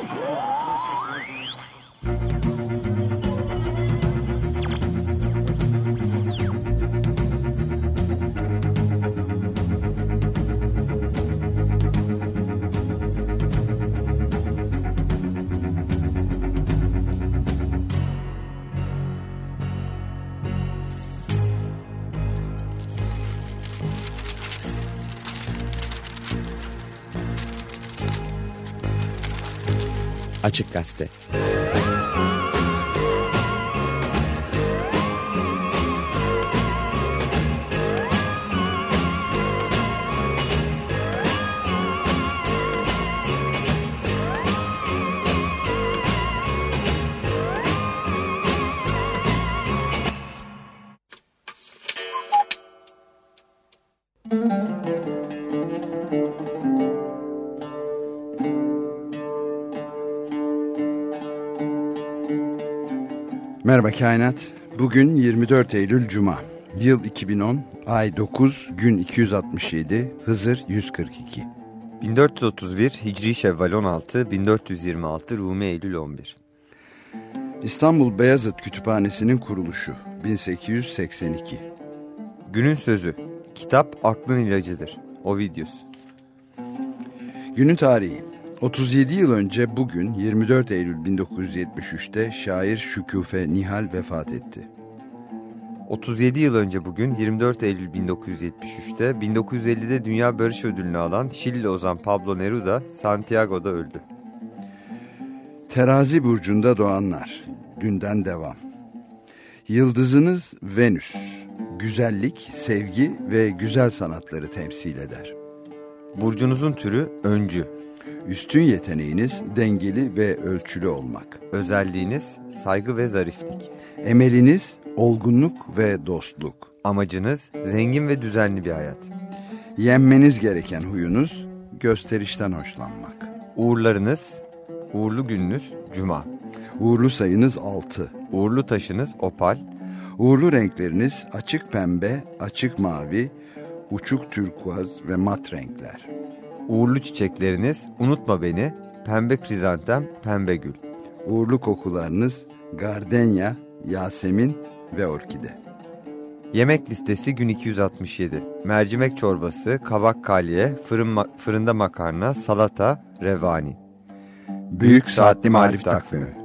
Oh! Açık Gazete Kainat. Bugün 24 Eylül Cuma. Yıl 2010, ay 9, gün 267, Hızır 142. 1431 Hicri Şevval 16, 1426 Rumi Eylül 11. İstanbul Beyazıt Kütüphanesi'nin kuruluşu 1882. Günün sözü. Kitap aklın ilacıdır. Ovidius. Günün tarihi. 37 yıl önce bugün 24 Eylül 1973'te şair Şükufe Nihal vefat etti. 37 yıl önce bugün 24 Eylül 1973'te 1950'de Dünya Barış Ödülünü alan Şili ozan Pablo Neruda Santiago'da öldü. Terazi burcunda doğanlar. Dünden devam. Yıldızınız Venüs. Güzellik, sevgi ve güzel sanatları temsil eder. Burcunuzun türü öncü. Üstün yeteneğiniz dengeli ve ölçülü olmak. Özelliğiniz saygı ve zariflik. Emeliniz olgunluk ve dostluk. Amacınız zengin ve düzenli bir hayat. Yenmeniz gereken huyunuz gösterişten hoşlanmak. Uğurlarınız, uğurlu gününüz cuma. Uğurlu sayınız 6. Uğurlu taşınız opal. Uğurlu renkleriniz açık pembe, açık mavi, uçuk turkuaz ve mat renkler. Uğurlu çiçekleriniz unutma beni, pembe krizantem, pembe gül. Uğurlu kokularınız gardenya, yasemin ve orkide. Yemek listesi gün 267. Mercimek çorbası, kabak kalye, fırın ma fırında makarna, salata, revani. Büyük Saatli Marif Takvimi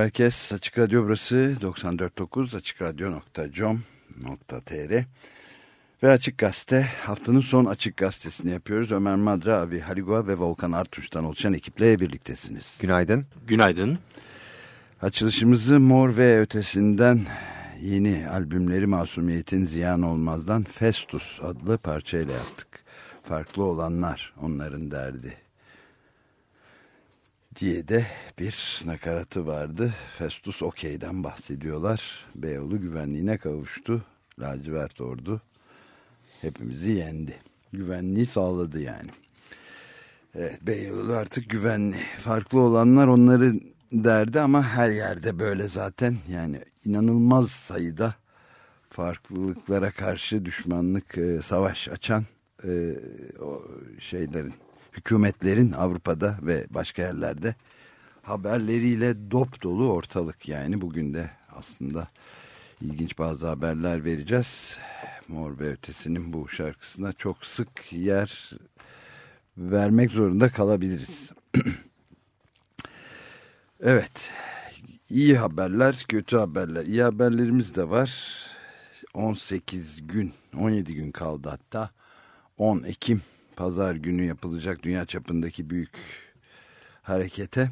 Merhaba herkes. Açık Radyo burası 94.9 açıkradyo.com.tr ve Açık Gazete haftanın son Açık Gazetesini yapıyoruz. Ömer Madra, Avi Haligoa ve Volkan Artuş'tan oluşan ekiple birliktesiniz. Günaydın. Günaydın. Açılışımızı Mor ve Ötesi'nden yeni albümleri Masumiyet'in Ziyan Olmaz'dan Festus adlı parçayla yaptık. Farklı olanlar onların derdi diye de bir nakaratı vardı. Festus Okey'den bahsediyorlar. Beyoğlu güvenliğine kavuştu. Lacivert ordu hepimizi yendi. Güvenliği sağladı yani. Evet Beyoğlu artık güvenli. Farklı olanlar onları derdi ama her yerde böyle zaten. Yani inanılmaz sayıda farklılıklara karşı düşmanlık, e, savaş açan e, o şeylerin hükümetlerin Avrupa'da ve başka yerlerde haberleriyle dop dolu ortalık yani bugün de aslında ilginç bazı haberler vereceğiz. Mor ve Ötesi'nin bu şarkısına çok sık yer vermek zorunda kalabiliriz. evet iyi haberler kötü haberler iyi haberlerimiz de var 18 gün 17 gün kaldı hatta 10 Ekim pazar günü yapılacak dünya çapındaki büyük harekete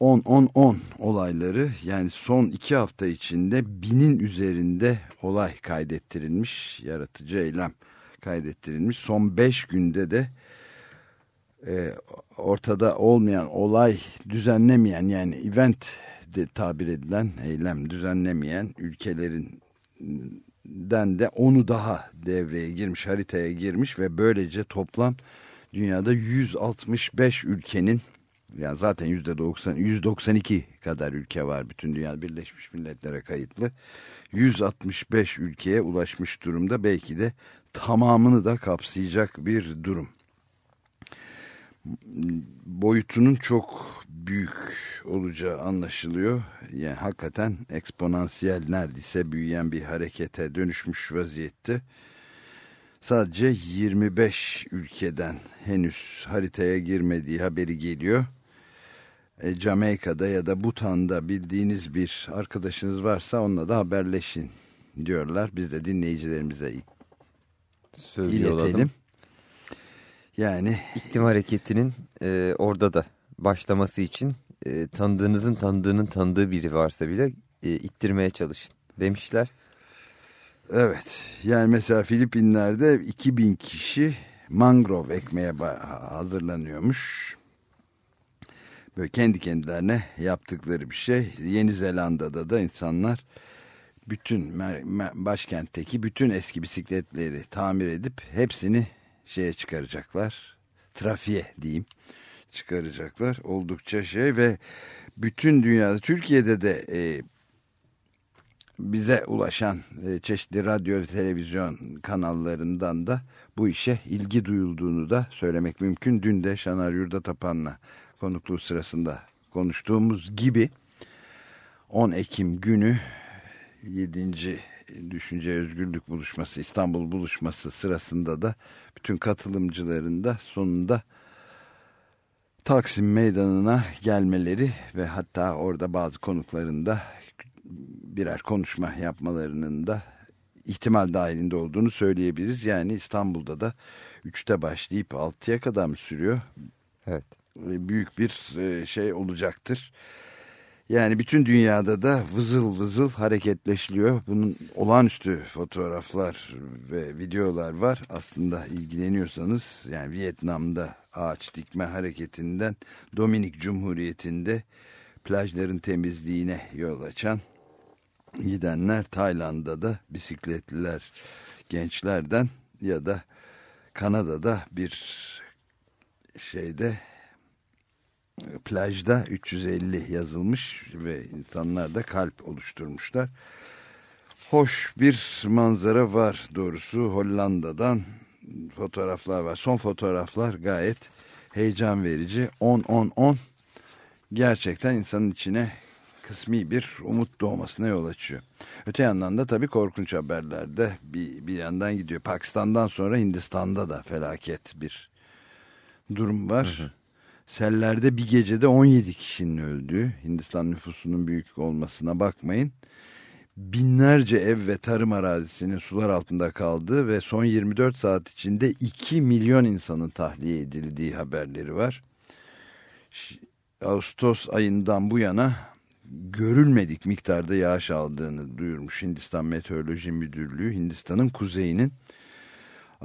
10-10-10 olayları yani son iki hafta içinde binin üzerinde olay kaydettirilmiş yaratıcı eylem kaydettirilmiş. Son beş günde de e, ortada olmayan olay düzenlemeyen yani event de tabir edilen eylem düzenlemeyen ülkelerin den de onu daha devreye girmiş, haritaya girmiş ve böylece toplam dünyada 165 ülkenin yani zaten %90 192 kadar ülke var bütün dünya Birleşmiş Milletler'e kayıtlı. 165 ülkeye ulaşmış durumda belki de tamamını da kapsayacak bir durum. Boyutunun çok büyük olacağı anlaşılıyor. Yani hakikaten eksponansiyel neredeyse büyüyen bir harekete dönüşmüş vaziyette. Sadece 25 ülkeden henüz haritaya girmediği haberi geliyor. E, Jamaika'da ya da Butan'da bildiğiniz bir arkadaşınız varsa onunla da haberleşin diyorlar. Biz de dinleyicilerimize iletelim. Yani iklim hareketinin e, orada da başlaması için e, tanıdığınızın tanıdığının tanıdığı biri varsa bile e, ittirmeye çalışın demişler. Evet yani mesela Filipinler'de 2000 kişi mangrove ekmeye hazırlanıyormuş. Böyle kendi kendilerine yaptıkları bir şey. Yeni Zelanda'da da insanlar bütün başkentteki bütün eski bisikletleri tamir edip hepsini şeye çıkaracaklar. Trafiğe diyeyim çıkaracaklar. Oldukça şey ve bütün dünyada Türkiye'de de e, bize ulaşan e, çeşitli radyo ve televizyon kanallarından da bu işe ilgi duyulduğunu da söylemek mümkün. Dün de Şanar Yurda Tapan'la konukluğu sırasında konuştuğumuz gibi 10 Ekim günü 7. Düşünce Özgürlük Buluşması İstanbul Buluşması sırasında da bütün katılımcıların da sonunda Taksim Meydanı'na gelmeleri ve hatta orada bazı konuklarında birer konuşma yapmalarının da ihtimal dahilinde olduğunu söyleyebiliriz. Yani İstanbul'da da 3'te başlayıp 6'ya kadar mı sürüyor? Evet. Büyük bir e, şey olacaktır. Yani bütün dünyada da vızıl vızıl hareketleşiliyor. Bunun olağanüstü fotoğraflar ve videolar var. Aslında ilgileniyorsanız yani Vietnam'da ağaç dikme hareketinden Dominik Cumhuriyeti'nde plajların temizliğine yol açan gidenler Tayland'da da bisikletliler gençlerden ya da Kanada'da bir şeyde plajda 350 yazılmış ve insanlar da kalp oluşturmuşlar. Hoş bir manzara var doğrusu Hollanda'dan fotoğraflar var. Son fotoğraflar gayet heyecan verici. 10-10-10 gerçekten insanın içine kısmi bir umut doğmasına yol açıyor. Öte yandan da tabii korkunç haberler de bir, bir yandan gidiyor. Pakistan'dan sonra Hindistan'da da felaket bir durum var. Hı hı. Sellerde bir gecede 17 kişinin öldüğü Hindistan nüfusunun büyük olmasına bakmayın. Binlerce ev ve tarım arazisinin sular altında kaldığı ve son 24 saat içinde 2 milyon insanın tahliye edildiği haberleri var. Ağustos ayından bu yana görülmedik miktarda yağış aldığını duyurmuş Hindistan Meteoroloji Müdürlüğü. Hindistan'ın kuzeyinin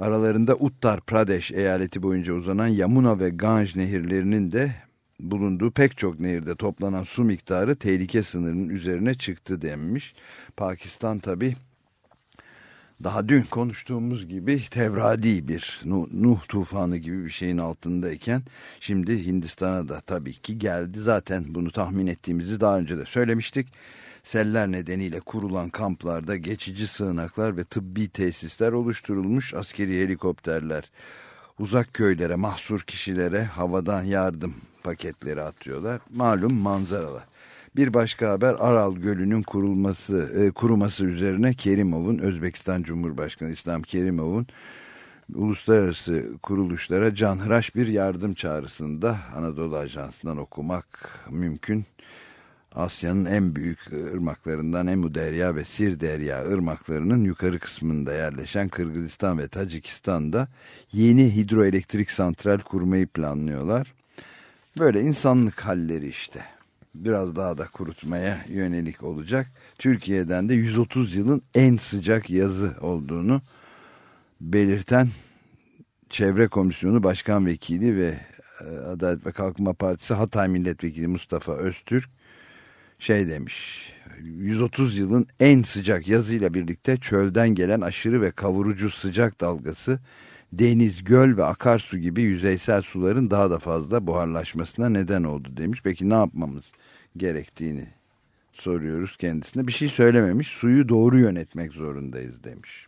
aralarında Uttar Pradesh eyaleti boyunca uzanan Yamuna ve Ganj nehirlerinin de bulunduğu pek çok nehirde toplanan su miktarı tehlike sınırının üzerine çıktı denmiş. Pakistan tabi daha dün konuştuğumuz gibi tevradi bir Nuh tufanı gibi bir şeyin altındayken şimdi Hindistan'a da tabii ki geldi. Zaten bunu tahmin ettiğimizi daha önce de söylemiştik. Seller nedeniyle kurulan kamplarda geçici sığınaklar ve tıbbi tesisler oluşturulmuş. Askeri helikopterler uzak köylere, mahsur kişilere havadan yardım paketleri atıyorlar. Malum manzaralar. Bir başka haber Aral Gölü'nün kurulması, e, kuruması üzerine Kerimov'un Özbekistan Cumhurbaşkanı İslam Kerimov'un uluslararası kuruluşlara canhıraş bir yardım çağrısında Anadolu Ajansı'ndan okumak mümkün. Asya'nın en büyük ırmaklarından Emu Derya ve Sir Derya ırmaklarının yukarı kısmında yerleşen Kırgızistan ve Tacikistan'da yeni hidroelektrik santral kurmayı planlıyorlar. Böyle insanlık halleri işte. Biraz daha da kurutmaya yönelik olacak. Türkiye'den de 130 yılın en sıcak yazı olduğunu belirten Çevre Komisyonu Başkan Vekili ve e, Adalet ve Kalkınma Partisi Hatay Milletvekili Mustafa Öztürk şey demiş 130 yılın en sıcak yazıyla birlikte çölden gelen aşırı ve kavurucu sıcak dalgası deniz, göl ve akarsu gibi yüzeysel suların daha da fazla buharlaşmasına neden oldu demiş. Peki ne yapmamız gerektiğini soruyoruz kendisine. Bir şey söylememiş. Suyu doğru yönetmek zorundayız demiş.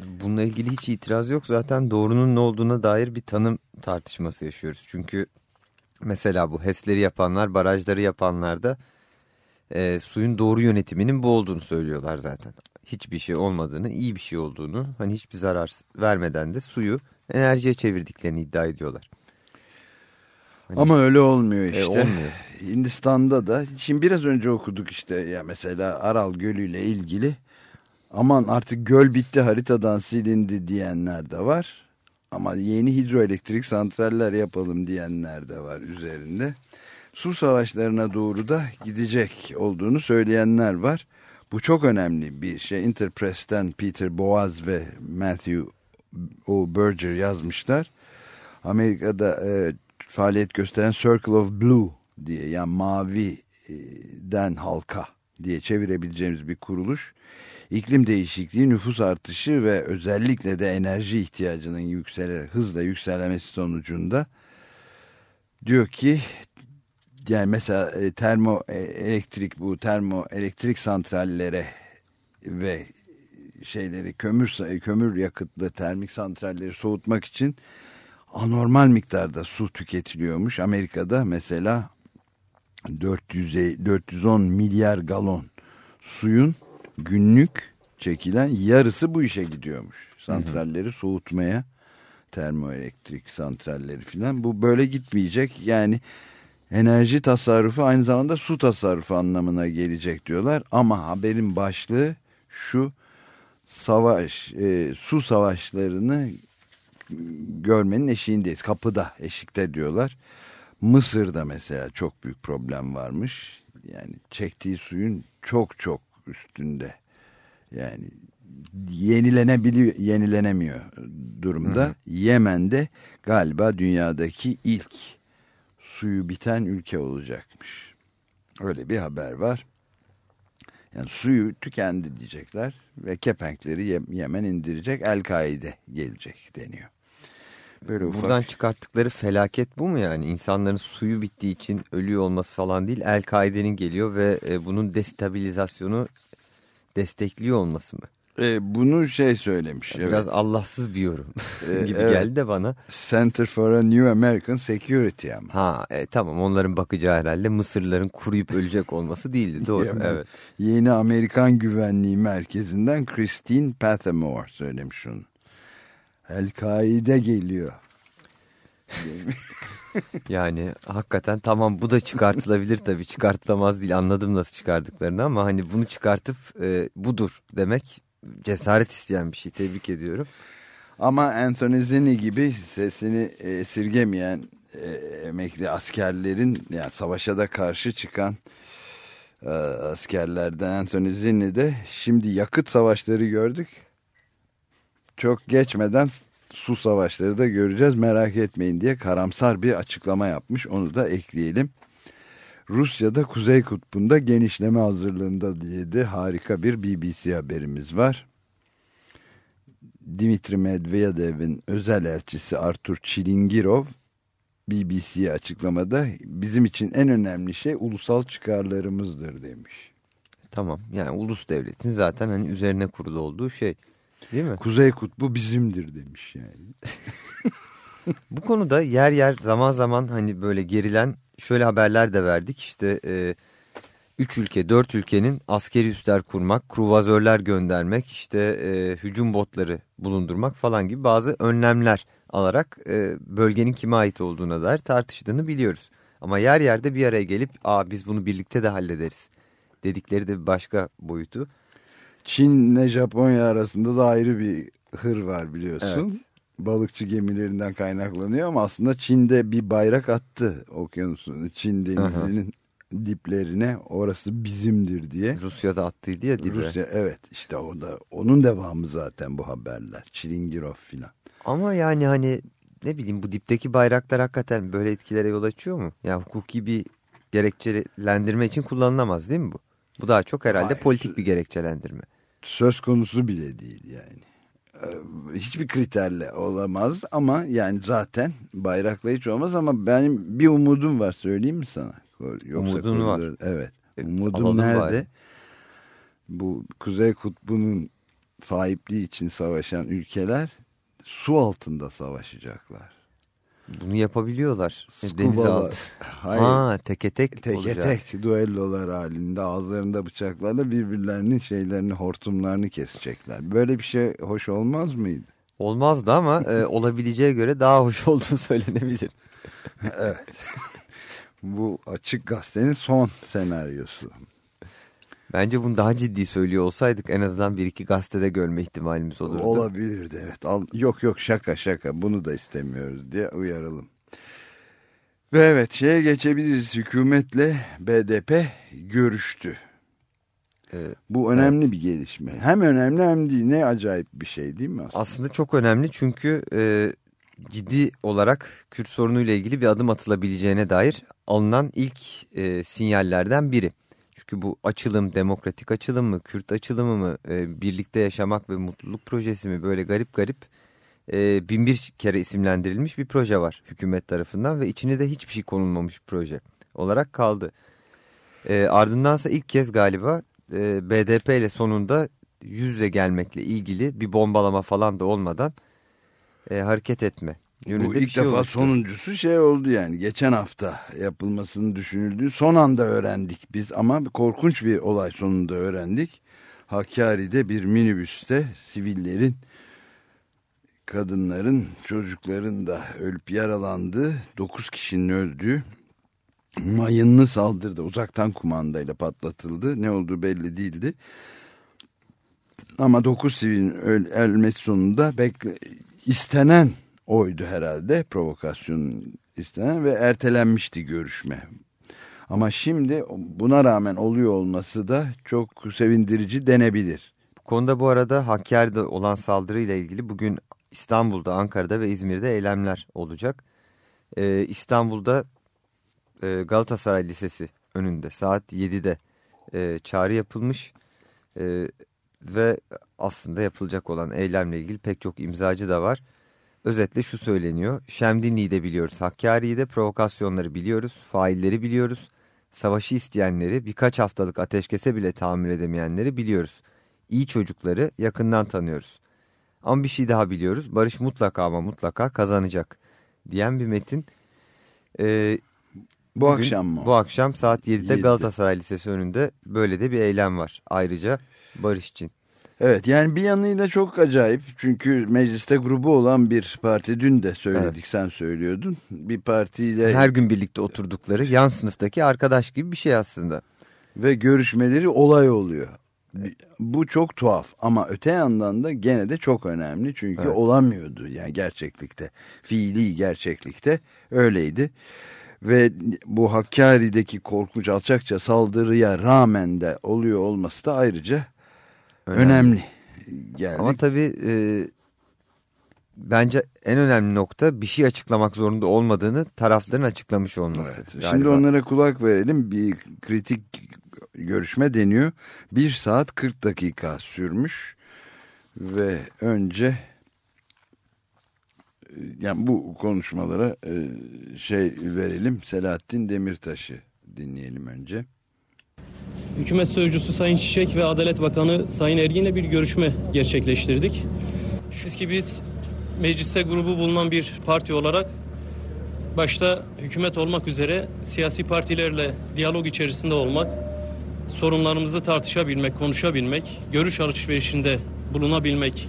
Bununla ilgili hiç itiraz yok. Zaten doğrunun ne olduğuna dair bir tanım tartışması yaşıyoruz. Çünkü mesela bu HES'leri yapanlar, barajları yapanlar da e, suyun doğru yönetiminin bu olduğunu söylüyorlar zaten. Hiçbir şey olmadığını, iyi bir şey olduğunu, hani hiçbir zarar vermeden de suyu enerjiye çevirdiklerini iddia ediyorlar. Hani, Ama öyle olmuyor e, işte. E, olmuyor. Hindistan'da da şimdi biraz önce okuduk işte ya mesela Aral Gölü ile ilgili aman artık göl bitti haritadan silindi diyenler de var. Ama yeni hidroelektrik santraller yapalım diyenler de var üzerinde. Su savaşlarına doğru da gidecek olduğunu söyleyenler var. Bu çok önemli bir şey. Interpress'ten Peter Boaz ve Matthew O. Berger yazmışlar. Amerika'da e, faaliyet gösteren Circle of Blue diye yani maviden halka diye çevirebileceğimiz bir kuruluş. İklim değişikliği, nüfus artışı ve özellikle de enerji ihtiyacının yüksele, hızla yükselmesi sonucunda diyor ki yani mesela e, termo e, elektrik bu termo elektrik santrallere ve şeyleri kömür kömür yakıtlı termik santralleri soğutmak için anormal miktarda su tüketiliyormuş. Amerika'da mesela 400 410 milyar galon suyun günlük çekilen yarısı bu işe gidiyormuş. Santralleri hı hı. soğutmaya termoelektrik santralleri filan bu böyle gitmeyecek. Yani enerji tasarrufu aynı zamanda su tasarrufu anlamına gelecek diyorlar. Ama haberin başlığı şu savaş e, su savaşlarını görmenin eşiğindeyiz. Kapıda, eşikte diyorlar. Mısır'da mesela çok büyük problem varmış. Yani çektiği suyun çok çok üstünde. Yani yenilenebiliyor, yenilenemiyor durumda. Hı hı. Yemen'de galiba dünyadaki ilk suyu biten ülke olacakmış. Öyle bir haber var. Yani suyu tükendi diyecekler ve kepenkleri Yemen indirecek El-Kaide gelecek deniyor. Böyle ufak... Buradan çıkarttıkları felaket bu mu yani? İnsanların suyu bittiği için ölüyor olması falan değil. El-Kaide'nin geliyor ve e, bunun destabilizasyonu destekliyor olması mı? E, bunu şey söylemiş. Biraz evet. Allahsız bir yorum e, gibi evet. geldi de bana. Center for a New American Security ama. Ha e, tamam onların bakacağı herhalde Mısırlıların kuruyup ölecek olması değildi doğru. Yemen, evet. Yeni Amerikan Güvenliği Merkezi'nden Christine Pathamore söylemiş onu. El-Kaide geliyor. yani hakikaten tamam bu da çıkartılabilir tabii çıkartılamaz değil anladım nasıl çıkardıklarını ama hani bunu çıkartıp e, budur demek cesaret isteyen bir şey tebrik ediyorum. Ama Anthony Zinni gibi sesini esirgemeyen e, emekli askerlerin yani savaşa da karşı çıkan e, askerlerden Anthony Zinni de şimdi yakıt savaşları gördük. Çok geçmeden su savaşları da göreceğiz merak etmeyin diye karamsar bir açıklama yapmış. Onu da ekleyelim. Rusya'da Kuzey Kutbu'nda genişleme hazırlığında diye de harika bir BBC haberimiz var. Dimitri Medvedev'in özel elçisi Artur Çilingirov BBC'ye açıklamada bizim için en önemli şey ulusal çıkarlarımızdır demiş. Tamam yani ulus devletin zaten hani üzerine kurulu olduğu şey değil mi? Kuzey Kutbu bizimdir demiş yani. Bu konuda yer yer zaman zaman hani böyle gerilen şöyle haberler de verdik işte... E, 3 ülke 4 ülkenin askeri üsler kurmak, kruvazörler göndermek, işte e, hücum botları bulundurmak falan gibi bazı önlemler alarak e, bölgenin kime ait olduğuna dair tartıştığını biliyoruz. Ama yer yerde bir araya gelip Aa, biz bunu birlikte de hallederiz dedikleri de bir başka boyutu. Çin ile Japonya arasında da ayrı bir hır var biliyorsun. Evet. Balıkçı gemilerinden kaynaklanıyor ama aslında Çin'de bir bayrak attı okyanusun. Çin denizinin diplerine orası bizimdir diye. Rusya'da attıydı ya dibe. Rusya evet işte o da onun devamı zaten bu haberler. Çilingirov filan. Ama yani hani ne bileyim bu dipteki bayraklar hakikaten böyle etkilere yol açıyor mu? Ya hukuki bir gerekçelendirme için kullanılamaz değil mi bu? Bu daha çok herhalde Hayır, politik bir gerekçelendirme. Söz konusu bile değil yani. Ee, hiçbir kriterle olamaz ama yani zaten bayrakla hiç olmaz ama benim bir umudum var söyleyeyim mi sana? Yoksa Umudun var. Evet. E, Umudum nerede? Bari. Bu Kuzey Kutbu'nun sahipliği için savaşan ülkeler su altında savaşacaklar. Bunu yapabiliyorlar. E, Denizaltı. Hayır. Ha, teke tek Teke olacak. tek duellolar halinde ağızlarında bıçaklarla birbirlerinin şeylerini hortumlarını kesecekler. Böyle bir şey hoş olmaz mıydı? Olmazdı ama e, olabileceğe göre daha hoş olduğunu söylenebilir. evet. Bu açık gazetenin son senaryosu. Bence bunu daha ciddi söylüyor olsaydık en azından bir iki gazetede görme ihtimalimiz olurdu. Olabilirdi evet. Al, yok yok şaka şaka bunu da istemiyoruz diye uyaralım. Ve evet şeye geçebiliriz. Hükümetle BDP görüştü. Evet. Bu önemli evet. bir gelişme. Hem önemli hem değil. Ne acayip bir şey değil mi aslında? Aslında çok önemli çünkü e, ciddi olarak Kürt sorunuyla ilgili bir adım atılabileceğine dair alınan ilk e, sinyallerden biri. Çünkü bu açılım, demokratik açılım mı, Kürt açılımı mı, e, birlikte yaşamak ve mutluluk projesi mi böyle garip garip e, bin bir kere isimlendirilmiş bir proje var hükümet tarafından ve içine de hiçbir şey konulmamış proje olarak kaldı. E, ardındansa ilk kez galiba e, BDP ile sonunda yüz yüze gelmekle ilgili bir bombalama falan da olmadan e, hareket etme bu ilk şey defa oluştu. sonuncusu şey oldu yani geçen hafta yapılmasını düşünüldüğü son anda öğrendik biz ama korkunç bir olay sonunda öğrendik. Hakkari'de bir minibüste sivillerin kadınların çocukların da ölüp yaralandığı 9 kişinin öldüğü mayınlı saldırıda uzaktan kumandayla patlatıldı. Ne olduğu belli değildi. Ama 9 sivilin ölmesi sonunda bekle, istenen oydu herhalde provokasyon istenen ve ertelenmişti görüşme. Ama şimdi buna rağmen oluyor olması da çok sevindirici denebilir. Bu konuda bu arada Hakkari'de olan saldırıyla ilgili bugün İstanbul'da, Ankara'da ve İzmir'de eylemler olacak. Ee, İstanbul'da e, Galatasaray Lisesi önünde saat 7'de e, çağrı yapılmış e, ve aslında yapılacak olan eylemle ilgili pek çok imzacı da var. Özetle şu söyleniyor. Şemdinli'yi de biliyoruz. Hakkari'yi de provokasyonları biliyoruz. Failleri biliyoruz. Savaşı isteyenleri birkaç haftalık ateşkese bile tahammül edemeyenleri biliyoruz. İyi çocukları yakından tanıyoruz. Ama bir şey daha biliyoruz. Barış mutlaka ama mutlaka kazanacak diyen bir metin. Ee, bu bugün, akşam mı? Bu akşam saat 7'de 7'de Galatasaray Lisesi önünde böyle de bir eylem var. Ayrıca barış için. Evet yani bir yanıyla çok acayip. Çünkü mecliste grubu olan bir parti dün de söyledik evet. sen söylüyordun. Bir partiyle her gün birlikte oturdukları yan sınıftaki arkadaş gibi bir şey aslında. Ve görüşmeleri olay oluyor. Bu çok tuhaf ama öte yandan da gene de çok önemli. Çünkü evet. olamıyordu yani gerçeklikte fiili gerçeklikte öyleydi. Ve bu Hakkari'deki korkunç alçakça saldırıya rağmen de oluyor olması da ayrıca önemli. önemli. Geldik. Ama tabii e, bence en önemli nokta bir şey açıklamak zorunda olmadığını tarafların açıklamış olması. Evet. Şimdi onlara kulak verelim. Bir kritik görüşme deniyor. Bir saat 40 dakika sürmüş ve önce yani bu konuşmalara e, şey verelim Selahattin Demirtaş'ı dinleyelim önce. Hükümet Sözcüsü Sayın Çiçek ve Adalet Bakanı Sayın Ergin'le bir görüşme gerçekleştirdik. Şu ki biz mecliste grubu bulunan bir parti olarak başta hükümet olmak üzere siyasi partilerle diyalog içerisinde olmak, sorunlarımızı tartışabilmek, konuşabilmek, görüş alışverişinde bulunabilmek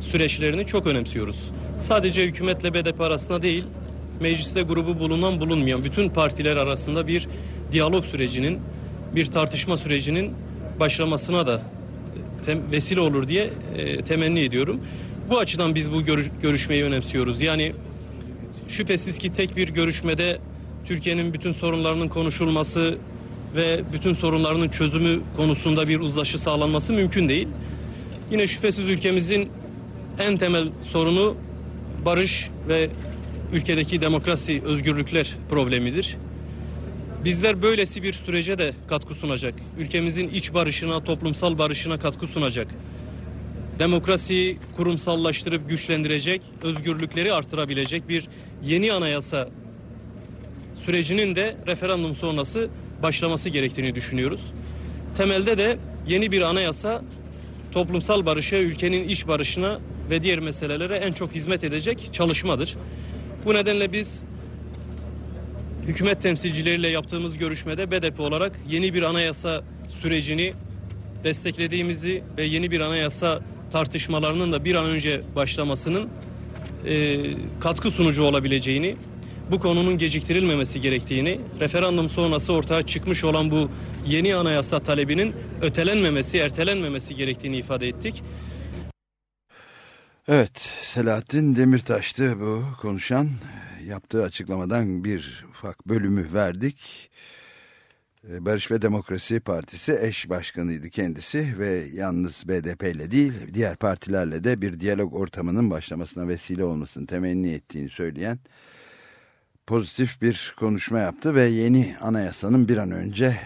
süreçlerini çok önemsiyoruz. Sadece hükümetle BDP arasında değil, mecliste grubu bulunan bulunmayan bütün partiler arasında bir diyalog sürecinin bir tartışma sürecinin başlamasına da tem, vesile olur diye e, temenni ediyorum. Bu açıdan biz bu görüş, görüşmeyi önemsiyoruz. Yani şüphesiz ki tek bir görüşmede Türkiye'nin bütün sorunlarının konuşulması ve bütün sorunlarının çözümü konusunda bir uzlaşı sağlanması mümkün değil. Yine şüphesiz ülkemizin en temel sorunu barış ve ülkedeki demokrasi, özgürlükler problemidir. Bizler böylesi bir sürece de katkı sunacak. Ülkemizin iç barışına, toplumsal barışına katkı sunacak. Demokrasiyi kurumsallaştırıp güçlendirecek, özgürlükleri artırabilecek bir yeni anayasa sürecinin de referandum sonrası başlaması gerektiğini düşünüyoruz. Temelde de yeni bir anayasa toplumsal barışa, ülkenin iç barışına ve diğer meselelere en çok hizmet edecek çalışmadır. Bu nedenle biz hükümet temsilcileriyle yaptığımız görüşmede BDP olarak yeni bir anayasa sürecini desteklediğimizi ve yeni bir anayasa tartışmalarının da bir an önce başlamasının e, katkı sunucu olabileceğini, bu konunun geciktirilmemesi gerektiğini, referandum sonrası ortaya çıkmış olan bu yeni anayasa talebinin ötelenmemesi, ertelenmemesi gerektiğini ifade ettik. Evet, Selahattin Demirtaş'tı bu konuşan yaptığı açıklamadan bir ufak bölümü verdik. Ee, Barış ve Demokrasi Partisi eş başkanıydı kendisi ve yalnız BDP ile değil diğer partilerle de bir diyalog ortamının başlamasına vesile olmasını temenni ettiğini söyleyen pozitif bir konuşma yaptı ve yeni anayasanın bir an önce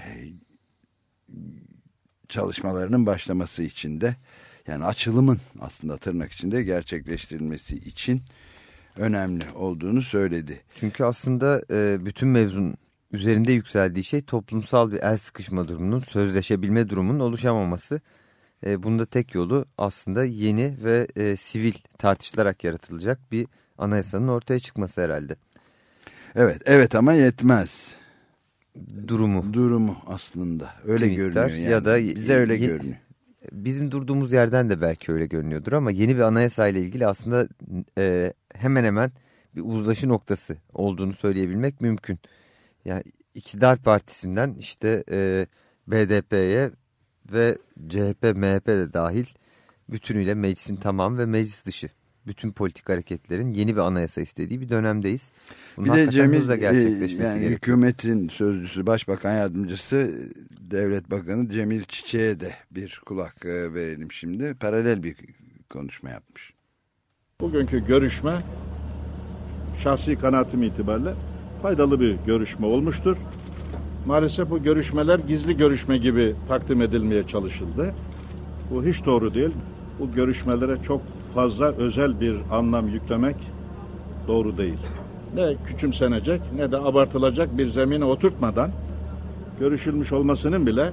çalışmalarının başlaması için de yani açılımın aslında tırnak içinde gerçekleştirilmesi için önemli olduğunu söyledi. Çünkü aslında e, bütün mevzun üzerinde yükseldiği şey toplumsal bir el sıkışma durumunun, sözleşebilme durumunun oluşamaması. E, bunda tek yolu aslında yeni ve e, sivil tartışılarak yaratılacak bir anayasanın ortaya çıkması herhalde. Evet, evet ama yetmez. Durumu. Durumu aslında öyle görünüyor yani. Ya da bize öyle görünüyor bizim durduğumuz yerden de belki öyle görünüyordur ama yeni bir anayasa ile ilgili aslında e, hemen hemen bir uzlaşı noktası olduğunu söyleyebilmek mümkün. Yani iktidar partisinden işte e, BDP'ye ve CHP, MHP de dahil bütünüyle meclisin tamam ve meclis dışı bütün politik hareketlerin yeni bir anayasa istediği bir dönemdeyiz. Bunun bir de Cemil e, gerçekleşmesi yani gerekiyor. hükümetin sözcüsü, başbakan yardımcısı, devlet bakanı Cemil Çiçek'e de bir kulak e, verelim şimdi. Paralel bir konuşma yapmış. Bugünkü görüşme şahsi kanaatim itibariyle faydalı bir görüşme olmuştur. Maalesef bu görüşmeler gizli görüşme gibi takdim edilmeye çalışıldı. Bu hiç doğru değil. Bu görüşmelere çok fazla özel bir anlam yüklemek doğru değil. Ne küçümsenecek ne de abartılacak bir zemine oturtmadan görüşülmüş olmasının bile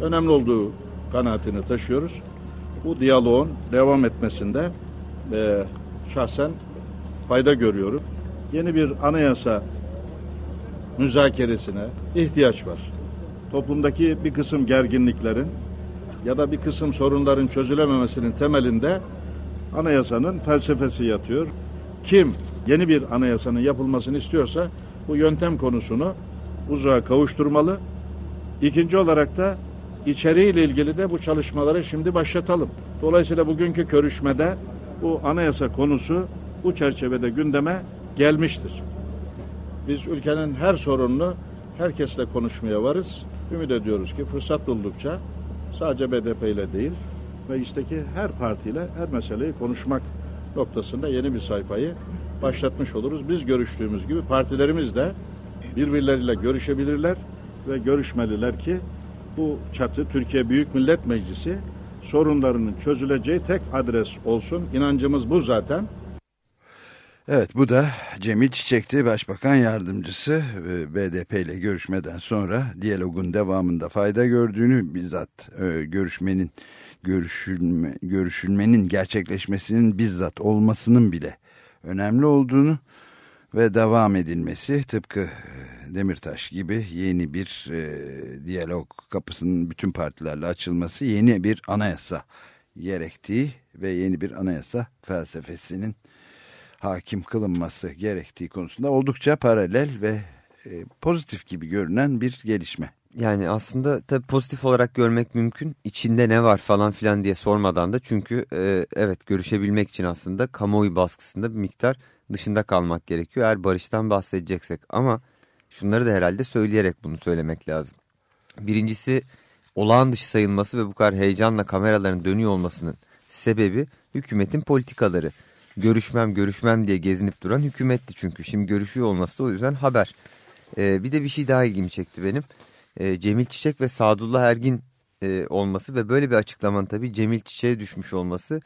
önemli olduğu kanaatini taşıyoruz. Bu diyaloğun devam etmesinde e, şahsen fayda görüyorum. Yeni bir anayasa müzakeresine ihtiyaç var. Toplumdaki bir kısım gerginliklerin ya da bir kısım sorunların çözülememesinin temelinde anayasanın felsefesi yatıyor. Kim yeni bir anayasanın yapılmasını istiyorsa bu yöntem konusunu uzağa kavuşturmalı. İkinci olarak da içeriğiyle ilgili de bu çalışmaları şimdi başlatalım. Dolayısıyla bugünkü görüşmede bu anayasa konusu bu çerçevede gündeme gelmiştir. Biz ülkenin her sorununu herkesle konuşmaya varız. Ümit ediyoruz ki fırsat buldukça sadece BDP ile değil meclisteki her partiyle her meseleyi konuşmak noktasında yeni bir sayfayı başlatmış oluruz. Biz görüştüğümüz gibi partilerimiz de birbirleriyle görüşebilirler ve görüşmeliler ki bu çatı Türkiye Büyük Millet Meclisi sorunlarının çözüleceği tek adres olsun. İnancımız bu zaten. Evet bu da Cemil Çiçek'ti Başbakan Yardımcısı BDP ile görüşmeden sonra diyalogun devamında fayda gördüğünü bizzat e, görüşmenin görüşülme, görüşülmenin gerçekleşmesinin bizzat olmasının bile önemli olduğunu ve devam edilmesi tıpkı e, Demirtaş gibi yeni bir e, diyalog kapısının bütün partilerle açılması yeni bir anayasa gerektiği ve yeni bir anayasa felsefesinin hakim kılınması gerektiği konusunda oldukça paralel ve e, pozitif gibi görünen bir gelişme. Yani aslında tabii pozitif olarak görmek mümkün. İçinde ne var falan filan diye sormadan da çünkü e, evet görüşebilmek için aslında kamuoyu baskısında bir miktar dışında kalmak gerekiyor. Eğer barıştan bahsedeceksek ama şunları da herhalde söyleyerek bunu söylemek lazım. Birincisi olağan dışı sayılması ve bu kadar heyecanla kameraların dönüyor olmasının sebebi hükümetin politikaları. Görüşmem görüşmem diye gezinip duran hükümetti çünkü. Şimdi görüşüyor olması da o yüzden haber. Ee, bir de bir şey daha ilgimi çekti benim. Ee, Cemil Çiçek ve Sadullah Ergin e, olması ve böyle bir açıklamanın tabii Cemil Çiçek'e düşmüş olması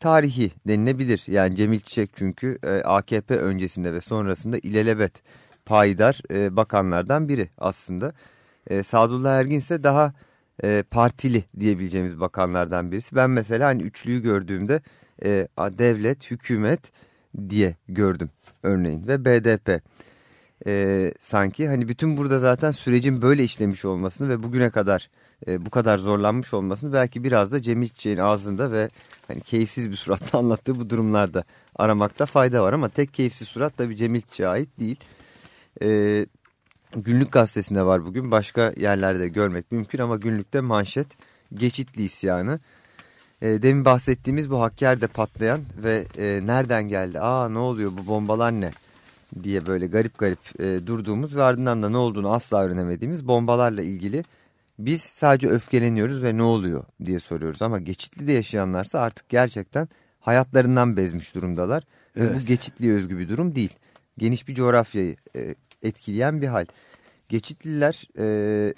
tarihi denilebilir. Yani Cemil Çiçek çünkü e, AKP öncesinde ve sonrasında ilelebet payidar e, bakanlardan biri aslında. E, Sadullah Ergin ise daha e, partili diyebileceğimiz bakanlardan birisi. Ben mesela hani üçlüyü gördüğümde e, devlet, hükümet diye gördüm örneğin ve BDP. E, sanki. Hani bütün burada zaten sürecin böyle işlemiş olmasını ve bugüne kadar e, bu kadar zorlanmış olmasını belki biraz da Cemil Çiçek'in ağzında ve hani keyifsiz bir suratla anlattığı bu durumlarda aramakta fayda var. Ama tek keyifsiz surat tabii Cemil Çiçek'e ait değil. E, günlük gazetesinde var bugün. Başka yerlerde görmek mümkün ama günlükte manşet geçitli isyanı. E, demin bahsettiğimiz bu Hakkari'de patlayan ve e, nereden geldi? Aa ne oluyor? Bu bombalar ne diye böyle garip garip e, durduğumuz ve ardından da ne olduğunu asla öğrenemediğimiz bombalarla ilgili biz sadece öfkeleniyoruz ve ne oluyor diye soruyoruz. Ama geçitli de yaşayanlarsa artık gerçekten hayatlarından bezmiş durumdalar. Evet. Ve bu geçitliye özgü bir durum değil. Geniş bir coğrafyayı e, etkileyen bir hal. Geçitliler e,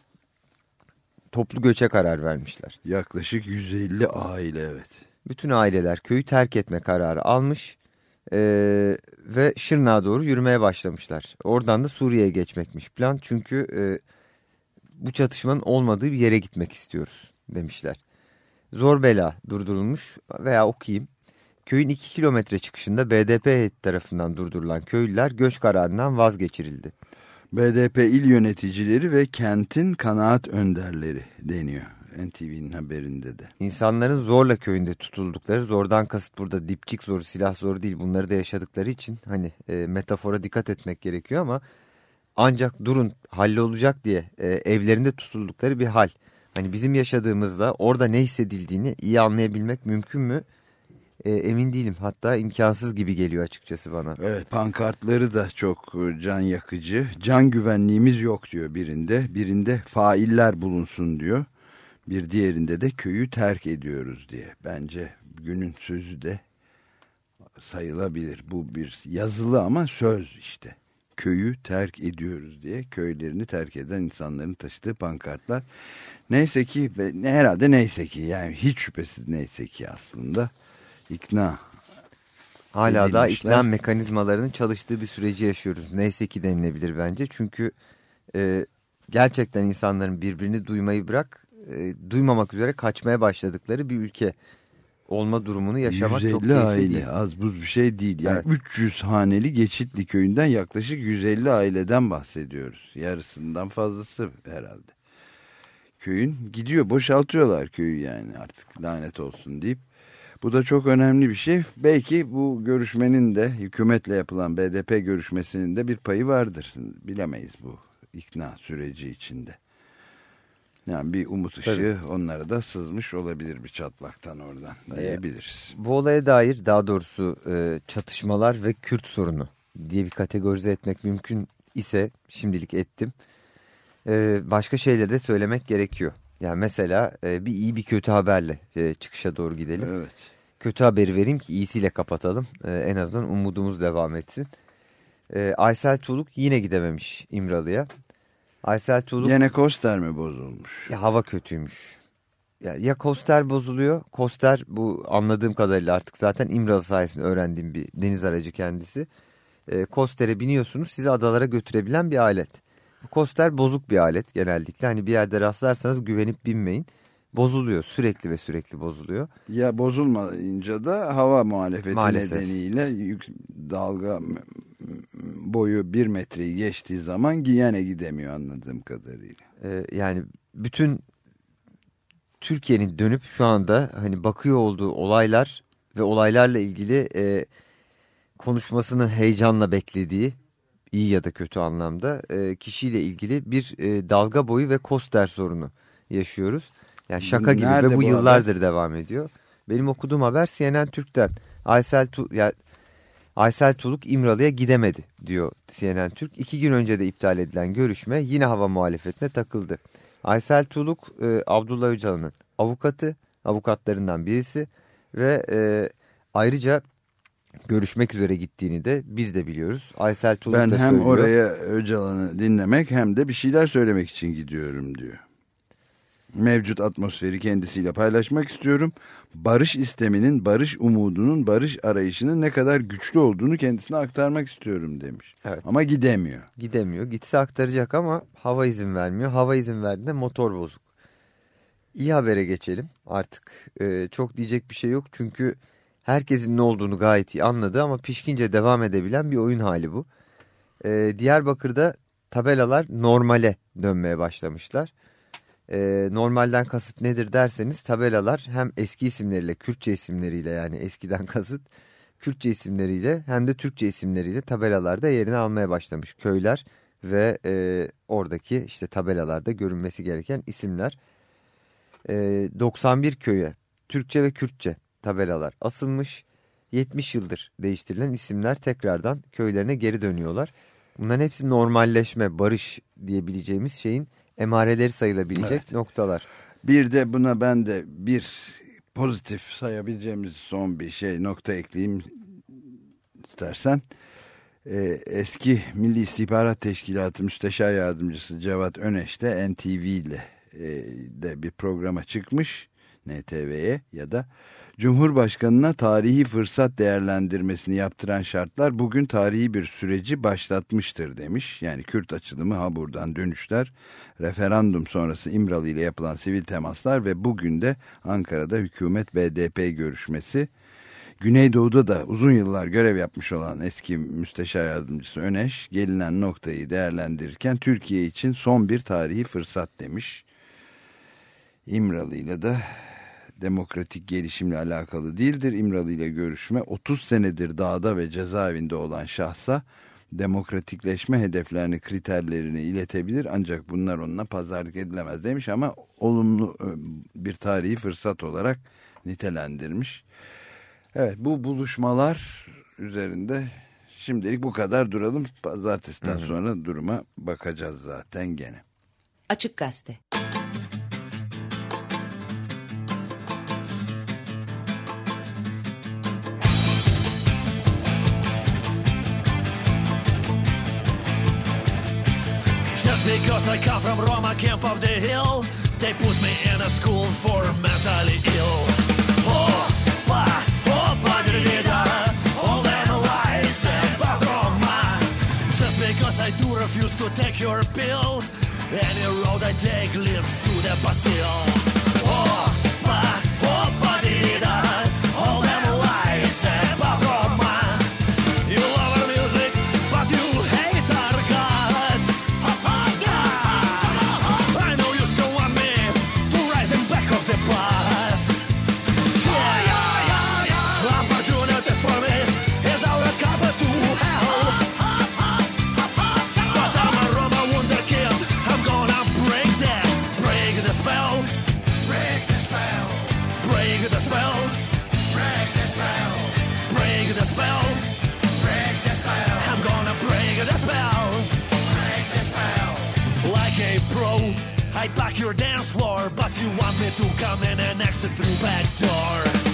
toplu göçe karar vermişler. Yaklaşık 150 aile evet. Bütün aileler köyü terk etme kararı almış e, ve Şırnak'a doğru yürümeye başlamışlar. Oradan da Suriye'ye geçmekmiş plan çünkü e, bu çatışmanın olmadığı bir yere gitmek istiyoruz demişler. Zor bela durdurulmuş veya okuyayım. Köyün 2 kilometre çıkışında BDP tarafından durdurulan köylüler göç kararından vazgeçirildi. BDP il yöneticileri ve kentin kanaat önderleri deniyor. NTV'nin haberinde de. İnsanların zorla köyünde tutuldukları, zordan kasıt burada dipçik zoru, silah zoru değil bunları da yaşadıkları için hani e, metafora dikkat etmek gerekiyor ama ancak durun hallolacak diye e, evlerinde tutuldukları bir hal. Hani bizim yaşadığımızda orada ne hissedildiğini iyi anlayabilmek mümkün mü? E, emin değilim. Hatta imkansız gibi geliyor açıkçası bana. Evet pankartları da çok e, can yakıcı. Can güvenliğimiz yok diyor birinde. Birinde failler bulunsun diyor. Bir diğerinde de köyü terk ediyoruz diye. Bence günün sözü de sayılabilir. Bu bir yazılı ama söz işte köyü terk ediyoruz diye köylerini terk eden insanların taşıdığı pankartlar. Neyse ki ne herhalde neyse ki yani hiç şüphesiz neyse ki aslında ikna Hala da ikna mekanizmalarının çalıştığı bir süreci yaşıyoruz. Neyse ki denilebilir bence. Çünkü e, gerçekten insanların birbirini duymayı bırak, e, duymamak üzere kaçmaya başladıkları bir ülke olma durumunu yaşamak çok keyifli aile, değil. az buz bir şey değil. Yani evet. 300 haneli Geçitli köyünden yaklaşık 150 aileden bahsediyoruz. Yarısından fazlası herhalde. köyün. Gidiyor boşaltıyorlar köyü yani artık lanet olsun deyip. Bu da çok önemli bir şey. Belki bu görüşmenin de hükümetle yapılan BDP görüşmesinin de bir payı vardır. Bilemeyiz bu ikna süreci içinde. Yani bir umut ışığı Tabii. onlara da sızmış olabilir bir çatlaktan oradan diyebiliriz. Bu olaya dair daha doğrusu e, çatışmalar ve Kürt sorunu diye bir kategorize etmek mümkün ise şimdilik ettim. E, başka şeyleri de söylemek gerekiyor. Yani mesela e, bir iyi bir kötü haberle çıkışa doğru gidelim. Evet. Kötü haberi vereyim ki iyisiyle kapatalım. En azından umudumuz devam etsin. Aysel Tuluk yine gidememiş İmralı'ya. Aysel Tuluk... Yine Koster mi bozulmuş? Ya hava kötüymüş. Ya, ya Koster bozuluyor. Koster bu anladığım kadarıyla artık zaten İmralı sayesinde öğrendiğim bir deniz aracı kendisi. E, Koster'e biniyorsunuz sizi adalara götürebilen bir alet. Koster bozuk bir alet genellikle. Hani bir yerde rastlarsanız güvenip binmeyin. Bozuluyor sürekli ve sürekli bozuluyor. Ya bozulmayınca da hava muhalefeti Maalesef. nedeniyle yük, dalga boyu bir metreyi geçtiği zaman Giyane gidemiyor anladığım kadarıyla. Ee, yani bütün Türkiye'nin dönüp şu anda hani bakıyor olduğu olaylar ve olaylarla ilgili e, konuşmasını heyecanla beklediği iyi ya da kötü anlamda e, kişiyle ilgili bir e, dalga boyu ve koster sorunu yaşıyoruz. Yani şaka gibi Nerede ve bu, bu yıllardır haber? devam ediyor. Benim okuduğum haber CNN Türk'ten. Aysel tu yani Aysel Tuluk İmralı'ya gidemedi diyor CNN Türk. İki gün önce de iptal edilen görüşme yine hava muhalefetine takıldı. Aysel Tuluk e, Abdullah Öcalan'ın avukatı, avukatlarından birisi ve e, ayrıca görüşmek üzere gittiğini de biz de biliyoruz. Aysel Tuluk ben da hem söylüyor. oraya Öcalan'ı dinlemek hem de bir şeyler söylemek için gidiyorum diyor mevcut atmosferi kendisiyle paylaşmak istiyorum. Barış isteminin, barış umudunun, barış arayışının ne kadar güçlü olduğunu kendisine aktarmak istiyorum demiş. Evet. Ama gidemiyor. Gidemiyor. Gitse aktaracak ama hava izin vermiyor. Hava izin verdiğinde motor bozuk. İyi habere geçelim artık. Ee, çok diyecek bir şey yok çünkü herkesin ne olduğunu gayet iyi anladı ama pişkince devam edebilen bir oyun hali bu. Ee, Diyarbakır'da tabelalar normale dönmeye başlamışlar e, normalden kasıt nedir derseniz tabelalar hem eski isimleriyle Kürtçe isimleriyle yani eskiden kasıt Kürtçe isimleriyle hem de Türkçe isimleriyle tabelalarda yerini almaya başlamış köyler ve e, oradaki işte tabelalarda görünmesi gereken isimler. E, 91 köye Türkçe ve Kürtçe tabelalar asılmış 70 yıldır değiştirilen isimler tekrardan köylerine geri dönüyorlar. Bunların hepsi normalleşme, barış diyebileceğimiz şeyin emareleri sayılabilecek evet. noktalar. Bir de buna ben de bir pozitif sayabileceğimiz son bir şey nokta ekleyeyim istersen. Ee, eski Milli İstihbarat Teşkilatı Müsteşar Yardımcısı Cevat Öneş de NTV ile e, de bir programa çıkmış NTV'ye ya da Cumhurbaşkanına tarihi fırsat değerlendirmesini yaptıran şartlar bugün tarihi bir süreci başlatmıştır demiş. Yani Kürt açılımı ha buradan dönüşler, referandum sonrası İmralı ile yapılan sivil temaslar ve bugün de Ankara'da hükümet BDP görüşmesi. Güneydoğu'da da uzun yıllar görev yapmış olan eski müsteşar yardımcısı Öneş gelinen noktayı değerlendirirken Türkiye için son bir tarihi fırsat demiş. İmralı ile de demokratik gelişimle alakalı değildir. İmralı ile görüşme 30 senedir dağda ve cezaevinde olan şahsa demokratikleşme hedeflerini, kriterlerini iletebilir ancak bunlar onunla pazarlık edilemez demiş ama olumlu e, bir tarihi fırsat olarak nitelendirmiş. Evet bu buluşmalar üzerinde şimdilik bu kadar duralım. Pazartesiden sonra duruma bakacağız zaten gene. Açık Gazete because I come from Roma camp of the hill. They put me in a school for mentally ill. Oh, pa, oh, padrida, all them lies about Roma. Just because I do refuse to take your pill, any road I take leads to the Bastille. Oh, Want me to come in and exit through back door.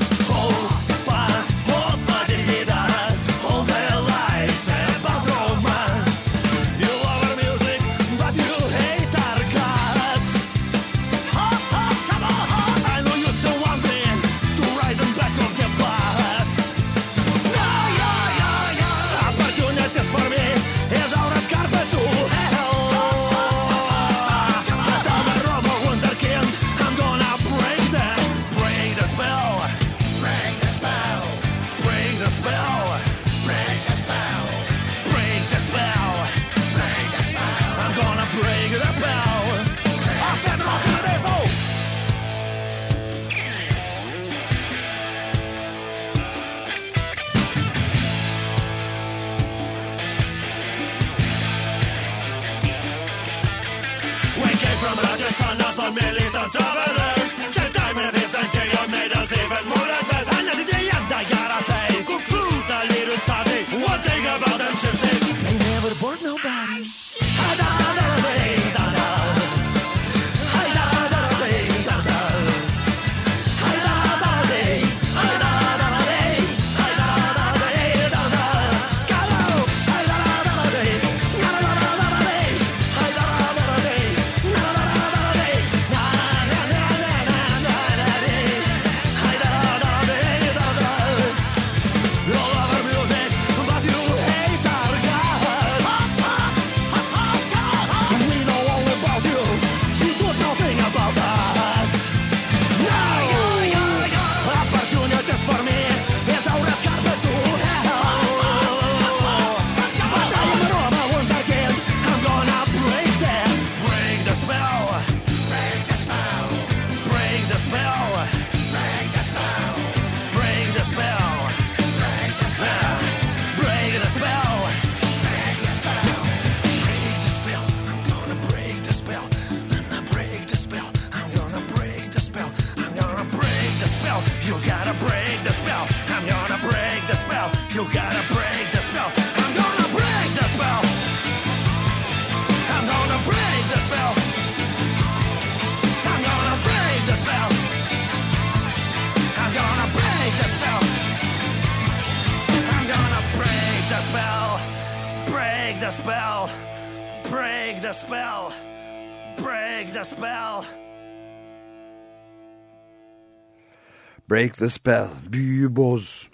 Break the Spell, Büyüyü Boz.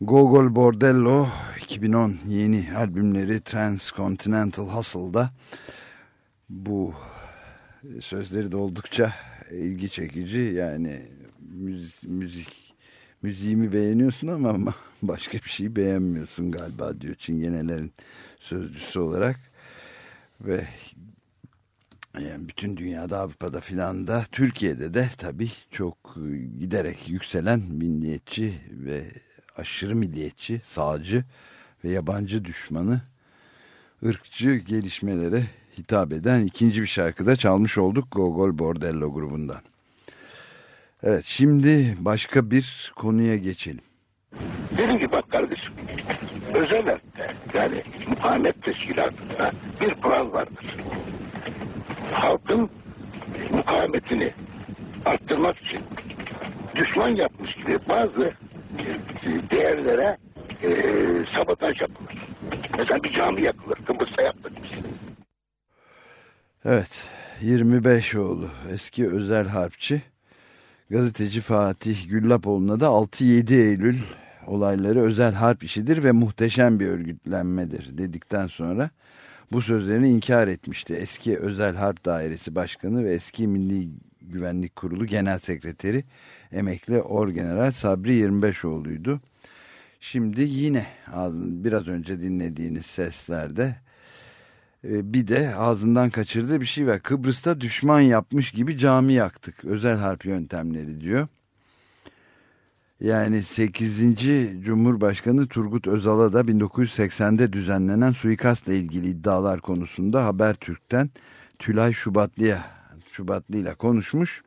Gogol Bordello 2010 yeni albümleri Transcontinental Hustle'da. Bu sözleri de oldukça ilgi çekici. Yani müzik, müzik müziğimi beğeniyorsun ama başka bir şey beğenmiyorsun galiba diyor Çingenelerin sözcüsü olarak. Ve yani bütün dünyada Avrupa'da filan da Türkiye'de de tabii çok e, giderek yükselen milliyetçi ve aşırı milliyetçi, sağcı ve yabancı düşmanı ırkçı gelişmelere hitap eden ikinci bir şarkıda çalmış olduk Gogol Bordello grubundan. Evet şimdi başka bir konuya geçelim. Dediğim gibi bak kardeşim, özel yani mukavemet teşkilatında bir kural vardır. Halkın mukavemetini arttırmak için düşman yapmış gibi bazı değerlere e, sabotaj yapılır. Mesela bir cami yakılır, Kıbrıs'ta yaptık. Evet 25 oğlu eski özel harpçi gazeteci Fatih Güllapoğlu'na da 6-7 Eylül olayları özel harp işidir ve muhteşem bir örgütlenmedir dedikten sonra bu sözlerini inkar etmişti. Eski Özel Harp Dairesi Başkanı ve eski Milli Güvenlik Kurulu Genel Sekreteri emekli Orgeneral Sabri 25oğlu'ydu. Şimdi yine biraz önce dinlediğiniz seslerde e, bir de ağzından kaçırdığı bir şey var. Kıbrıs'ta düşman yapmış gibi cami yaktık. Özel harp yöntemleri diyor. Yani 8. Cumhurbaşkanı Turgut Özal'a da 1980'de düzenlenen suikastla ilgili iddialar konusunda Habertürk'ten Tülay Şubatlı'ya Şubatlı ile konuşmuş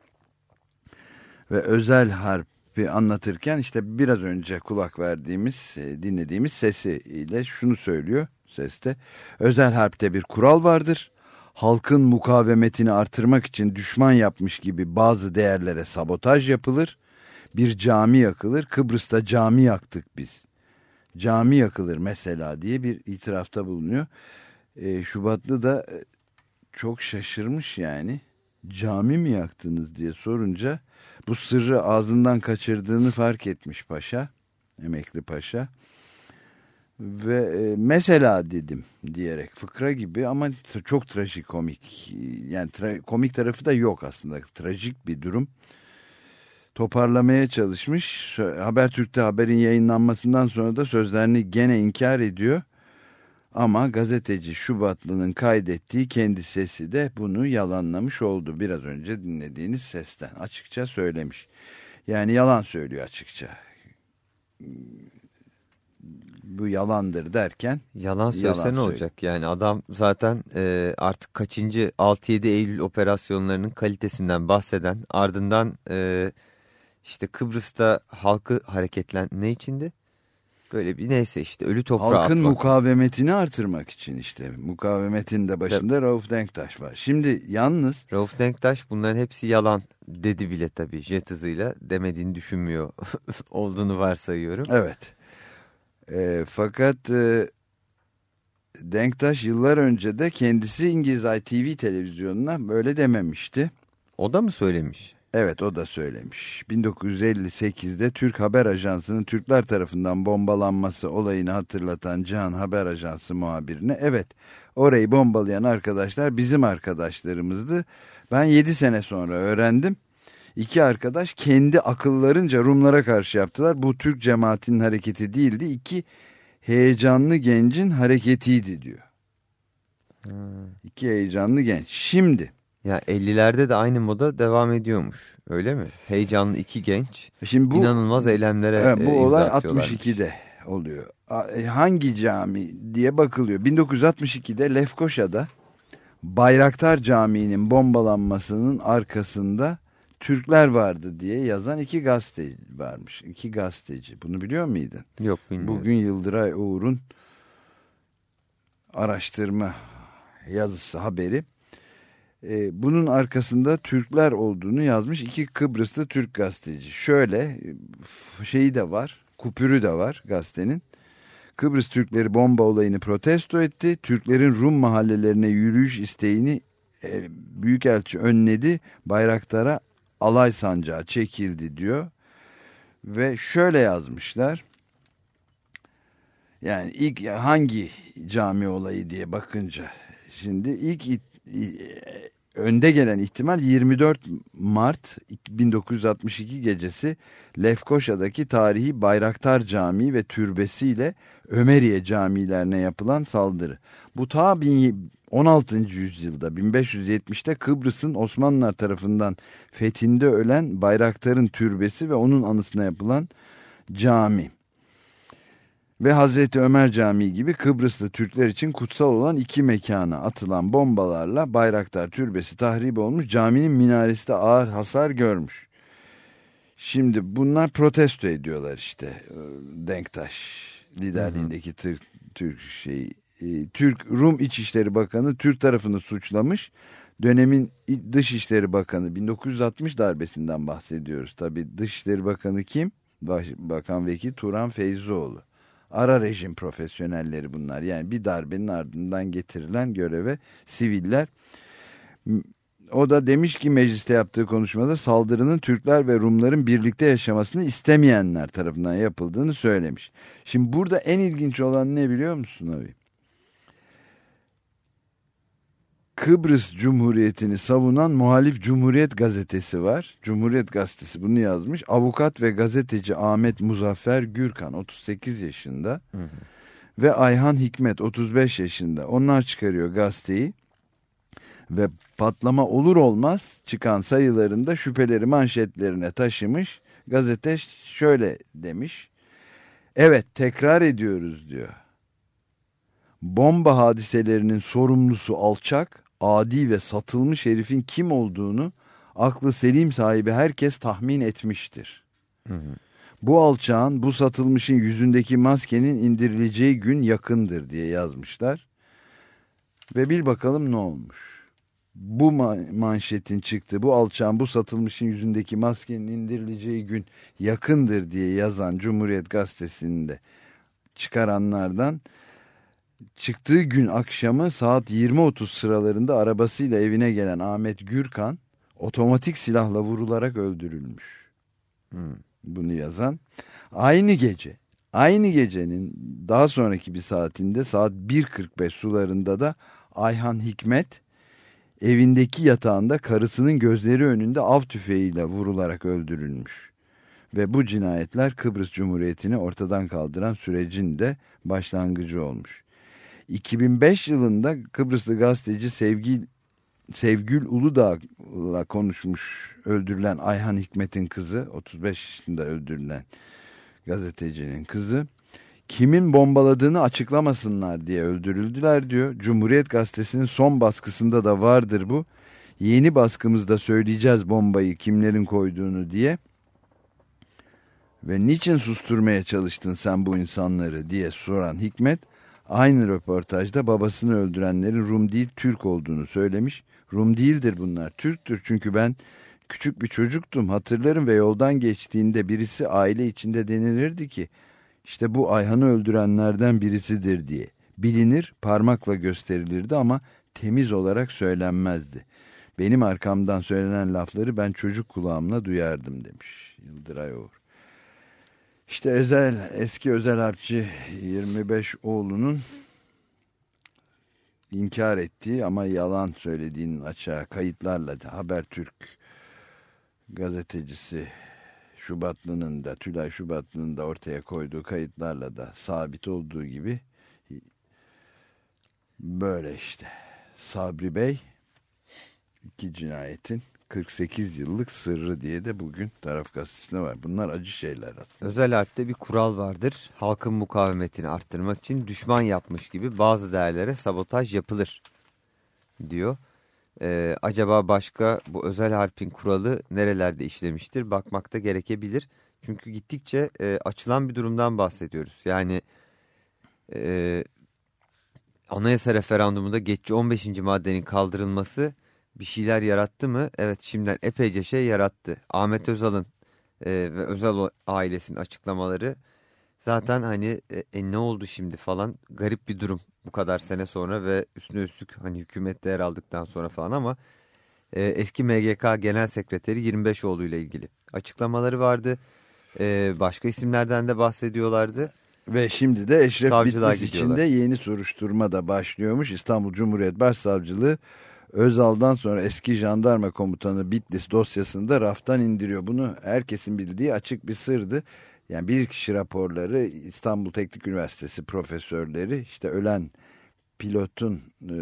ve özel harpi anlatırken işte biraz önce kulak verdiğimiz dinlediğimiz sesi ile şunu söylüyor seste özel harpte bir kural vardır halkın mukavemetini artırmak için düşman yapmış gibi bazı değerlere sabotaj yapılır. Bir cami yakılır. Kıbrıs'ta cami yaktık biz. Cami yakılır mesela diye bir itirafta bulunuyor. E, Şubatlı da e, çok şaşırmış yani. Cami mi yaktınız diye sorunca bu sırrı ağzından kaçırdığını fark etmiş paşa. Emekli paşa. Ve e, mesela dedim diyerek fıkra gibi ama çok trajikomik. Yani tra- komik tarafı da yok aslında. Trajik bir durum. Toparlamaya çalışmış. Habertürk'te haberin yayınlanmasından sonra da sözlerini gene inkar ediyor. Ama gazeteci Şubatlı'nın kaydettiği kendi sesi de bunu yalanlamış oldu. Biraz önce dinlediğiniz sesten açıkça söylemiş. Yani yalan söylüyor açıkça. Bu yalandır derken Yalan söylese Yalan ne söylüyor. olacak? Yani adam zaten e, artık kaçıncı 6-7 Eylül operasyonlarının kalitesinden bahseden ardından e, işte Kıbrıs'ta halkı hareketlen ne içindi? Böyle bir neyse işte ölü toprağa halkın atmak. mukavemetini artırmak için işte. Mukavemetin de başında Rauf Denktaş var. Şimdi yalnız Rauf Denktaş bunların hepsi yalan dedi bile tabii jet hızıyla demediğini düşünmüyor olduğunu varsayıyorum. Evet. E, fakat e, Denktaş yıllar önce de kendisi İngiliz ITV televizyonuna böyle dememişti. O da mı söylemiş? Evet o da söylemiş. 1958'de Türk Haber Ajansı'nın Türkler tarafından bombalanması olayını hatırlatan Can Haber Ajansı muhabirine evet orayı bombalayan arkadaşlar bizim arkadaşlarımızdı. Ben 7 sene sonra öğrendim. İki arkadaş kendi akıllarınca Rumlara karşı yaptılar. Bu Türk cemaatinin hareketi değildi. İki heyecanlı gencin hareketiydi diyor. İki heyecanlı genç. Şimdi Ya 50'lerde de aynı moda devam ediyormuş. Öyle mi? Heyecanlı iki genç şimdi bu inanılmaz eylemlere Evet, e, bu imza olay atıyorlarmış. 62'de oluyor. E, Hangi cami diye bakılıyor. 1962'de Lefkoşa'da Bayraktar Camii'nin bombalanmasının arkasında Türkler vardı diye yazan iki gazeteci varmış. İki gazeteci. Bunu biliyor muydun? Yok bilmiyorum. Bugün Yıldıray Uğur'un araştırma yazısı haberi. Ee, bunun arkasında Türkler olduğunu yazmış iki Kıbrıslı Türk gazeteci. Şöyle f- şeyi de var, kupürü de var gazetenin. Kıbrıs Türkleri bomba olayını protesto etti. Türklerin Rum mahallelerine yürüyüş isteğini e, Büyükelçi önledi. Bayraktar'a alay sancağı çekildi diyor. Ve şöyle yazmışlar. Yani ilk hangi cami olayı diye bakınca şimdi ilk önde gelen ihtimal 24 Mart 1962 gecesi Lefkoşa'daki tarihi Bayraktar Camii ve türbesiyle Ömeriye camilerine yapılan saldırı. Bu ta bin- 16. yüzyılda 1570'te Kıbrıs'ın Osmanlılar tarafından fethinde ölen Bayraktar'ın türbesi ve onun anısına yapılan cami ve Hazreti Ömer Camii gibi Kıbrıslı Türkler için kutsal olan iki mekana atılan bombalarla Bayraktar Türbesi tahrip olmuş. Caminin minaresi de ağır hasar görmüş. Şimdi bunlar protesto ediyorlar işte. e, Denktaş liderliğindeki Türk, Türk şey e, Türk Rum İçişleri Bakanı Türk tarafını suçlamış. Dönemin Dışişleri Bakanı 1960 darbesinden bahsediyoruz. Tabii Dışişleri Bakanı kim? Bakan Vekil Turan Feyzioğlu ara rejim profesyonelleri bunlar. Yani bir darbenin ardından getirilen göreve siviller. O da demiş ki mecliste yaptığı konuşmada saldırının Türkler ve Rumların birlikte yaşamasını istemeyenler tarafından yapıldığını söylemiş. Şimdi burada en ilginç olan ne biliyor musun abi? Kıbrıs Cumhuriyeti'ni savunan muhalif Cumhuriyet Gazetesi var. Cumhuriyet Gazetesi bunu yazmış. Avukat ve gazeteci Ahmet Muzaffer Gürkan 38 yaşında ve Ayhan Hikmet 35 yaşında. Onlar çıkarıyor gazeteyi ve patlama olur olmaz çıkan sayılarında şüpheleri manşetlerine taşımış. Gazete şöyle demiş. Evet tekrar ediyoruz diyor. Bomba hadiselerinin sorumlusu alçak, adi ve satılmış herifin kim olduğunu aklı selim sahibi herkes tahmin etmiştir. Bu alçağın, bu satılmışın yüzündeki maskenin indirileceği gün yakındır diye yazmışlar. Ve bil bakalım ne olmuş. bu ma- manşetin çıktığı, bu alçağın, bu satılmışın yüzündeki maskenin indirileceği gün yakındır diye yazan Cumhuriyet Gazetesi'nde çıkaranlardan çıktığı gün akşamı saat 20.30 sıralarında arabasıyla evine gelen Ahmet Gürkan otomatik silahla vurularak öldürülmüş. Bunu yazan. Aynı gece, aynı gecenin daha sonraki bir saatinde saat 1.45 sularında da Ayhan Hikmet evindeki yatağında karısının gözleri önünde av tüfeğiyle vurularak öldürülmüş. Ve bu cinayetler Kıbrıs Cumhuriyeti'ni ortadan kaldıran sürecin de başlangıcı olmuş. 2005 yılında Kıbrıslı gazeteci Sevgil, Sevgül Uludağ'la konuşmuş öldürülen Ayhan Hikmet'in kızı 35 yaşında öldürülen gazetecinin kızı kimin bombaladığını açıklamasınlar diye öldürüldüler diyor. Cumhuriyet Gazetesi'nin son baskısında da vardır bu. Yeni baskımızda söyleyeceğiz bombayı kimlerin koyduğunu diye. Ve niçin susturmaya çalıştın sen bu insanları diye soran Hikmet aynı röportajda babasını öldürenlerin Rum değil Türk olduğunu söylemiş. Rum değildir bunlar Türktür çünkü ben küçük bir çocuktum hatırlarım ve yoldan geçtiğinde birisi aile içinde denilirdi ki işte bu Ayhan'ı öldürenlerden birisidir diye. Bilinir parmakla gösterilirdi ama temiz olarak söylenmezdi. Benim arkamdan söylenen lafları ben çocuk kulağımla duyardım demiş Yıldıray Oğur. İşte özel eski özel harpçi 25 oğlunun inkar ettiği ama yalan söylediğinin açığa kayıtlarla da Habertürk gazetecisi Şubatlı'nın da Tülay Şubatlı'nın da ortaya koyduğu kayıtlarla da sabit olduğu gibi böyle işte. Sabri Bey iki cinayetin 48 yıllık sırrı diye de bugün taraf gazetesinde var. Bunlar acı şeyler aslında. Özel harpte bir kural vardır. Halkın mukavemetini arttırmak için düşman yapmış gibi bazı değerlere sabotaj yapılır diyor. Ee, acaba başka bu özel harpin kuralı nerelerde işlemiştir bakmakta gerekebilir. Çünkü gittikçe e, açılan bir durumdan bahsediyoruz. Yani e, anayasa referandumunda geçici 15. maddenin kaldırılması bir şeyler yarattı mı? Evet şimdiden epeyce şey yarattı. Ahmet Özal'ın e, ve Özal ailesinin açıklamaları zaten hani e, e, ne oldu şimdi falan garip bir durum bu kadar sene sonra ve üstüne üstlük hani hükümette yer aldıktan sonra falan ama e, eski MGK Genel Sekreteri 25 oğlu ile ilgili açıklamaları vardı. E, başka isimlerden de bahsediyorlardı. Ve şimdi de Eşref Savcılığa Bitlis gidiyorlar. içinde yeni soruşturma da başlıyormuş. İstanbul Cumhuriyet Başsavcılığı Özal'dan sonra eski jandarma komutanı Bitlis dosyasında raftan indiriyor. Bunu herkesin bildiği açık bir sırdı. Yani bir kişi raporları İstanbul Teknik Üniversitesi profesörleri işte ölen pilotun e,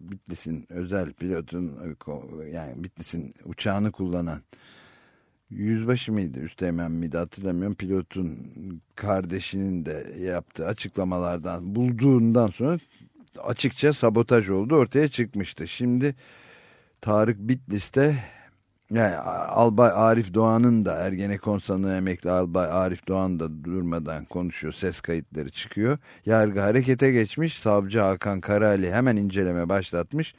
Bitlis'in özel pilotun e, yani Bitlis'in uçağını kullanan yüzbaşı mıydı üsteğmen miydi hatırlamıyorum pilotun kardeşinin de yaptığı açıklamalardan bulduğundan sonra açıkça sabotaj oldu ortaya çıkmıştı. Şimdi Tarık Bitlis'te yani Albay Arif Doğan'ın da Ergenekon sanığı emekli Albay Arif Doğan da durmadan konuşuyor. Ses kayıtları çıkıyor. Yargı harekete geçmiş. Savcı Hakan Karali hemen inceleme başlatmış.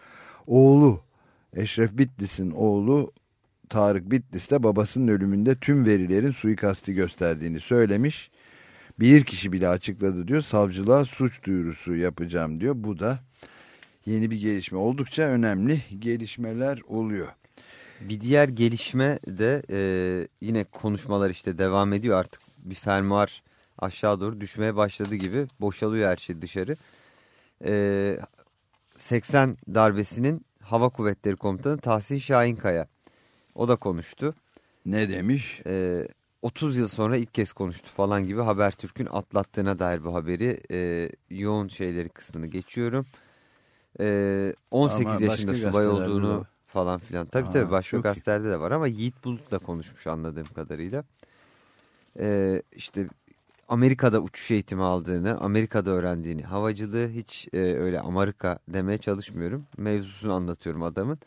Oğlu Eşref Bitlis'in oğlu Tarık Bitlis de babasının ölümünde tüm verilerin suikasti gösterdiğini söylemiş. Bir kişi bile açıkladı diyor. Savcılığa suç duyurusu yapacağım diyor. Bu da yeni bir gelişme. Oldukça önemli gelişmeler oluyor. Bir diğer gelişme de e, yine konuşmalar işte devam ediyor artık bir fermuar aşağı doğru düşmeye başladı gibi boşalıyor her şey dışarı. E, 80 darbesinin Hava Kuvvetleri Komutanı Tahsin Şahinkaya o da konuştu. Ne demiş? E, 30 yıl sonra ilk kez konuştu falan gibi Habertürk'ün atlattığına dair bu haberi e, yoğun şeyleri kısmını geçiyorum. E, 18 Ama yaşında subay gazetelerde olduğunu falan filan. Tabii Aa, tabii başka çok iyi. gazetelerde de var ama Yiğit Bulut'la konuşmuş anladığım kadarıyla. Ee, işte Amerika'da uçuş eğitimi aldığını, Amerika'da öğrendiğini, havacılığı hiç e, öyle Amerika demeye çalışmıyorum. Mevzusunu anlatıyorum adamın.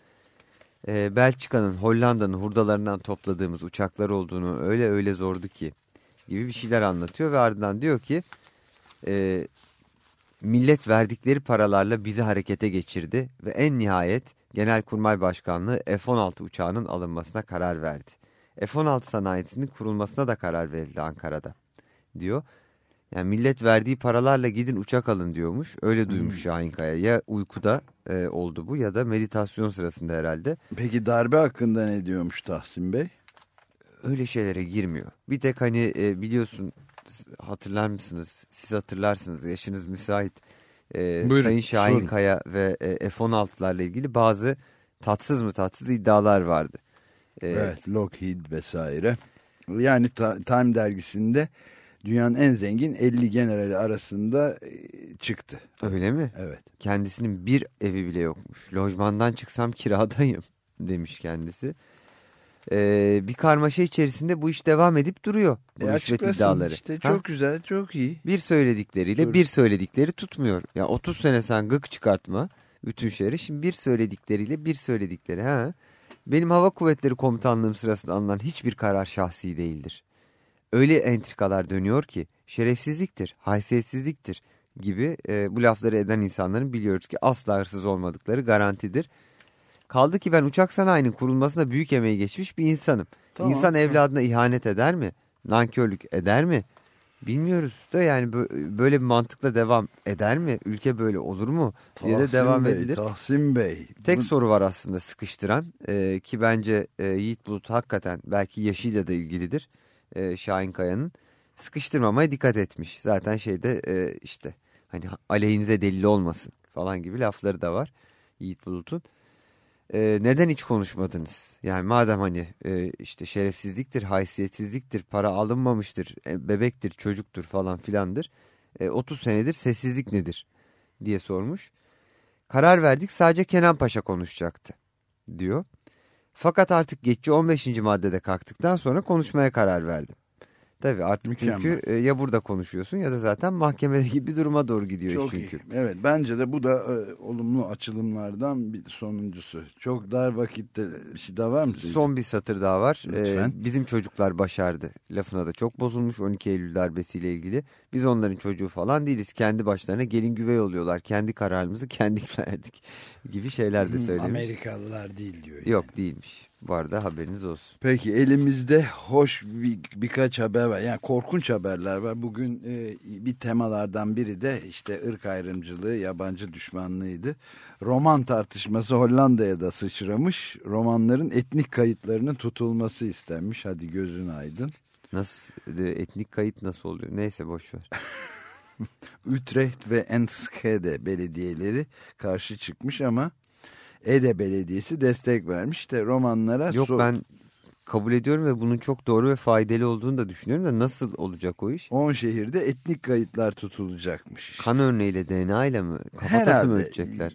Ee, Belçika'nın, Hollanda'nın hurdalarından topladığımız uçaklar olduğunu öyle öyle zordu ki gibi bir şeyler anlatıyor ve ardından diyor ki e, millet verdikleri paralarla bizi harekete geçirdi ve en nihayet Genelkurmay Başkanlığı F-16 uçağının alınmasına karar verdi. F-16 sanayisinin kurulmasına da karar verildi Ankara'da diyor. Yani millet verdiği paralarla gidin uçak alın diyormuş. Öyle duymuş Şahin Kaya. Ya uykuda e, oldu bu ya da meditasyon sırasında herhalde. Peki darbe hakkında ne diyormuş Tahsin Bey? Öyle şeylere girmiyor. Bir tek hani e, biliyorsun hatırlar mısınız? Siz hatırlarsınız yaşınız müsait. E, Buyurun, Sayın Şahin sorun. Kaya ve e, F-16'larla ilgili bazı tatsız mı tatsız iddialar vardı. E, Evet Lockheed vesaire. Yani Ta- Time dergisinde dünyanın en zengin 50 generali arasında e, çıktı. Öyle mi? Evet. Kendisinin bir evi bile yokmuş. Lojmandan çıksam kiradayım demiş kendisi. E, bir karmaşa içerisinde bu iş devam edip duruyor. Bu E rüşvet iddiaları. işte Ha? çok güzel çok iyi. Bir söyledikleriyle Dur. bir söyledikleri tutmuyor. Ya 30 sene sen gık çıkartma bütün şehri. Şimdi bir söyledikleriyle bir söyledikleri. Ha? Benim hava kuvvetleri komutanlığım sırasında alınan hiçbir karar şahsi değildir. Öyle entrikalar dönüyor ki şerefsizliktir, haysiyetsizliktir gibi e, bu lafları eden insanların biliyoruz ki asla hırsız olmadıkları garantidir. Kaldı ki ben uçak sanayinin kurulmasına büyük emeği geçmiş bir insanım. Tamam, İnsan tamam. evladına ihanet eder mi? Nankörlük eder mi? Bilmiyoruz da yani bö- böyle bir mantıkla devam eder mi? Ülke böyle olur mu? diye de Tahsin devam Bey, edilir. Tahsin Bey. Tek Bu- soru var aslında sıkıştıran e, ki bence e, Yiğit Bulut hakikaten belki yaşıyla da ilgilidir e, Şahin Kaya'nın. Sıkıştırmamaya dikkat etmiş. Zaten şeyde e, işte hani aleyhinize delil olmasın falan gibi lafları da var Yiğit Bulut'un. E, neden hiç konuşmadınız? Yani madem hani e, işte şerefsizliktir, haysiyetsizliktir, para alınmamıştır, e, bebektir, çocuktur falan filandır. E, 30 senedir sessizlik nedir diye sormuş. Karar verdik sadece Kenan Paşa konuşacaktı diyor. Fakat artık geçici 15. maddede kalktıktan sonra konuşmaya karar verdim. Tabii artık Mükemmel. çünkü e, ya burada konuşuyorsun ya da zaten mahkemede gibi bir duruma doğru gidiyor Çok çünkü. iyi. Evet bence de bu da e, olumlu açılımlardan bir sonuncusu. Çok dar vakitte bir şey daha var mı? Son bir satır daha var. Lütfen. Ee, bizim çocuklar başardı. Lafına da çok bozulmuş 12 Eylül darbesiyle ilgili. Biz onların çocuğu falan değiliz. Kendi başlarına gelin güvey oluyorlar. Kendi kararımızı kendik verdik gibi şeyler de söylemiş. Amerikalılar değil diyor. Yok değilmiş. Bu arada haberiniz olsun. Peki elimizde hoş bir, birkaç haber var. Yani korkunç haberler var. Bugün e, bir temalardan biri de işte ırk ayrımcılığı, yabancı düşmanlığıydı. Roman tartışması Hollanda'ya da sıçramış. Romanların etnik kayıtlarının tutulması istenmiş. Hadi gözün aydın. Nasıl e, etnik kayıt nasıl oluyor? Neyse boş ver. Utrecht ve Enschede belediyeleri karşı çıkmış ama Ede Belediyesi destek vermiş. İşte romanlara Yok ben kabul ediyorum ve bunun çok doğru ve faydalı olduğunu da düşünüyorum da nasıl olacak o iş? 10 şehirde etnik kayıtlar tutulacakmış. işte. Kan örneğiyle DNA ile mi? Kafatası mı ölçecekler?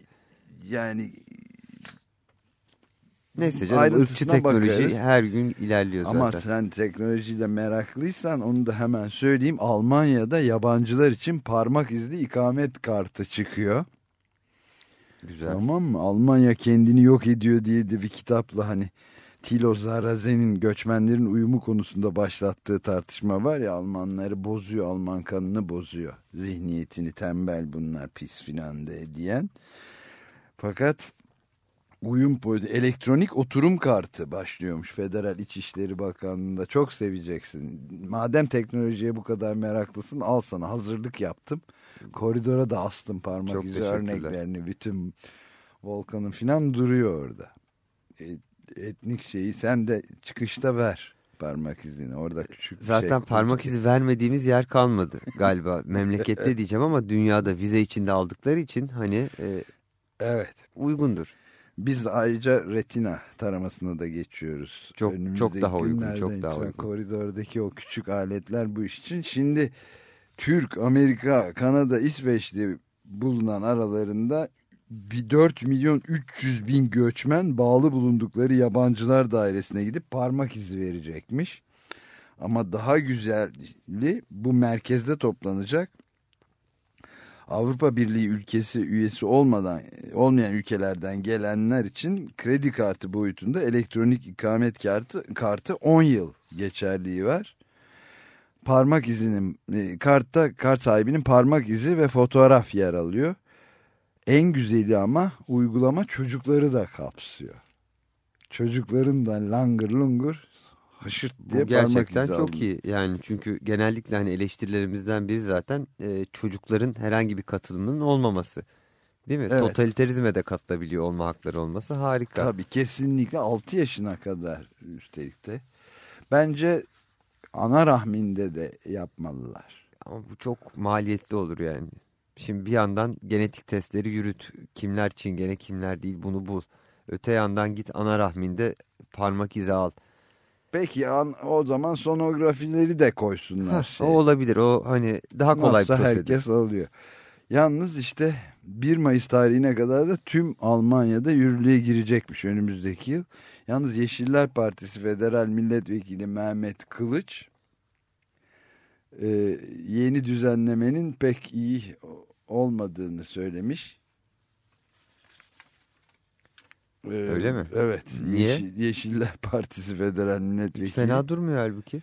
Yani Neyse canım ırkçı teknoloji bakarız. her gün ilerliyor ama zaten. sen teknolojiyle meraklıysan onu da hemen söyleyeyim. Almanya'da yabancılar için parmak izli ikamet kartı çıkıyor. Güzel. Tamam mı? Almanya kendini yok ediyor diye de bir kitapla hani Tilo Zarazen'in göçmenlerin uyumu konusunda başlattığı tartışma var ya Almanları bozuyor, Alman kanını bozuyor. Zihniyetini tembel bunlar pis filan de diyen. Fakat uyum elektronik oturum kartı başlıyormuş Federal İçişleri Bakanlığı'nda. Çok seveceksin. Madem teknolojiye bu kadar meraklısın al sana hazırlık yaptım. Koridora da astım parmak Çok izi örneklerini. Bütün Volkan'ın filan duruyor orada. E- etnik şeyi sen de çıkışta ver parmak izini. Orada küçük bir Zaten şey. parmak izi vermediğimiz yer kalmadı galiba. Memlekette diyeceğim ama dünyada vize içinde aldıkları için hani e, Evet. uygundur. Biz ayrıca retina taramasına da geçiyoruz. Çok- Önümüzdeki çok daha uygun, çok daha uygun. Koridordaki o küçük aletler bu iş için. Şimdi Türk, Amerika, Kanada, İsveç'te bulunan aralarında bir 4 milyon 300 bin göçmen bağlı bulundukları yabancılar dairesine gidip parmak izi verecekmiş. Ama daha güzeli bu merkezde toplanacak. Avrupa Birliği ülkesi üyesi olmadan olmayan ülkelerden gelenler için kredi kartı boyutunda elektronik ikamet kartı kartı 10 yıl geçerliği var. Parmak izinin e, kartta kart sahibinin parmak izi ve fotoğraf yer alıyor. En güzeli ama uygulama çocukları da kapsıyor. Çocukların da langır lungur haşırt diye Bu gerçekten çok alıyor. iyi. Yani çünkü genellikle hani eleştirilerimizden biri zaten e, çocukların herhangi bir katılımının olmaması. Değil mi? Evet. Totaliterizme de katılabiliyor olma hakları olması harika. Tabii kesinlikle 6 yaşına kadar üstelik de. Bence ana rahminde de yapmalılar. Ama bu çok maliyetli olur yani. Şimdi bir yandan genetik testleri yürüt. Kimler çingene kimler değil bunu bul. Öte yandan git ana rahminde parmak izi al. Peki an, o zaman sonografileri de koysunlar. Heh, şeye. o olabilir. O hani daha kolay bir Nasılsa prosedür. herkes alıyor. Yalnız işte 1 Mayıs tarihine kadar da tüm Almanya'da yürürlüğe girecekmiş önümüzdeki yıl. Yalnız Yeşiller Partisi Federal Milletvekili Mehmet Kılıç e, yeni düzenlemenin pek iyi olmadığını söylemiş. E, Öyle mi? Evet. Niye? Yeşil- Yeşiller Partisi Federal Milletvekili. Fena durmuyor halbuki.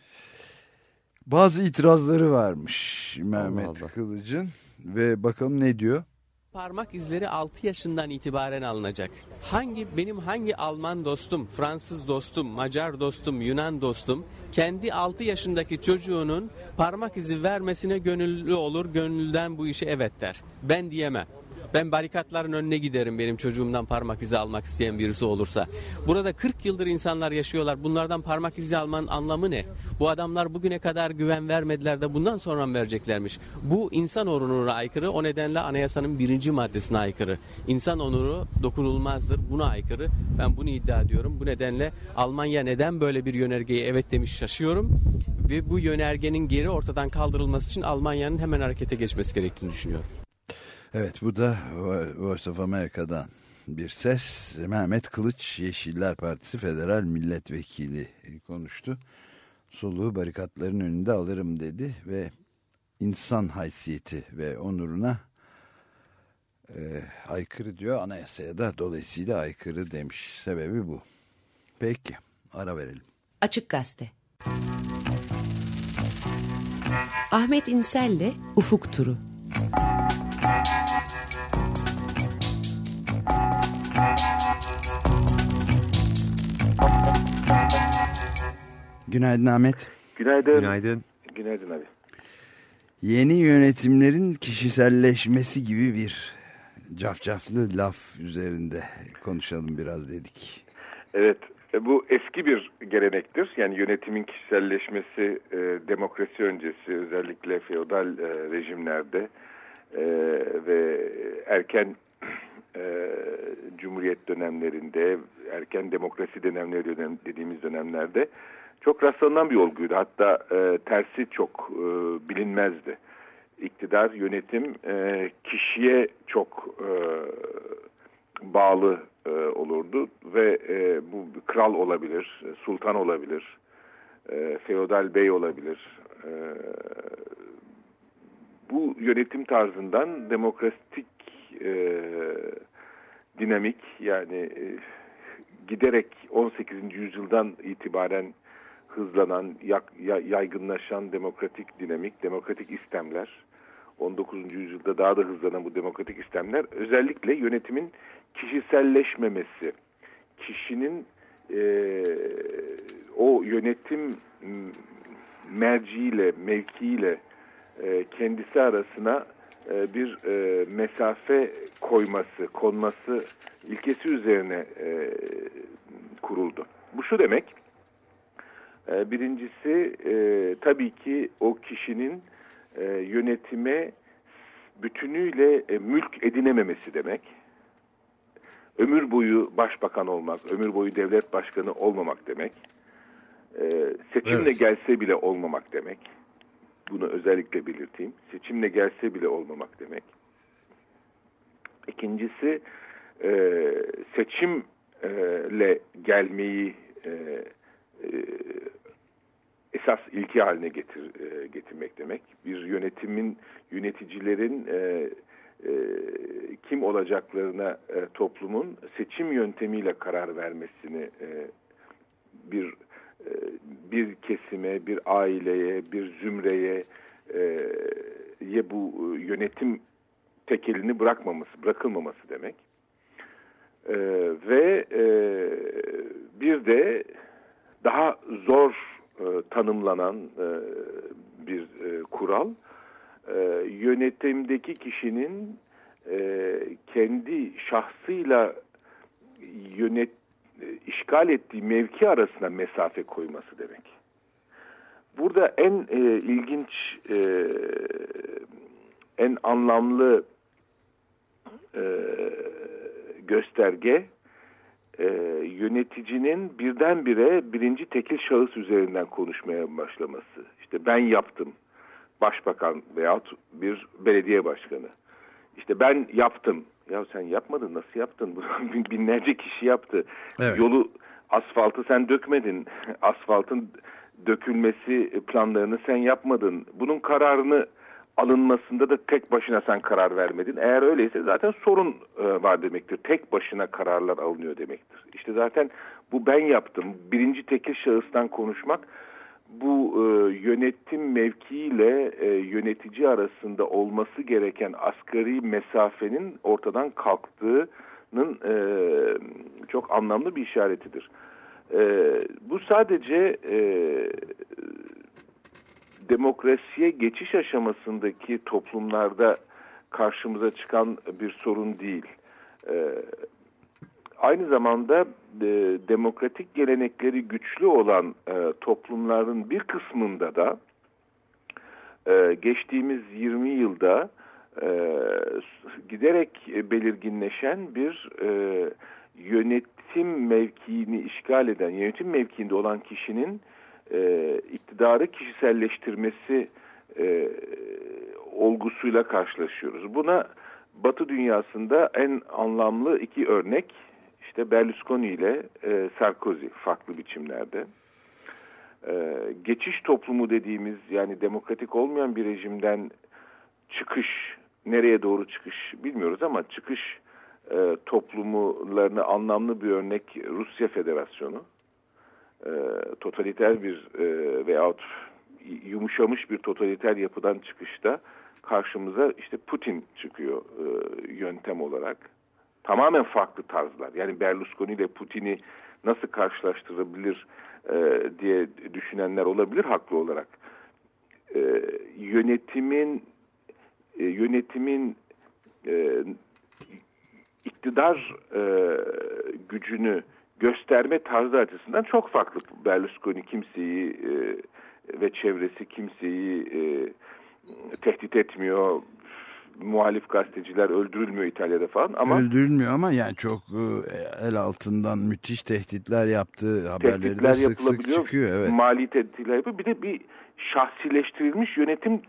Bazı itirazları varmış Mehmet Allah. Kılıç'ın ve bakalım ne diyor? Parmak izleri 6 yaşından itibaren alınacak. Hangi benim hangi Alman dostum, Fransız dostum, Macar dostum, Yunan dostum kendi 6 yaşındaki çocuğunun parmak izi vermesine gönüllü olur, gönülden bu işe evet der. Ben diyemem. Ben barikatların önüne giderim benim çocuğumdan parmak izi almak isteyen birisi olursa. Burada 40 yıldır insanlar yaşıyorlar. Bunlardan parmak izi almanın anlamı ne? Bu adamlar bugüne kadar güven vermediler de bundan sonra mı vereceklermiş? Bu insan onuruna aykırı. O nedenle anayasanın birinci maddesine aykırı. İnsan onuru dokunulmazdır. Buna aykırı. Ben bunu iddia ediyorum. Bu nedenle Almanya neden böyle bir yönergeye evet demiş şaşıyorum. Ve bu yönergenin geri ortadan kaldırılması için Almanya'nın hemen harekete geçmesi gerektiğini düşünüyorum. Evet bu da Voice of America'dan bir ses. Mehmet Kılıç Yeşiller Partisi Federal Milletvekili konuştu. Soluğu barikatların önünde alırım dedi ve insan haysiyeti ve onuruna e, aykırı diyor. Anayasaya da dolayısıyla aykırı demiş. Sebebi bu. Peki ara verelim. Açık Gazete Ahmet İnsel'le Ufuk Turu Günaydın Ahmet. Günaydın. Günaydın. Günaydın abi. Yeni yönetimlerin kişiselleşmesi gibi bir cafcaflı laf üzerinde konuşalım biraz dedik. Evet e, bu eski bir gelenektir. Yani yönetimin kişiselleşmesi e, demokrasi öncesi özellikle feodal e, rejimlerde e, ve erken e, cumhuriyet dönemlerinde erken demokrasi dönemleri dönem, dediğimiz dönemlerde çok rastlanan bir olguydu. Hatta e, tersi çok e, bilinmezdi. İktidar, yönetim e, kişiye çok e, bağlı e, olurdu ve e, bu kral olabilir, sultan olabilir, e, feodal bey olabilir. E, bu yönetim tarzından demokratik e, dinamik yani e, giderek 18. yüzyıldan itibaren hızlanan, yaygınlaşan demokratik dinamik, demokratik istemler, 19. yüzyılda daha da hızlanan bu demokratik istemler özellikle yönetimin kişiselleşmemesi, kişinin e, o yönetim m, merciyle, mevkiyle e, kendisi arasına e, bir e, mesafe koyması, konması ilkesi üzerine e, kuruldu. Bu şu demek, e, birincisi e, tabii ki o kişinin e, yönetime bütünüyle e, mülk edinememesi demek. Ömür boyu başbakan olmak, ömür boyu devlet başkanı olmamak demek. E, seçimle Evet. gelse bile olmamak demek. Bunu özellikle belirteyim. Seçimle gelse bile olmamak demek. İkincisi e, seçimle gelmeyi e, e, esas ilki haline getir, e, getirmek demek. Bir yönetimin, yöneticilerin e, e, kim olacaklarına e, toplumun seçim yöntemiyle karar vermesini e, bir e, bir kesime, bir aileye, bir zümreye e, ye bu e, yönetim tek elini bırakmaması, bırakılmaması demek. E, ve e, bir de daha zor e, tanımlanan e, bir e, kural, e, yönetimdeki kişinin e, kendi şahsıyla yönet işgal ettiği mevki arasında mesafe koyması demek. Burada en e, ilginç, e, en anlamlı e, gösterge e, yöneticinin birdenbire birinci tekil şahıs üzerinden konuşmaya başlaması. İşte ben yaptım, başbakan veyahut bir belediye başkanı. İşte ben yaptım. Ya sen yapmadın nasıl yaptın? Binlerce kişi yaptı. Evet. Yolu asfaltı sen dökmedin. Asfaltın dökülmesi planlarını sen yapmadın. Bunun kararını alınmasında da tek başına sen karar vermedin. Eğer öyleyse zaten sorun e, var demektir. Tek başına kararlar alınıyor demektir. İşte zaten bu ben yaptım. Birinci tekil şahıstan konuşmak bu e, yönetim mevkiiyle e, yönetici arasında olması gereken asgari mesafenin ortadan kalktığının e, çok anlamlı bir işaretidir. E, bu sadece e, demokrasiye geçiş aşamasındaki toplumlarda karşımıza çıkan bir sorun değil. E, aynı zamanda e, demokratik gelenekleri güçlü olan e, toplumların bir kısmında da e, geçtiğimiz 20 yılda e, giderek belirginleşen bir e, yönetim mevkiini işgal eden, yönetim mevkiinde olan kişinin e, iktidarı kişiselleştirmesi e, olgusuyla karşılaşıyoruz. Buna Batı dünyasında en anlamlı iki örnek işte Berlusconi ile e, Sarkozy farklı biçimlerde. E, geçiş toplumu dediğimiz yani demokratik olmayan bir rejimden çıkış, nereye doğru çıkış bilmiyoruz ama çıkış e, toplumlarına anlamlı bir örnek Rusya Federasyonu. E, totaliter bir e, veyahut yumuşamış bir totaliter yapıdan çıkışta karşımıza işte Putin çıkıyor e, yöntem olarak. Tamamen farklı tarzlar. Yani Berlusconi ile Putin'i nasıl karşılaştırabilir e, diye düşünenler olabilir haklı olarak. E, yönetimin e, yönetimin e, iktidar e, gücünü gösterme tarzı açısından çok farklı. Berlusconi kimseyi e, ve çevresi kimseyi e, tehdit etmiyor. Muhalif gazeteciler öldürülmüyor İtalya'da falan ama Öldürülmüyor ama yani çok e, el altından müthiş tehditler yaptığı haberleri de sık sık çıkıyor. Evet. Mali tehditler yapıyor. Bir de bir şahsileştirilmiş yönetim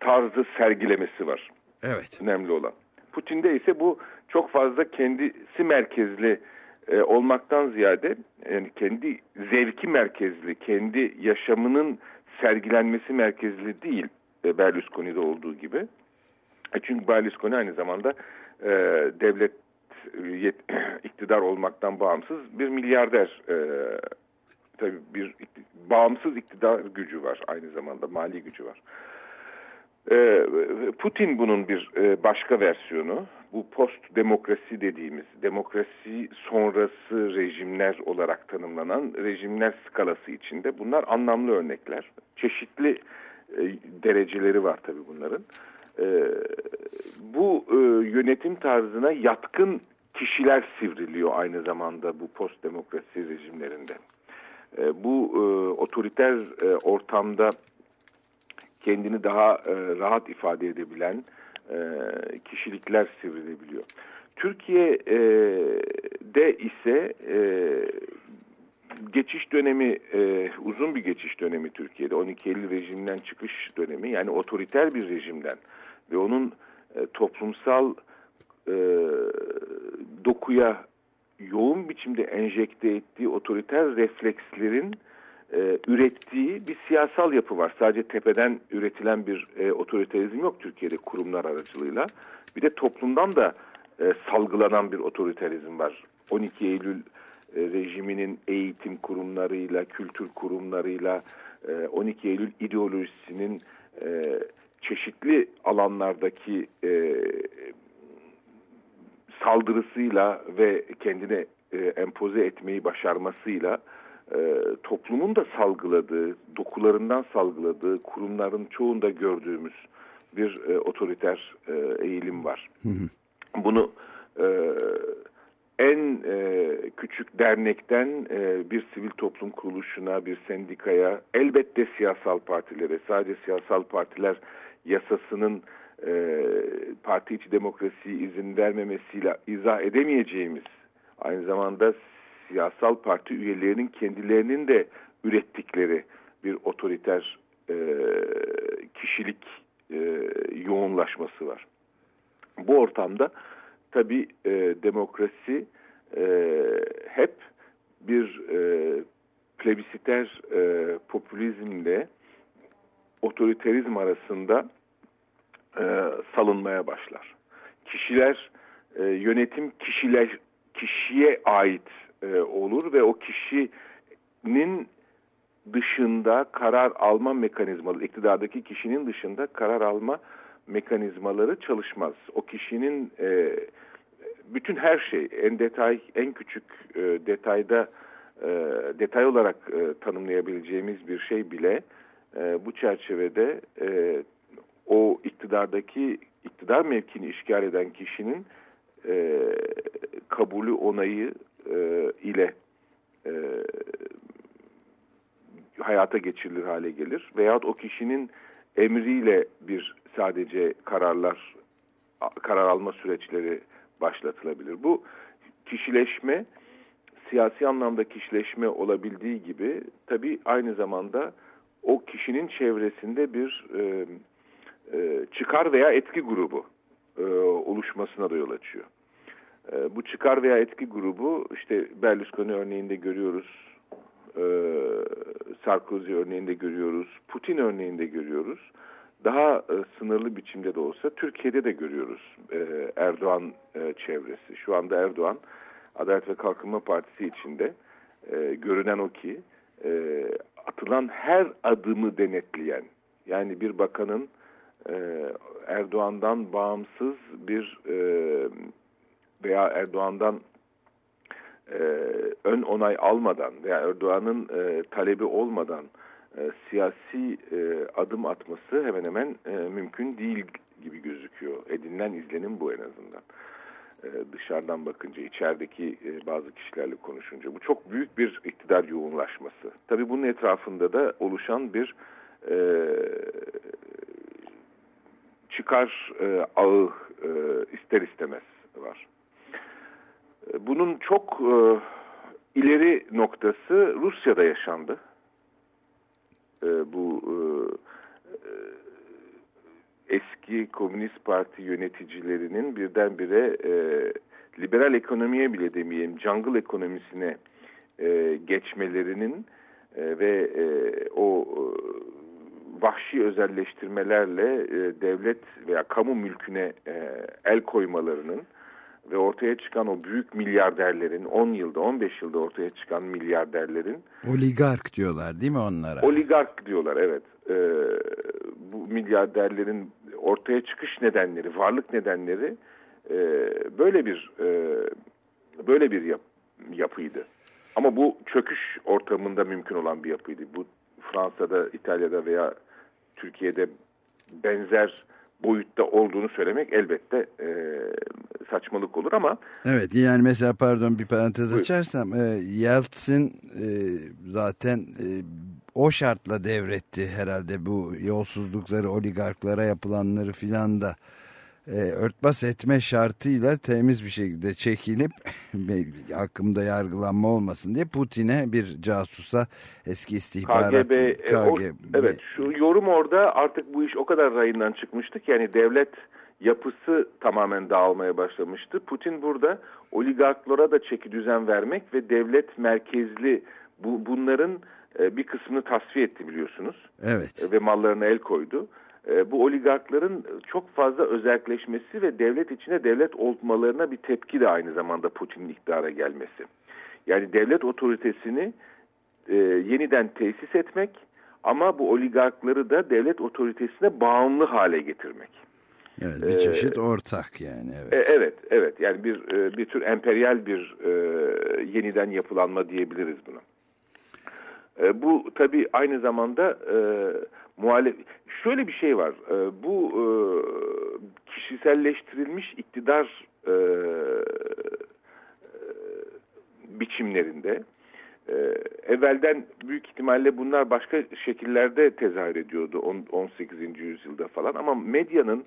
tarzı sergilemesi var. Evet. Önemli olan. Putin'de ise bu çok fazla kendisi merkezli e, olmaktan ziyade yani kendi zevki merkezli, kendi yaşamının sergilenmesi merkezli değil e, Berlusconi'de olduğu gibi. E, çünkü Berlusconi aynı zamanda e, devlet e, yet, iktidar olmaktan bağımsız bir milyarder. E, tabii bir bağımsız iktidar gücü var aynı zamanda mali gücü var. E, Putin bunun bir başka versiyonu. Bu post demokrasi dediğimiz demokrasi sonrası rejimler olarak tanımlanan rejimler skalası içinde bunlar anlamlı örnekler. Çeşitli dereceleri var tabii bunların. E, bu e, yönetim tarzına yatkın kişiler sivriliyor aynı zamanda bu post demokrasi rejimlerinde. E, bu e, otoriter e, ortamda kendini daha e, rahat ifade edebilen e, kişilikler sivrilebiliyor. Türkiye'de ise e, geçiş dönemi e, uzun bir geçiş dönemi Türkiye'de 12 Eylül rejimden çıkış dönemi yani otoriter bir rejimden ve onun e, toplumsal e, dokuya yoğun biçimde enjekte ettiği otoriter reflekslerin e, ürettiği bir siyasal yapı var. Sadece tepeden üretilen bir e, otoriterizm yok Türkiye'de kurumlar aracılığıyla. Bir de toplumdan da e, salgılanan bir otoriterizm var. 12 Eylül e, rejiminin eğitim kurumlarıyla, kültür kurumlarıyla, e, 12 Eylül ideolojisinin e, çeşitli alanlardaki e, saldırısıyla ve kendine e, empoze etmeyi başarmasıyla e, toplumun da salgıladığı, dokularından salgıladığı, kurumların çoğunda gördüğümüz bir e, otoriter e, eğilim var. Bunu e, en e, küçük dernekten e, bir sivil toplum kuruluşuna, bir sendikaya, elbette siyasal partilere, sadece siyasal partiler yasasının e, parti içi demokrasiyi izin vermemesiyle izah edemeyeceğimiz, aynı zamanda siyasal parti üyelerinin kendilerinin de ürettikleri bir otoriter e, kişilik e, yoğunlaşması var. Bu ortamda tabi e, demokrasi e, hep bir e, plebisiter e, popülizmle otoriterizm arasında e, salınmaya başlar. Kişiler e, yönetim kişiler kişiye ait e, olur ve o kişinin dışında karar alma mekanizmaları, iktidardaki kişinin dışında karar alma mekanizmaları çalışmaz. O kişinin e, bütün her şey, en detay, en küçük e, detayda e, detay olarak e, tanımlayabileceğimiz bir şey bile e, bu çerçevede e, o iktidardaki iktidar mevkini işgal eden kişinin e, kabulü onayı e, ile e, hayata geçirilir hale gelir. Veyahut o kişinin emriyle bir sadece kararlar, karar alma süreçleri başlatılabilir. Bu kişileşme, siyasi anlamda kişileşme olabildiği gibi tabii aynı zamanda o kişinin çevresinde bir e, e, çıkar veya etki grubu e, oluşmasına da yol açıyor. E, bu çıkar veya etki grubu işte Berlusconi örneğinde görüyoruz, Sarkozy örneğinde görüyoruz, Putin örneğinde görüyoruz. Daha sınırlı biçimde de olsa Türkiye'de de görüyoruz Erdoğan çevresi. Şu anda Erdoğan Adalet ve Kalkınma Partisi içinde görünen o ki atılan her adımı denetleyen yani bir bakanın e, Erdoğan'dan bağımsız bir e, veya Erdoğan'dan e, ön onay almadan veya Erdoğan'ın e, talebi olmadan e, siyasi e, adım atması hemen hemen e, mümkün değil gibi gözüküyor. Edinilen izlenim bu en azından. E, dışarıdan bakınca, içerideki e, bazı kişilerle konuşunca. Bu çok büyük bir iktidar yoğunlaşması. Tabii bunun etrafında da oluşan bir e, çıkar e, ağı e, ister istemez var. E, bunun çok e, ileri noktası Rusya'da yaşandı. E, bu e, e, eski Komünist Parti yöneticilerinin birdenbire e, liberal ekonomiye bile demeyeyim, jungle ekonomisine e, geçmelerinin e, ve e, o e, vahşi özelleştirmelerle e, devlet veya kamu mülküne e, el koymalarının ve ortaya çıkan o büyük milyarderlerin 10 yılda 15 yılda ortaya çıkan milyarderlerin Oligark diyorlar değil mi onlara? oligark diyorlar evet. E, bu milyarderlerin ortaya çıkış nedenleri varlık nedenleri e, böyle bir e, böyle bir yap, yapıydı. Ama bu çöküş ortamında mümkün olan bir yapıydı. Bu Fransa'da İtalya'da veya Türkiye'de benzer boyutta olduğunu söylemek elbette e, saçmalık olur ama Evet yani mesela pardon bir parantez Buyur. açarsam e, Yeltsin e, zaten e, o şartla devretti herhalde bu yolsuzlukları oligarklara yapılanları filan da e, örtbas etme şartıyla temiz bir şekilde çekilip hakkımda yargılanma olmasın diye Putin'e bir casusa eski istihbarat KGB, e, o- evet şu yorum orada artık bu iş o kadar rayından çıkmıştı ki yani devlet yapısı tamamen dağılmaya başlamıştı. Putin burada oligarklara da çeki düzen vermek ve devlet merkezli bu, bunların e, bir kısmını tasfiye etti biliyorsunuz evet. E, ve mallarına el koydu. E, bu oligarkların çok fazla özelleşmesi ve devlet içine devlet olmalarına bir tepki de aynı zamanda Putin'in iktidara gelmesi. Yani devlet otoritesini e, yeniden tesis etmek ama bu oligarkları da devlet otoritesine bağımlı hale getirmek. Evet, bir Ee, çeşit ortak yani. Evet. E, evet, evet. Yani bir e, bir tür emperyal bir e, yeniden yapılanma diyebiliriz buna. E, bu tabii aynı zamanda e, muhalef şöyle bir şey var. E, bu e, kişiselleştirilmiş iktidar e, e, biçimlerinde e, evvelden büyük ihtimalle bunlar başka şekillerde tezahür ediyordu on- 18. yüzyılda falan ama medyanın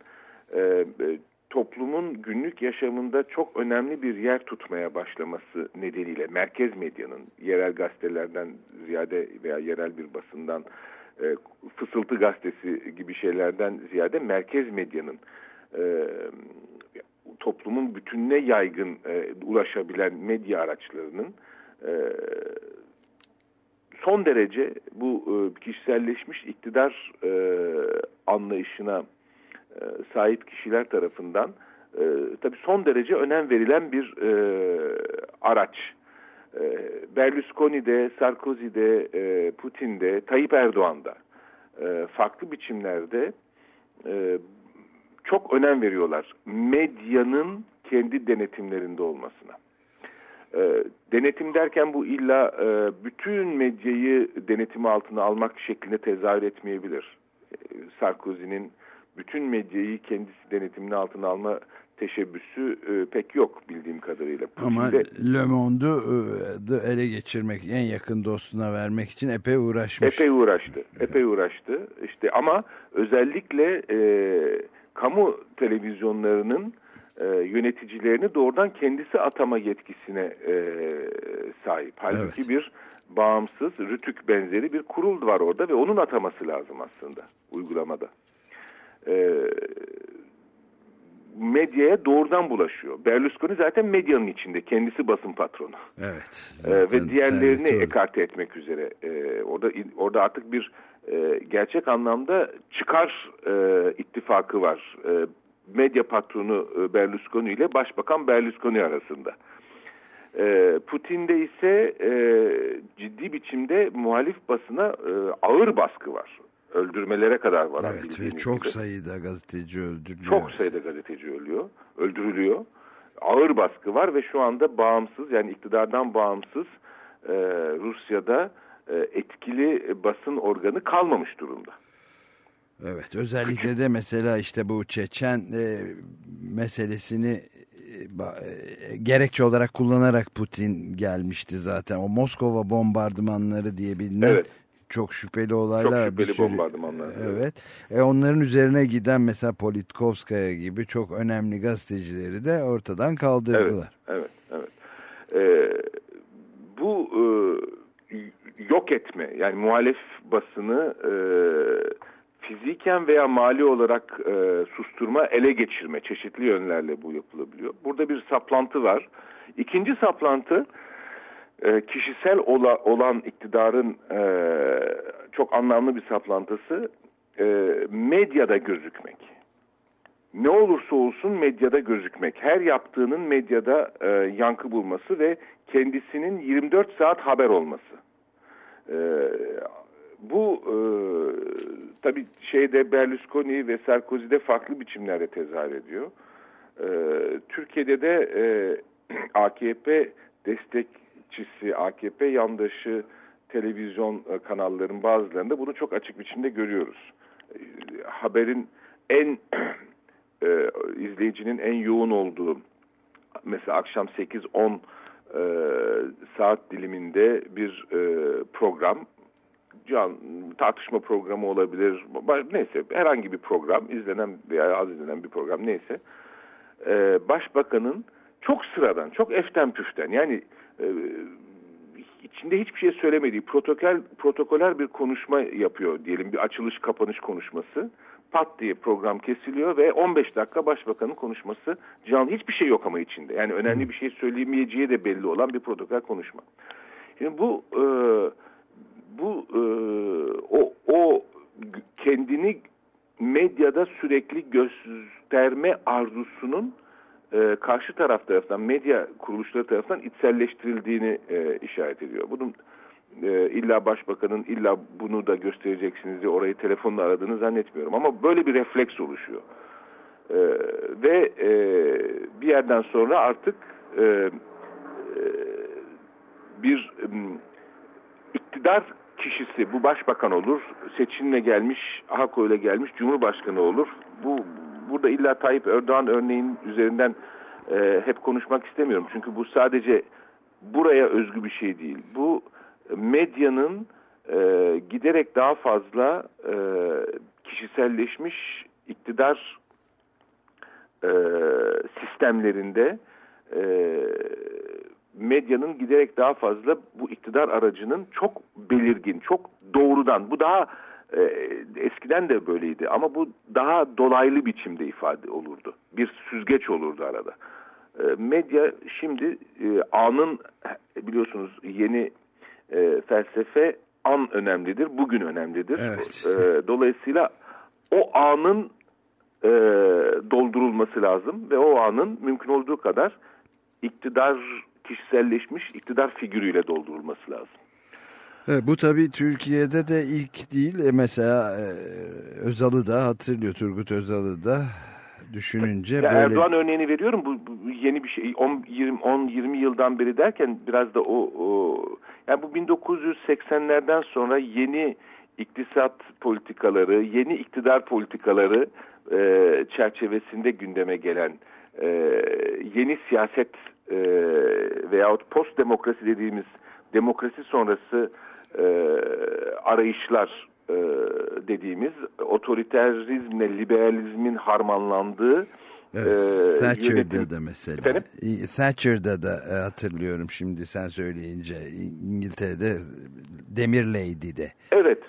e, e, toplumun günlük yaşamında çok önemli bir yer tutmaya başlaması nedeniyle merkez medyanın yerel gazetelerden ziyade veya yerel bir basından e, fısıltı gazetesi gibi şeylerden ziyade merkez medyanın e, toplumun bütününe yaygın e, ulaşabilen medya araçlarının son derece bu kişiselleşmiş iktidar anlayışına sahip kişiler tarafından e, tabii son derece önem verilen bir araç. E, Berlusconi'de, Sarkozy'de, e, Putin'de, Tayyip Erdoğan'da e, farklı biçimlerde e, çok önem veriyorlar medyanın kendi denetimlerinde olmasına. Denetim derken bu illa bütün medyayı denetimi altına almak şeklinde tezahür etmeyebilir. Sarkozy'nin bütün medyayı kendisi denetiminin altına alma teşebbüsü e, pek yok bildiğim kadarıyla. Ama Putin'de Le Monde'u e, ele geçirmek, en yakın dostuna vermek için epey uğraşmış. epey uğraştı. Epey uğraştı. İşte ama özellikle e, kamu televizyonlarının e, yöneticilerini doğrudan kendisi atama yetkisine e, sahip. Halbuki Evet. bir bağımsız, rütük benzeri bir kurul var orada ve onun ataması lazım aslında uygulamada. E, medyaya doğrudan bulaşıyor. Berlusconi zaten medyanın içinde. Kendisi basın patronu. Evet. Ee, ve diğerlerini serveti ekarte etmek üzere. Ee, orada orada artık bir e, gerçek anlamda çıkar e, ittifakı var. E, medya patronu e, Berlusconi ile Başbakan Berlusconi arasında. E, Putin'de ise e, ciddi biçimde muhalif basına e, ağır baskı var. Öldürmelere kadar var. Evet ve çok gibi. sayıda gazeteci öldürülüyor. Çok sayıda gazeteci ölüyor, öldürülüyor. Ağır baskı var ve şu anda bağımsız yani iktidardan bağımsız e, Rusya'da e, etkili basın organı kalmamış durumda. Evet özellikle de mesela işte bu Çeçen e, meselesini e, e, gerekçe olarak kullanarak Putin gelmişti zaten. O Moskova bombardımanları diye bilinen Evet. Çok şüpheli olaylar. Çok bir şüpheli sürü- bombardımanlar, evet. Evet. E, onların üzerine giden mesela Politkovskaya gibi çok önemli gazetecileri de ortadan kaldırdılar. Evet, evet. Ee, bu e, yok etme yani muhalef basını e, fiziken veya mali olarak e, susturma, ele geçirme çeşitli yönlerle bu yapılabiliyor. Burada bir saplantı var. İkinci saplantı e, kişisel ola, olan iktidarın e, çok anlamlı bir saplantısı e, medyada gözükmek ne olursa olsun medyada gözükmek, her yaptığının medyada e, yankı bulması ve kendisinin 24 saat haber olması. Bu e, tabii şeyde Berlusconi ve Sarkozy'de farklı biçimlerde tezahür ediyor. Türkiye'de de AKP destekçisi, AKP yandaşı televizyon e, kanalların bazılarında bunu çok açık biçimde görüyoruz. E, haberin en e, izleyicinin en yoğun olduğu mesela akşam 8-10 e, saat diliminde bir e, program can tartışma programı olabilir neyse herhangi bir program izlenen veya az izlenen bir program neyse e, başbakanın çok sıradan çok eften püften yani e, içinde hiçbir şey söylemediği protokol protokoler bir konuşma yapıyor diyelim bir açılış kapanış konuşması. Pat diye program kesiliyor ve 15 dakika başbakanın konuşması. Canlı hiçbir şey yok ama içinde. Yani önemli bir şey söyleyemeyeceği de belli olan bir protokol konuşma. Şimdi bu e, bu e, o o kendini medyada sürekli gösterme arzusunun e, karşı taraf tarafından medya kuruluşları tarafından içselleştirildiğini e, işaret ediyor. Bunun e, illa başbakanın illa bunu da göstereceksiniz diye orayı telefonla aradığını zannetmiyorum. Ama böyle bir refleks oluşuyor. E, ve e, bir yerden sonra artık e, e, bir m, iktidar kişisi bu başbakan olur, seçimle gelmiş, Ahako ile gelmiş cumhurbaşkanı olur. Bu burada illa Tayyip Erdoğan örneğin üzerinden e, hep konuşmak istemiyorum. Çünkü bu sadece buraya özgü bir şey değil. Bu medyanın e, giderek daha fazla e, kişiselleşmiş iktidar e, sistemlerinde e, medyanın giderek daha fazla bu iktidar aracının çok belirgin, çok doğrudan, bu daha e, eskiden de böyleydi ama bu daha dolaylı biçimde ifade olurdu. Bir süzgeç olurdu arada. E, medya şimdi e, anın biliyorsunuz yeni e, felsefe an önemlidir, bugün önemlidir. Evet. E, dolayısıyla o anın e, doldurulması lazım ve o anın mümkün olduğu kadar iktidar kişiselleşmiş iktidar figürüyle doldurulması lazım. Evet, bu tabii Türkiye'de de ilk değil. E, mesela e, Özal'ı da hatırlıyor. Turgut Özal'ı da düşününce Ya böyle... Erdoğan örneğini veriyorum. Bu, bu yeni bir şey. 10 20 10 20 yıldan beri derken biraz da o, o yani bu 1980'lerden sonra yeni iktisat politikaları, yeni iktidar politikaları e, çerçevesinde gündeme gelen e, yeni siyaset e, veyahut post demokrasi dediğimiz demokrasi sonrası e, arayışlar e, dediğimiz otoriterizmle liberalizmin harmanlandığı Evet, e, Thatcher'da yönetim- da mesela. Efendim? Thatcher'da da e, hatırlıyorum şimdi sen söyleyince İngiltere'de Demir Lady'de. Evet.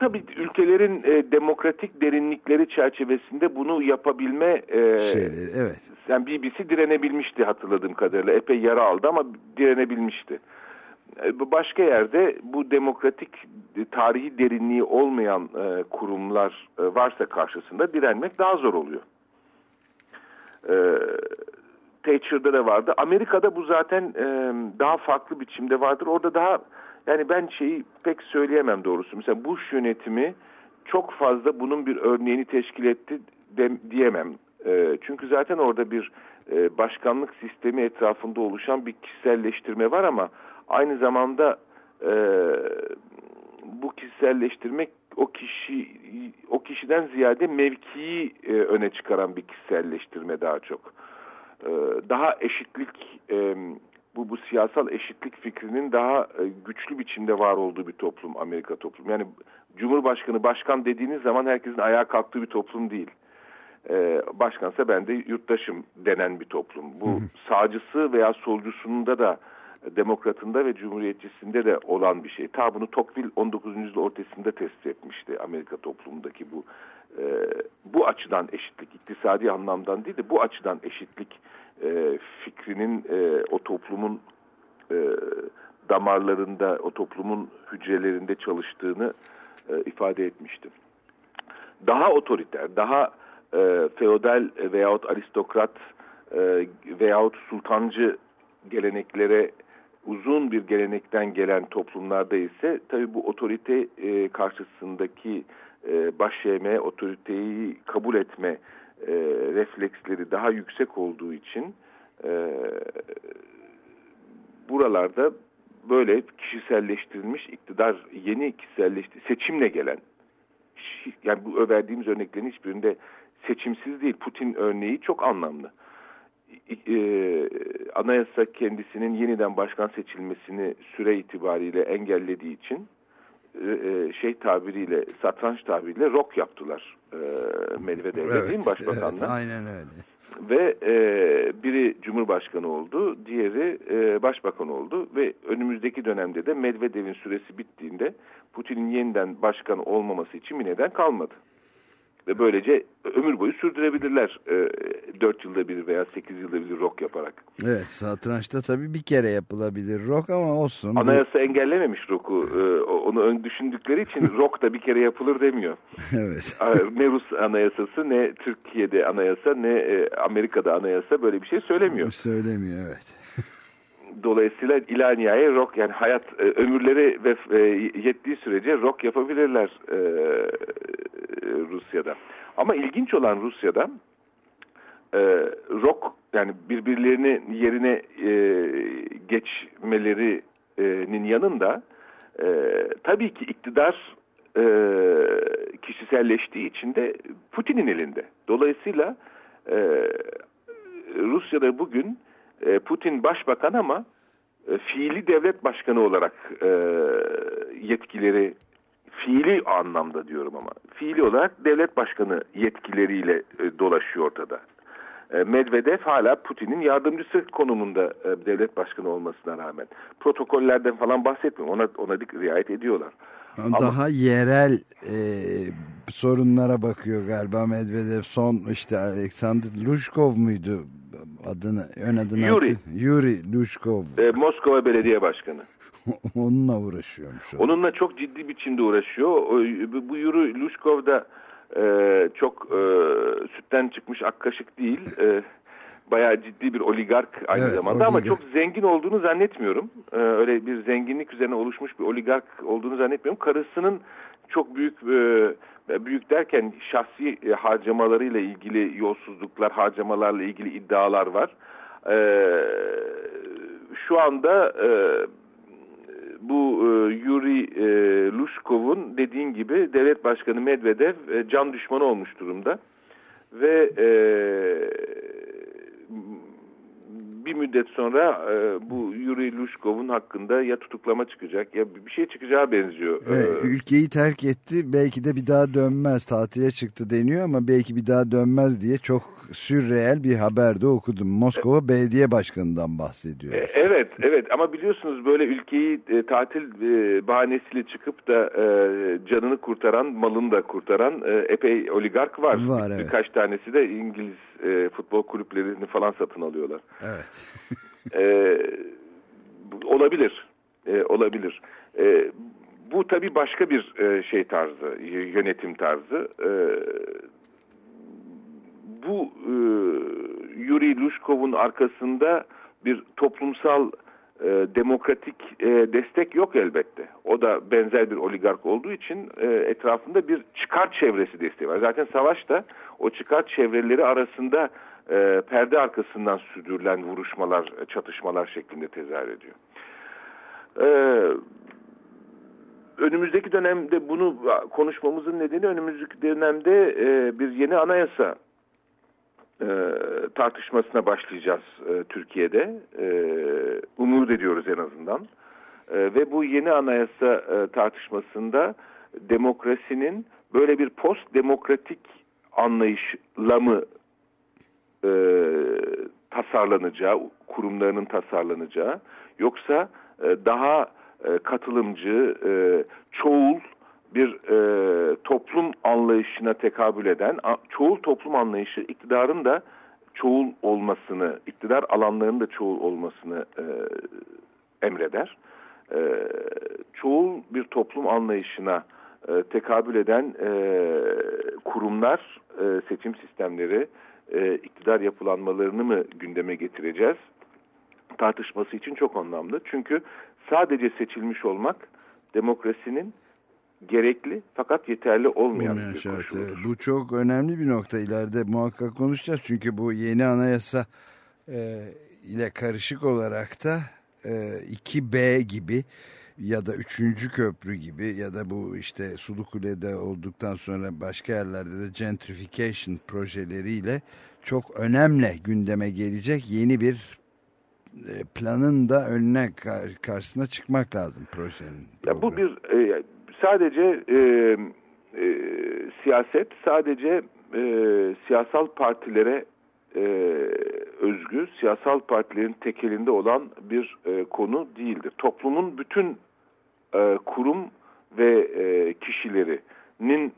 Tabii ülkelerin e, demokratik derinlikleri çerçevesinde bunu yapabilme e, Şeyleri, evet. yani BBC direnebilmişti hatırladığım kadarıyla. Epey yara aldı ama direnebilmişti. E, Başka yerde bu demokratik tarihi derinliği olmayan e, kurumlar e, varsa karşısında direnmek daha zor oluyor. E, Thatcher'da da vardı. Amerika'da bu zaten e, daha farklı biçimde vardır. Orada daha yani ben şeyi pek söyleyemem doğrusu. Mesela Bush yönetimi çok fazla bunun bir örneğini teşkil etti de- diyemem. E, çünkü zaten orada bir e, başkanlık sistemi etrafında oluşan bir kişiselleştirme var ama aynı zamanda e, bu kişiselleştirmek o kişi o kişiden ziyade mevkiyi e, öne çıkaran bir kişiselleştirme daha çok. E, daha eşitlik e, bu bu siyasal eşitlik fikrinin daha e, güçlü biçimde var olduğu bir toplum Amerika toplumu. Yani Cumhurbaşkanı başkan dediğiniz zaman herkesin ayağa kalktığı bir toplum değil. E, başkansa ben de yurttaşım denen bir toplum. Bu sağcısı veya solcusunda da demokratında ve cumhuriyetçisinde de olan bir şey. Ta bunu Tocqueville 19. yüzyıl ortasında tespit etmişti Amerika toplumundaki bu e, bu açıdan eşitlik iktisadi anlamdan değil de bu açıdan eşitlik e, fikrinin e, o toplumun e, damarlarında o toplumun hücrelerinde çalıştığını e, ifade etmişti. Daha otoriter, daha e, feodal veyahut aristokrat e, veyahut sultancı geleneklere uzun bir gelenekten gelen toplumlarda ise tabii bu otorite e, karşısındaki e, baş eğme, otoriteyi kabul etme e, refleksleri daha yüksek olduğu için e, buralarda böyle kişiselleştirilmiş iktidar yeni kişiselleşti seçimle gelen yani bu verdiğimiz örneklerin hiçbirinde seçimsiz değil. Putin örneği çok anlamlı. E, anayasa kendisinin yeniden başkan seçilmesini süre itibariyle engellediği için e, şey tabiriyle satranç tabiriyle rok yaptılar e, Medvedev'le değil mi başbakanla? evet, aynen öyle. Ve e, biri Cumhurbaşkanı oldu, diğeri e, Başbakan oldu ve önümüzdeki dönemde de Medvedev'in süresi bittiğinde Putin'in yeniden başkan olmaması için bir neden kalmadı. Ve böylece ömür boyu sürdürebilirler e, 4 yılda bir veya 8 yılda bir rok yaparak. Evet satrançta tabii bir kere yapılabilir rock ama olsun. Bu- Anayasa engellememiş roku. E, onu ön düşündükleri için rok da bir kere yapılır demiyor. evet. ne Rus anayasası ne Türkiye'de anayasa ne e, Amerika'da anayasa böyle bir şey söylemiyor. Söylemiyor evet. Dolayısıyla ila nihayet rock yani hayat e, ömürleri ve e, yettiği sürece rock yapabilirler e, Rusya'da. Ama ilginç olan Rusya'da e, rock yani birbirlerini yerine e, geçmelerinin yanında e, tabii ki iktidar e, kişiselleştiği için de Putin'in elinde. Dolayısıyla e, Rusya'da bugün e, Putin başbakan ama e, fiili devlet başkanı olarak e, yetkileri fiili anlamda diyorum ama fiili olarak devlet başkanı yetkileriyle e, dolaşıyor ortada. E, Medvedev hala Putin'in yardımcısı konumunda e, devlet başkanı olmasına rağmen. Protokollerden falan bahsetmiyorum. Ona, ona dik riayet ediyorlar. Daha yerel e, sorunlara bakıyor galiba Medvedev. Son işte Alexander Lushkov muydu adını ön adını Yuri. hatır- Yuri Lushkov. E, Moskova Belediye Başkanı. Onunla uğraşıyormuş. o. Onunla çok ciddi biçimde uğraşıyor. Bu- Yuri Lushkov da e, çok e, sütten çıkmış ak kaşık değil. E, bayağı ciddi bir oligark aynı Evet, zamanda ama oligark. çok zengin olduğunu zannetmiyorum. E, öyle bir zenginlik üzerine oluşmuş bir oligark olduğunu zannetmiyorum. Karısının çok büyük e, büyük derken şahsi e, harcamalarıyla ilgili yolsuzluklar, harcamalarla ilgili iddialar var. E, şu anda e, bu e, Yuri e, Lushkov'un dediğin gibi devlet başkanı Medvedev e, can düşmanı olmuş durumda. Ve e, bir müddet sonra e, bu Yuri Lushkov'un hakkında ya tutuklama çıkacak ya bir şey çıkacağı benziyor. Ve E, ülkeyi terk etti. Belki de bir daha dönmez. Tatile çıktı deniyor ama belki bir daha dönmez diye çok sürreel bir haberde okudum. Moskova Belediye Başkanı'ndan bahsediyor. E, Evet, evet ama biliyorsunuz böyle ülkeyi e, tatil e, bahanesiyle çıkıp da e, canını kurtaran, malını da kurtaran e, epey oligark var. Var, evet. Birkaç tanesi de İngiliz e, futbol kulüplerini falan satın alıyorlar. Evet. E, olabilir, e, olabilir. E, bu tabii başka bir e, şey tarzı, yönetim tarzı. E, bu e, Yuri Lushkov'un arkasında bir toplumsal e, demokratik e, destek yok elbette. O da benzer bir oligark olduğu için e, etrafında bir çıkar çevresi desteği var. Zaten savaşta o çıkar çevreleri arasında e, perde arkasından sürdürülen vuruşmalar, e, çatışmalar şeklinde tezahür ediyor. E, önümüzdeki dönemde bunu konuşmamızın nedeni önümüzdeki dönemde e, bir yeni anayasa e, tartışmasına başlayacağız e, Türkiye'de. E, umut ediyoruz en azından. E, ve bu yeni anayasa e, tartışmasında demokrasinin böyle bir post demokratik anlayışla mı e, tasarlanacağı, kurumlarının tasarlanacağı yoksa e, daha e, katılımcı, e, çoğul bir e, toplum anlayışına tekabül eden, a- çoğul toplum anlayışı iktidarın da çoğul olmasını, iktidar alanlarının da çoğul olmasını e, emreder. E, çoğul bir toplum anlayışına e, tekabül eden e, kurumlar, e, seçim sistemleri, e, iktidar yapılanmalarını mı gündeme getireceğiz? Tartışması için çok anlamlı. Çünkü sadece seçilmiş olmak demokrasinin gerekli fakat yeterli olmayan Olmayan bir koşuldur. Bu çok önemli bir nokta. İleride muhakkak konuşacağız. Çünkü bu yeni anayasa e, ile karışık olarak da e, 2B gibi ya da 3. köprü gibi ya da bu işte Sulukule'de olduktan sonra başka yerlerde de gentrification projeleriyle çok önemli gündeme gelecek yeni bir e, planın da önüne kar- karşısına çıkmak lazım projenin. Ya bu bir e, sadece e, e, siyaset sadece e, siyasal partilere e, özgü, siyasal partilerin tekelinde olan bir e, konu değildir. Toplumun bütün e, kurum ve e, kişilerinin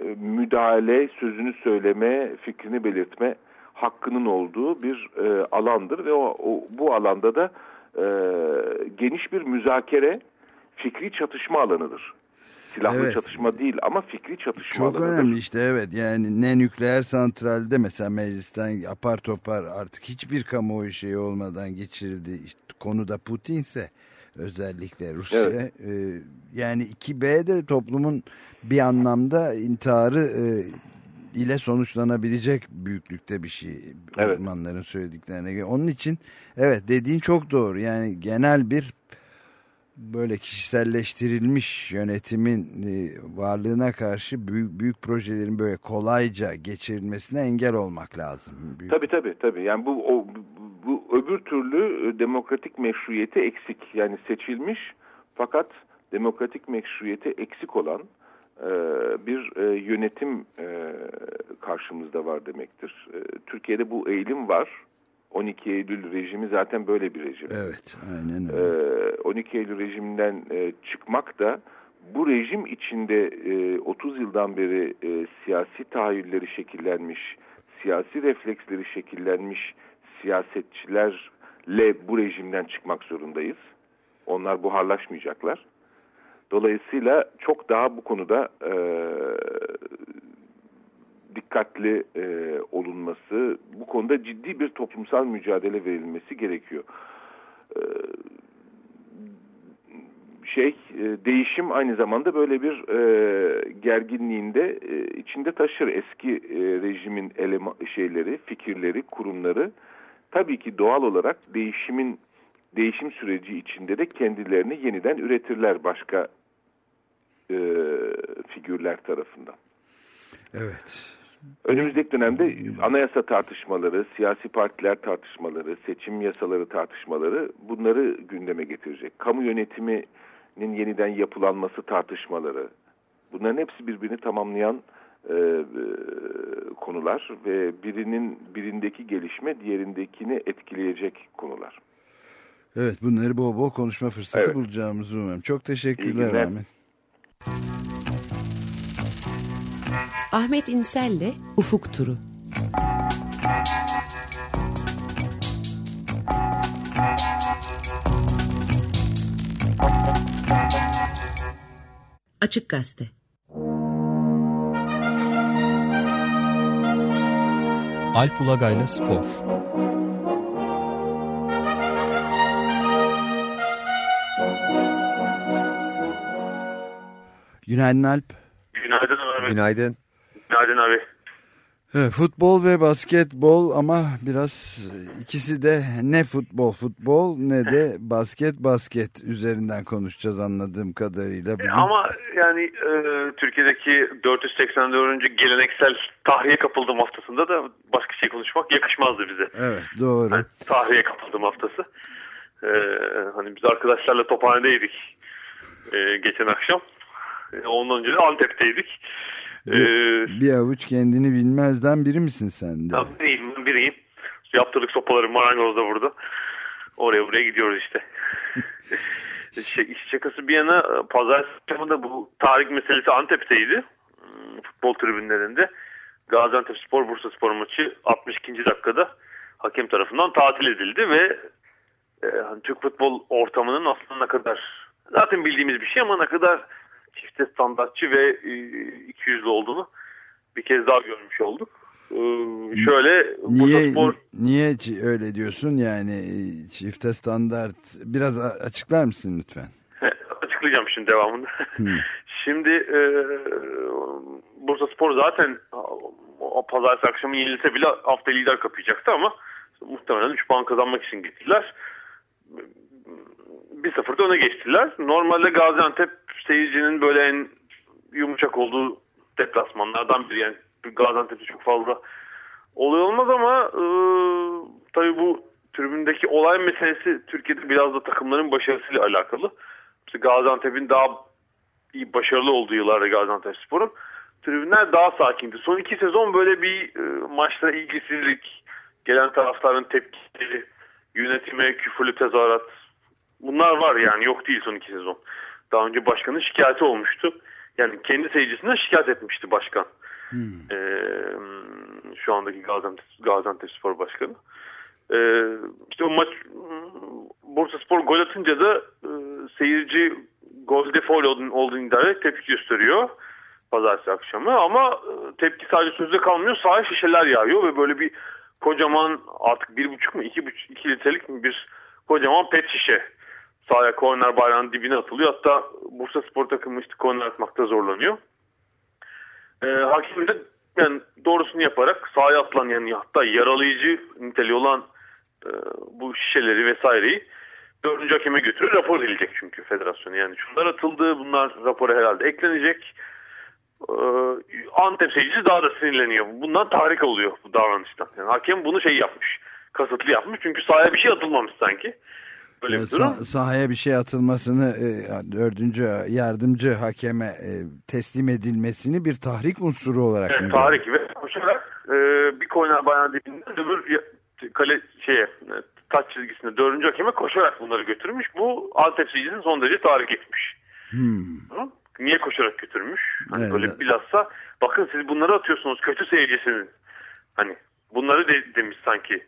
e, müdahale, sözünü söyleme, fikrini belirtme hakkının olduğu bir e, alandır ve o, o bu alanda da e, geniş bir müzakere, fikri çatışma alanıdır. Silahlı Evet. çatışma değil ama fikri çatışma Çok önemli işte evet yani ne nükleer santralde mesela meclisten apar topar artık hiçbir kamuoyu şeyi olmadan geçirildi. İşte konuda Putinse özellikle Rusya Evet. e, yani 2B de toplumun bir anlamda intiharı e, ile sonuçlanabilecek büyüklükte bir şey Evet. uzmanların söylediklerine göre. Onun için evet dediğin çok doğru yani genel bir böyle kişiselleştirilmiş yönetimin e, varlığına karşı büyük büyük projelerin böyle kolayca geçirilmesine engel olmak lazım. Büyük- Tabii tabii tabii. Yani bu o, bu, öbür türlü e, demokratik meşruiyeti eksik. Yani seçilmiş fakat demokratik meşruiyeti eksik olan e, bir yönetim karşımızda var demektir. Türkiye'de bu eğilim var. 12 Eylül rejimi zaten böyle bir rejim. Evet aynen öyle. Ee, 12 Eylül rejiminden e, çıkmak da bu rejim içinde e, 30 yıldan beri e, siyasi tahayyülleri şekillenmiş, siyasi refleksleri şekillenmiş siyasetçilerle bu rejimden çıkmak zorundayız. Onlar buharlaşmayacaklar. Dolayısıyla çok daha bu konuda e, dikkatli e, olunması, bu konuda ciddi bir toplumsal mücadele verilmesi gerekiyor. E, şey e, değişim aynı zamanda böyle bir e, gerginliğinde e, içinde taşır eski e, rejimin elema, şeyleri, fikirleri, kurumları tabii ki doğal olarak değişimin değişim süreci içinde de kendilerini yeniden üretirler başka e, figürler tarafından. Evet. Önümüzdeki dönemde anayasa tartışmaları, siyasi partiler tartışmaları, seçim yasaları tartışmaları bunları gündeme getirecek. Kamu yönetiminin yeniden yapılanması tartışmaları. Bunların hepsi birbirini tamamlayan e, e, konular ve birinin birindeki gelişme diğerindekini etkileyecek konular. Evet bunları bol bol konuşma fırsatı Evet. bulacağımızı umarım. Çok teşekkürler. Ahmet. Ahmet İnsel'le Ufuk Turu. Açık Gazete Alp Ulagay'la Spor Günaydın Alp. Günaydın abi. Günaydın. Günaydın abi. Evet, futbol ve basketbol ama biraz e, ikisi de ne futbol futbol ne de basket basket üzerinden konuşacağız anladığım kadarıyla. Bugün. E, Ama yani e, Türkiye'deki 484. geleneksel tahriye kapıldığım haftasında da başka şey konuşmak yakışmazdı bize. Evet doğru. Tahriye kapıldığım haftası. E, hani biz arkadaşlarla tophanedeydik e, geçen akşam. E, ondan önce de Antep'teydik. Bir, bir avuç kendini bilmezden biri misin sen de? Biriyim, biriyim. Yaptırdık sopaları marangoz da burada. Oraya buraya gidiyoruz işte. şey, iş şakası bir yana pazar akşamında bu tarih meselesi Antep'teydi. Hmm, Futbol tribünlerinde. Gaziantep Spor Bursa Spor maçı 62. dakikada hakem tarafından tatil edildi ve e, hani Türk futbol ortamının aslında ne kadar zaten bildiğimiz bir şey ama ne kadar çifte standartçı ve e, ikiyüzlü olduğunu bir kez daha görmüş olduk. Ee, şöyle Niye Spor niye öyle diyorsun yani e, çifte standart biraz açıklar mısın lütfen? açıklayacağım şimdi devamını. Hı. Şimdi e, Bursa Spor zaten pazartesi akşamı yenilse bile hafta lider kapayacaktı ama muhtemelen 3 puan kazanmak için gittiler. 1-0'da öne geçtiler. Normalde Gaziantep seyircinin böyle en yumuşak olduğu deplasmanlardan biri. Yani Gaziantep'te çok fazla oluyor olmaz ama e, tabii bu tribündeki olay meselesi Türkiye'de biraz da takımların başarısıyla alakalı. İşte Gaziantep'in daha iyi başarılı olduğu yıllarda Gaziantep Spor'un tribünler daha sakindi. Son iki sezon böyle bir e, maçlara ilgisizlik, gelen taraftarın tepkileri, yönetime küfürlü tezahürat bunlar var yani yok değil son iki sezon. Daha önce başkanın şikayeti olmuştu. Yani kendi seyircisinden şikayet etmişti başkan. Ee, şu andaki Gaziantep, Gaziantep Spor Başkanı. Ee, işte o maç Bursa Spor gol atınca da e, seyirci golde foul olduğunu, olduğunu iddia ederek tepki gösteriyor pazartesi akşamı ama e, tepki sadece sözde kalmıyor sahaya şişeler yağıyor ve böyle bir kocaman artık bir buçuk mu iki buçuk iki litrelik mi bir kocaman pet şişe sahaya korner bayrağının dibine atılıyor hatta Bursa Spor takımı işte korner atmakta zorlanıyor. E, hakim de yani doğrusunu yaparak sahaya atılan yani hatta yaralayıcı niteliği olan e, bu şişeleri vesaireyi dördüncü hakeme götürür rapor edilecek çünkü federasyona yani şunlar atıldı bunlar rapora herhalde eklenecek ee, Antep seyircisi daha da sinirleniyor. Bundan tahrik oluyor bu davranıştan. Yani hakem bunu şey yapmış. Kasıtlı yapmış. Çünkü sahaya bir şey atılmamış sanki. Böyle bir Ee, durum. sah- sahaya bir şey atılmasını e, dördüncü yardımcı hakeme e, teslim edilmesini bir tahrik unsuru olarak mı Evet, tahrik ve koşarak e, bir korner bayağı dibinden öbür kale şeye taç çizgisine dördüncü hakeme koşarak bunları götürmüş. Bu Antep seyircisinin son derece tahrik etmiş. Hmm. Niye koşarak götürmüş? Hani Evet. böyle bilhassa bakın siz bunları atıyorsunuz kötü seyircisinin. Hani bunları de, demiş sanki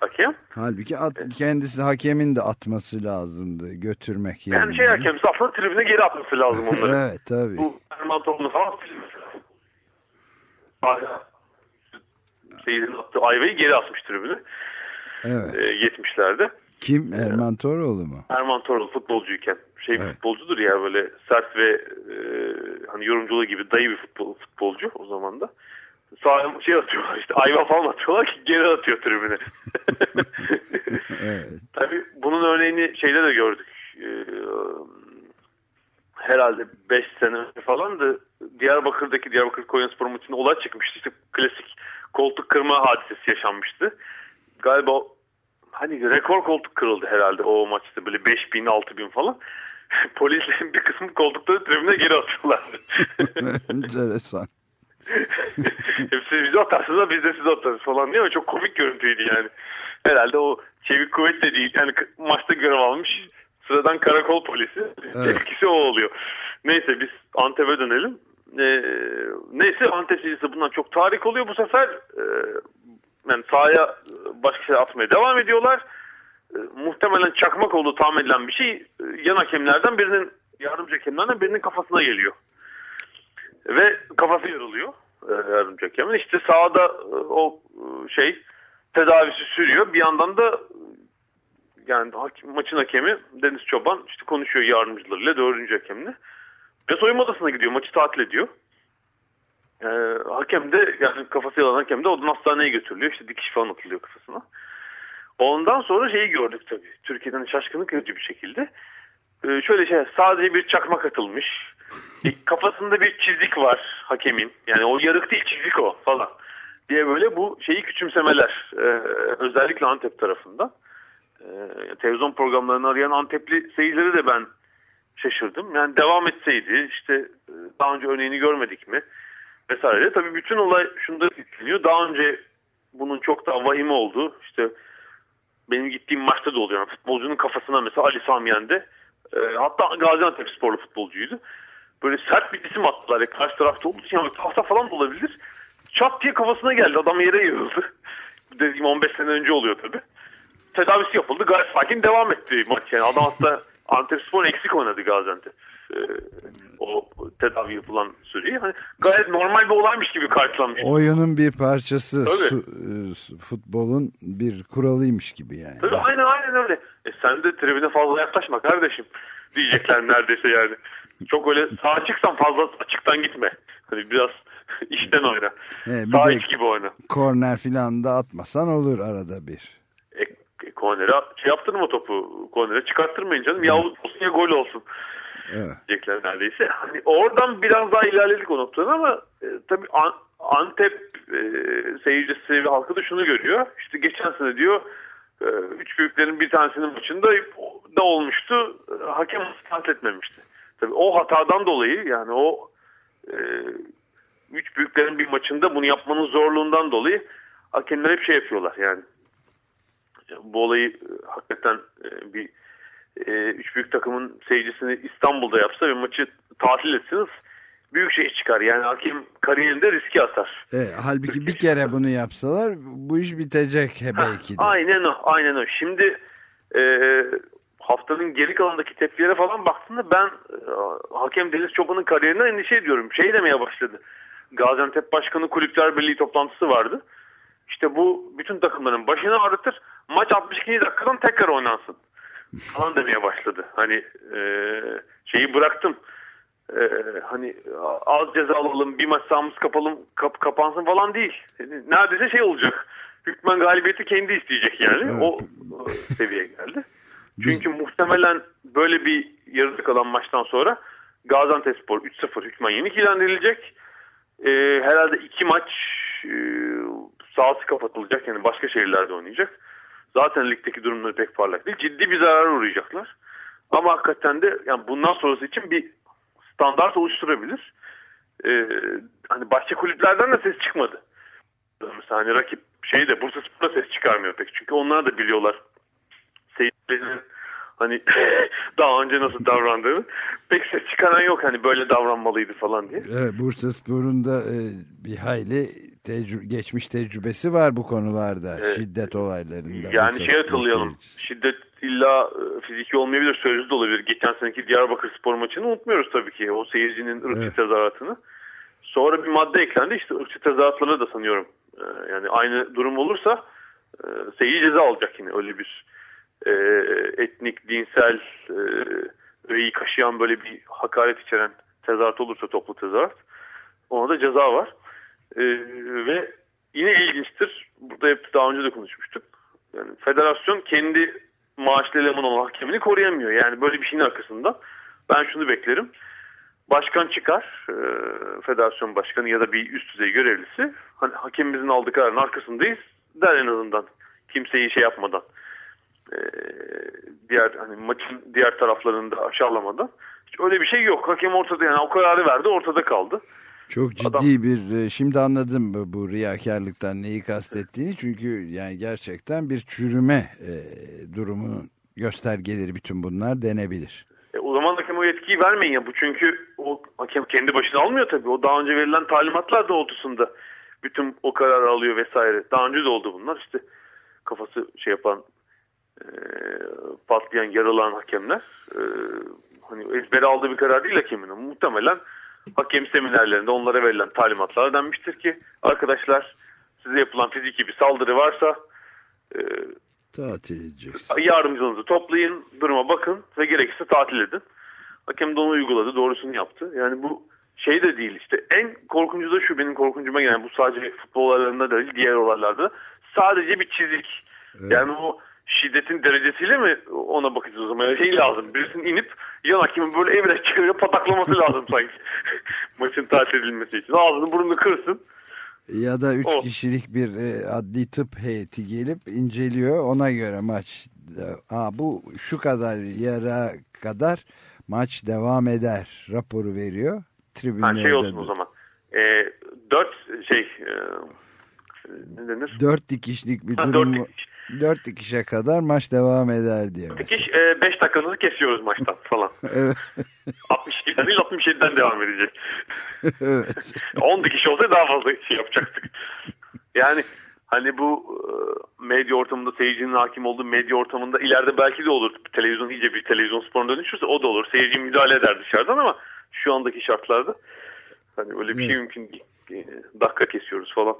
hakem. Halbuki at, kendisi hakemin de atması lazımdı götürmek Yani, yani. şey hakem aslında tribüne geri atması lazım onları. evet tabii. Bu Erman Toplu falan seyircinin attığı ayvayı geri atmış tribüne. Evet. E, 70'lerde. Kim Erman Toroğlu mu? Erman Torol futbolcuyken şey bir futbolcudur ya böyle sert ve e, hani yorumculuğu gibi dayı bir futbol, futbolcu o zaman da. Sahaya şey atıyorlar işte ayva falan atıyorlar ki geri atıyor tribüne. Evet. Tabii bunun örneğini şeyde de gördük. Ee, herhalde 5 sene falan da Diyarbakır'daki Diyarbakır Konyaspor maçında olay çıkmıştı. İşte klasik koltuk kırma hadisesi yaşanmıştı. Galiba hani rekor koltuk kırıldı herhalde o maçta böyle 5 bin 6 bin falan. Polislerin bir kısmı koltukları tribüne geri atıyorlardı. Enteresan. Hepsi bizi atarsınız da biz de sizi atarız falan diye ama çok komik görüntüydü yani. Herhalde o çevik kuvvet de değil. Yani maçta görev almış sıradan karakol polisi. Tepkisi o oluyor. Neyse biz Antep'e dönelim. Ee, neyse Antep seyircisi bundan çok tahrik oluyor bu sefer. E, yani sahaya başka şey atmaya devam ediyorlar. E, muhtemelen çakmak olduğu tahmin edilen bir şey e, yan hakemlerden birinin yardımcı hakemlerden birinin kafasına geliyor. Ve kafası yarılıyor e, yardımcı hakemin. İşte sahada e, o e, şey tedavisi sürüyor. Bir yandan da yani maçın hakemi Deniz Çoban işte konuşuyor yardımcılarıyla dördüncü hakemle. Ve soyunma odasına gidiyor. Maçı tatil ediyor. E, hakem de yani kafası yalan hakem de odan hastaneye götürülüyor. İşte dikiş falan atılıyor kafasına. Ondan sonra şeyi gördük tabii. Türkiye'den şaşkınlık edici bir şekilde. Ee, şöyle şey sadece bir çakmak atılmış. E, Kafasında bir çizik var hakemin. Yani o yarık değil çizik o falan. Diye böyle bu şeyi küçümsemeler. Ee, özellikle Antep tarafında. Ee, televizyon programlarını arayan Antepli seyircileri de ben şaşırdım. Yani devam etseydi işte e, daha önce örneğini görmedik mi vesaire. Tabii bütün olay şunda yükleniyor. Daha önce bunun çok daha vahimi oldu. İşte benim gittiğim maçta da oluyor. Futbolcunun kafasına mesela Ali Samiyen'de e, hatta Gaziantep sporlu futbolcuydu. Böyle sert bir isim attılar. Ya, karşı tarafta olduğu için yani tahta falan da olabilir. Çat diye kafasına geldi. Adam yere yığıldı. Dediğim 15 sene önce oluyor tabii. Tedavisi yapıldı. Gayet sakin devam etti maç. Yani adam hatta Antep Spor eksik oynadı Gaziantep. E, o tedavi yapılan süreyi. Hani gayet normal bir olaymış gibi karşılanmış. Oyunun bir parçası Tabii. su- e, futbolun bir kuralıymış gibi yani. Tabii aynen aynen öyle. E sen de tribüne fazla yaklaşma kardeşim diyecekler neredeyse yani. Çok öyle sağ açıksan fazla açıktan gitme. Hani biraz işten oyna. Bir Sağ iç gibi oyna. korner filan da atmasan olur arada bir. E, e, kornere şey yaptırma topu. Kornere çıkarttırmayın canım. Ya olsun ya gol olsun Evet. diyecekler neredeyse. Hani oradan biraz daha ilerledik o noktadan ama e, tabii An- Antep e, seyircisi ve halkı da şunu görüyor. İşte geçen sene diyor e, üç büyüklerin bir tanesinin maçında da olmuştu. E, hakem istat etmemişti. Tabii o hatadan dolayı yani o e, üç büyüklerin bir maçında bunu yapmanın zorluğundan dolayı hakemler hep şey yapıyorlar yani. Bu olayı e, hakikaten e, bir e, üç büyük takımın seyircisini İstanbul'da yapsa ve maçı tatil etsiniz büyük şey çıkar. Yani hakem kariyerinde riske atar. E, halbuki bir kere bunu yapsalar bu iş bitecek he belki de. Aynen o, aynen o. Şimdi e, haftanın geri kalanındaki tepkilere falan baktığımda ben e, hakem Deniz Çoban'ın kariyerinden endişe ediyorum. Şey demeye başladı. Gaziantep Başkanı Kulüpler Birliği toplantısı vardı. İşte bu bütün takımların başını ağrıtır. Maç 62. dakikadan tekrar oynansın. Falan demeye başladı. Hani e, şeyi bıraktım. E, hani az ceza alalım, bir maç sahamız kapalım, kap, kapansın falan değil. Neredeyse şey olacak. Hükmen galibiyeti kendi isteyecek yani. O e, seviyeye geldi. Çünkü muhtemelen böyle bir yarıda kalan maçtan sonra Gaziantepspor 3-0 hükmen yenik ilan edilecek. Ee, herhalde iki maç e, sahası kapatılacak yani başka şehirlerde oynayacak. Zaten ligdeki durumları pek parlak değil. Ciddi bir zarar uğrayacaklar. Ama hakikaten de yani bundan sonrası için bir standart oluşturabilir. Ee, hani başka kulüplerden de ses çıkmadı. Mesela hani rakip şeyi de Bursa Spor'da ses çıkarmıyor pek. Çünkü onlar da biliyorlar seyircilerin hani daha önce nasıl davrandığını pek ses çıkaran yok hani böyle davranmalıydı falan diye. Evet, Bursa Spor'un da e, bir hayli tecrü geçmiş tecrübesi var bu konularda. Evet. Şiddet olaylarında. Yani şey hatırlayalım. Şiddet illa e, fiziki olmayabilir, sözlü de olabilir. Geçen seneki Diyarbakır spor maçını unutmuyoruz tabii ki. O seyircinin ırkçı Evet. tezahüratını. Sonra bir madde eklendi. İşte ırkçı tezahüratları da sanıyorum. e, yani aynı durum olursa e, seyirci ceza alacak yine. Öyle bir e, etnik, dinsel e, öğeyi kaşıyan böyle bir hakaret içeren tezahürat olursa toplu tezahürat. Ona da ceza var. E, ve yine ilginçtir. Burada hep daha önce de konuşmuştuk. Yani federasyon kendi maaşlı eleman olan hakemini koruyamıyor. Yani böyle bir şeyin arkasında ben şunu beklerim. Başkan çıkar, e, federasyon başkanı ya da bir üst düzey görevlisi. Hani hakemimizin aldığı kararın arkasındayız der en azından. Kimseyi şey yapmadan. E, diğer hani maçın diğer taraflarını da aşağılamadan. Hiç öyle bir şey yok. Hakem ortada yani o kararı verdi ortada kaldı. Çok ciddi bir e, şimdi anladım bu, bu riyakarlıktan neyi kastettiğini çünkü yani gerçekten bir çürüme e, durumunun göstergeleri bütün bunlar denebilir. E, o zaman hakem o yetkiyi vermeyin ya bu çünkü o hakem kendi başına almıyor tabii. O daha önce verilen talimatlar doğrultusunda bütün o kararı alıyor vesaire. Daha önce de oldu bunlar işte kafası şey yapan e, patlayan yaralayan hakemler e, hani ezbere aldığı bir karar değil hakemin. Muhtemelen hakem seminerlerinde onlara verilen talimatlar denmiştir ki arkadaşlar size yapılan fiziki bir saldırı varsa e, Tatil edeceksin. yardımcınızı toplayın, duruma bakın ve gerekirse tatil edin. Hakem de onu uyguladı, doğrusunu yaptı. Yani bu şey de değil işte en korkuncu da şu benim korkuncuma gelen bu sadece futbol olaylarında değil diğer olaylarda sadece bir çizik. Yani o şiddetin derecesiyle mi ona bakacağız o zaman? Yani şey lazım birisinin inip yan hakemin böyle evine çevirip pataklaması lazım sanki. Maçın tatil edilmesi için. Ağzını burnunu kırsın. Ya da üç O. kişilik bir e, adli tıp heyeti gelip inceliyor ona göre maç. Ha, bu şu kadar yara kadar maç devam eder raporu veriyor. Ha, Tribünlerde şey olsun de- o zaman. Ee, dört şey e, ne denir? Dört dikişlik bir Ha, durum. dört var. Dört dikişe kadar maç devam eder diye. Dikiş 5 dakikanızı kesiyoruz maçtan falan. Evet. 62'den değil 67'den devam edecek. evet. 10 dikiş olsa daha fazla şey yapacaktık. Yani hani bu e, medya ortamında seyircinin hakim olduğu medya ortamında ileride belki de olur. Televizyon iyice bir televizyon sporuna dönüşürse o da olur. Seyirci müdahale eder dışarıdan ama şu andaki şartlarda hani öyle bir şey mümkün değil. E, Dakika kesiyoruz falan.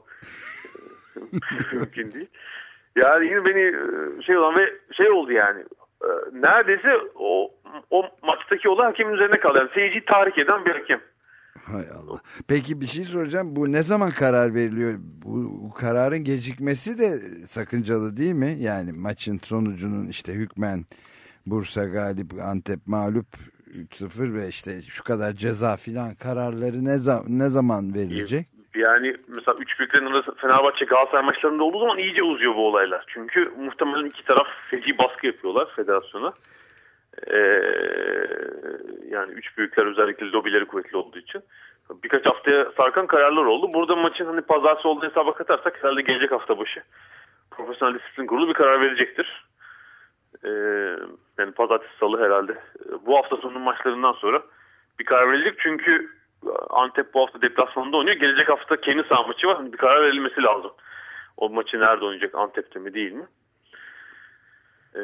mümkün değil. Yani yine beni e, şey olan ve şey oldu yani e, neredeyse o, o maçtaki olay hakemin üzerine kaldı. Yani seyirciyi tahrik eden bir hakem. Hay Allah. Peki bir şey soracağım. Bu ne zaman karar veriliyor? Bu, bu kararın gecikmesi de sakıncalı değil mi? Yani maçın sonucunun işte hükmen Bursa galip Antep mağlup 3-0 ve işte şu kadar ceza filan kararları ne, zaman ne zaman verilecek? Yani mesela üç büyüklerin arası Fenerbahçe Galatasaray maçlarında olduğu zaman iyice uzuyor bu olaylar. Çünkü muhtemelen iki taraf feci baskı yapıyorlar federasyona. Ee, yani üç büyükler özellikle lobileri kuvvetli olduğu için. Birkaç haftaya sarkan kararlar oldu. Burada maçın hani pazartesi olduğunu hesaba katarsak herhalde gelecek hafta başı Profesyonel Disiplin Kurulu bir karar verecektir. Ee, yani pazartesi salı herhalde. Bu hafta sonunun maçlarından sonra bir karar verilecek. Çünkü Antep bu hafta deplasmanında oynuyor. Gelecek hafta kendi saha maçı var. Bir karar verilmesi lazım. O maçı nerede oynayacak? Antep'te mi değil mi? Ee,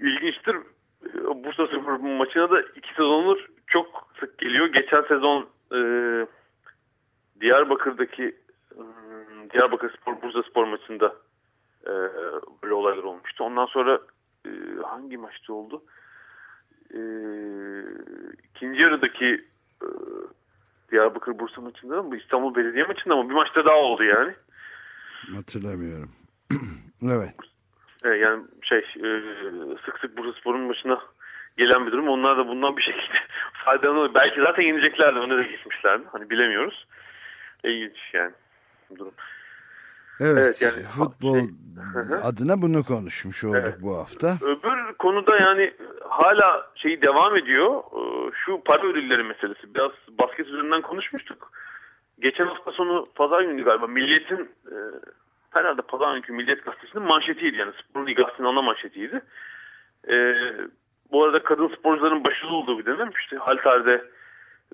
ilginçtir. e, Bursa Spor maçına da iki sezondur çok sık geliyor. Geçen sezon e, Diyarbakır'daki hmm, Diyarbakır Spor Bursa Spor maçında e, böyle olaylar olmuştu. Ondan sonra e, hangi maçta oldu? E, ikinci yarıdaki e, Diyarbakır Bursa maçında mı? İstanbul Belediye maçında mı? Bir maçta daha oldu yani. Hatırlamıyorum. evet. E, yani şey e, sık sık Bursa Spor'un başına gelen bir durum. Onlar da bundan bir şekilde faydalanıyor. Belki zaten yeneceklerdi. Öne de geçmişlerdi. Hani bilemiyoruz. İlginç yani durum. Evet, Evet, yani- futbol adına bunu konuşmuş olduk Evet. bu hafta. Öbür konuda yani hala şey devam ediyor. Ee, Şu para ödülleri meselesi. Biraz basket üzerinden konuşmuştuk. Geçen hafta sonu pazar günü galiba Milliyet'in e, herhalde pazar günkü Milliyet gazetesinin manşetiydi. Yani Spor Ligi gazetesinin ana manşetiydi. Ee, bu arada kadın sporcuların başarılı olduğu bir dönem. İşte halterde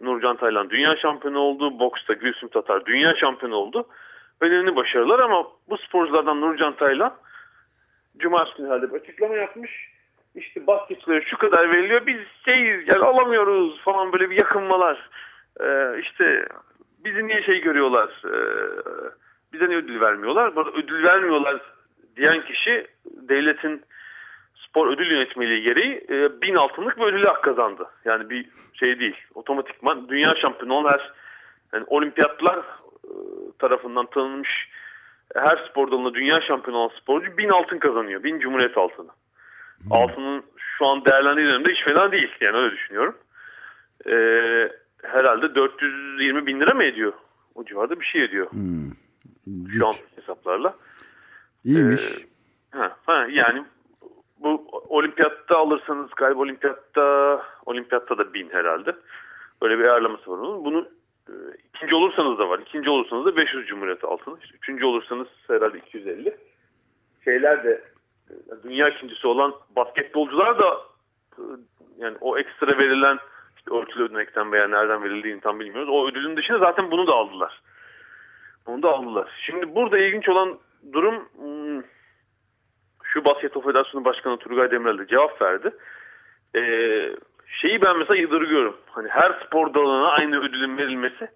Nurcan Taylan dünya şampiyonu oldu. Boksta Gülsüm Tatar dünya şampiyonu oldu. Önemli başarılar ama bu sporculardan Nurcan Taylan Cumartesi günü bir açıklama yapmış. İşte basketçilere şu kadar veriliyor biz şeyiz yani alamıyoruz falan böyle bir yakınmalar. Ee, işte bizi niye şey görüyorlar ee, bize niye ödül vermiyorlar. Arada ödül vermiyorlar diyen kişi devletin spor ödül yönetmeliği gereği e, bin altınlık bir ödüle hak kazandı. Yani bir şey değil. Otomatikman dünya şampiyonu her yani olimpiyatlar e, tarafından tanınmış her spor dalında dünya şampiyonu olan sporcu bin altın kazanıyor. Bin cumhuriyet altını. Altının şu an değerlendiği dönemde hiç fena değil. Yani öyle düşünüyorum. Ee, herhalde 420 bin lira mı ediyor? O civarda bir şey ediyor. Hmm. Şu an hesaplarla. İyiymiş. Ha, ha, yani bu olimpiyatta alırsanız galiba olimpiyatta olimpiyatta da bin herhalde. Böyle bir ayarlaması var onun. Bunu ikinci olursanız da var. İkinci olursanız da 500 Cumhuriyet altını. Üçüncü olursanız herhalde 250. Şeyler de e, dünya ikincisi olan basketbolcular da e, yani o ekstra verilen işte örtülü ödenekten veya nereden verildiğini tam bilmiyoruz. O ödülün dışında zaten bunu da aldılar. Bunu da aldılar. Şimdi burada ilginç olan durum hmm, şu Basketbol Federasyonu Başkanı Turgay Demirel de cevap verdi. Ee, şeyi ben mesela yadırgıyorum. Hani her spor dalına aynı ödülün verilmesi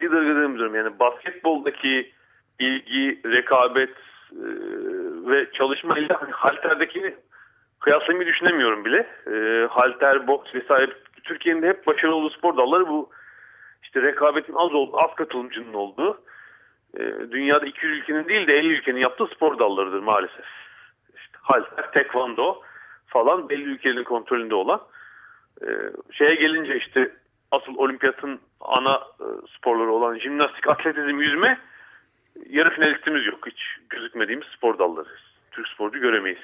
yadırgadığım durum. Yani basketboldaki ilgi, rekabet e, ve çalışmayla hani halterdekini kıyaslamayı düşünemiyorum bile. E, halter, boks vesaire Türkiye'nin hep başarılı spor dalları bu işte rekabetin az olduğu, az katılımcının olduğu e, dünyada 200 ülkenin değil de 50 ülkenin yaptığı spor dallarıdır maalesef. İşte halter, tekvando falan belli ülkelerin kontrolünde olan. E, şeye gelince işte asıl olimpiyatın ana e, sporları olan jimnastik, atletizm, yüzme yarı finalistimiz yok. Hiç gözükmediğimiz spor dalları. Türk sporcu göremeyiz.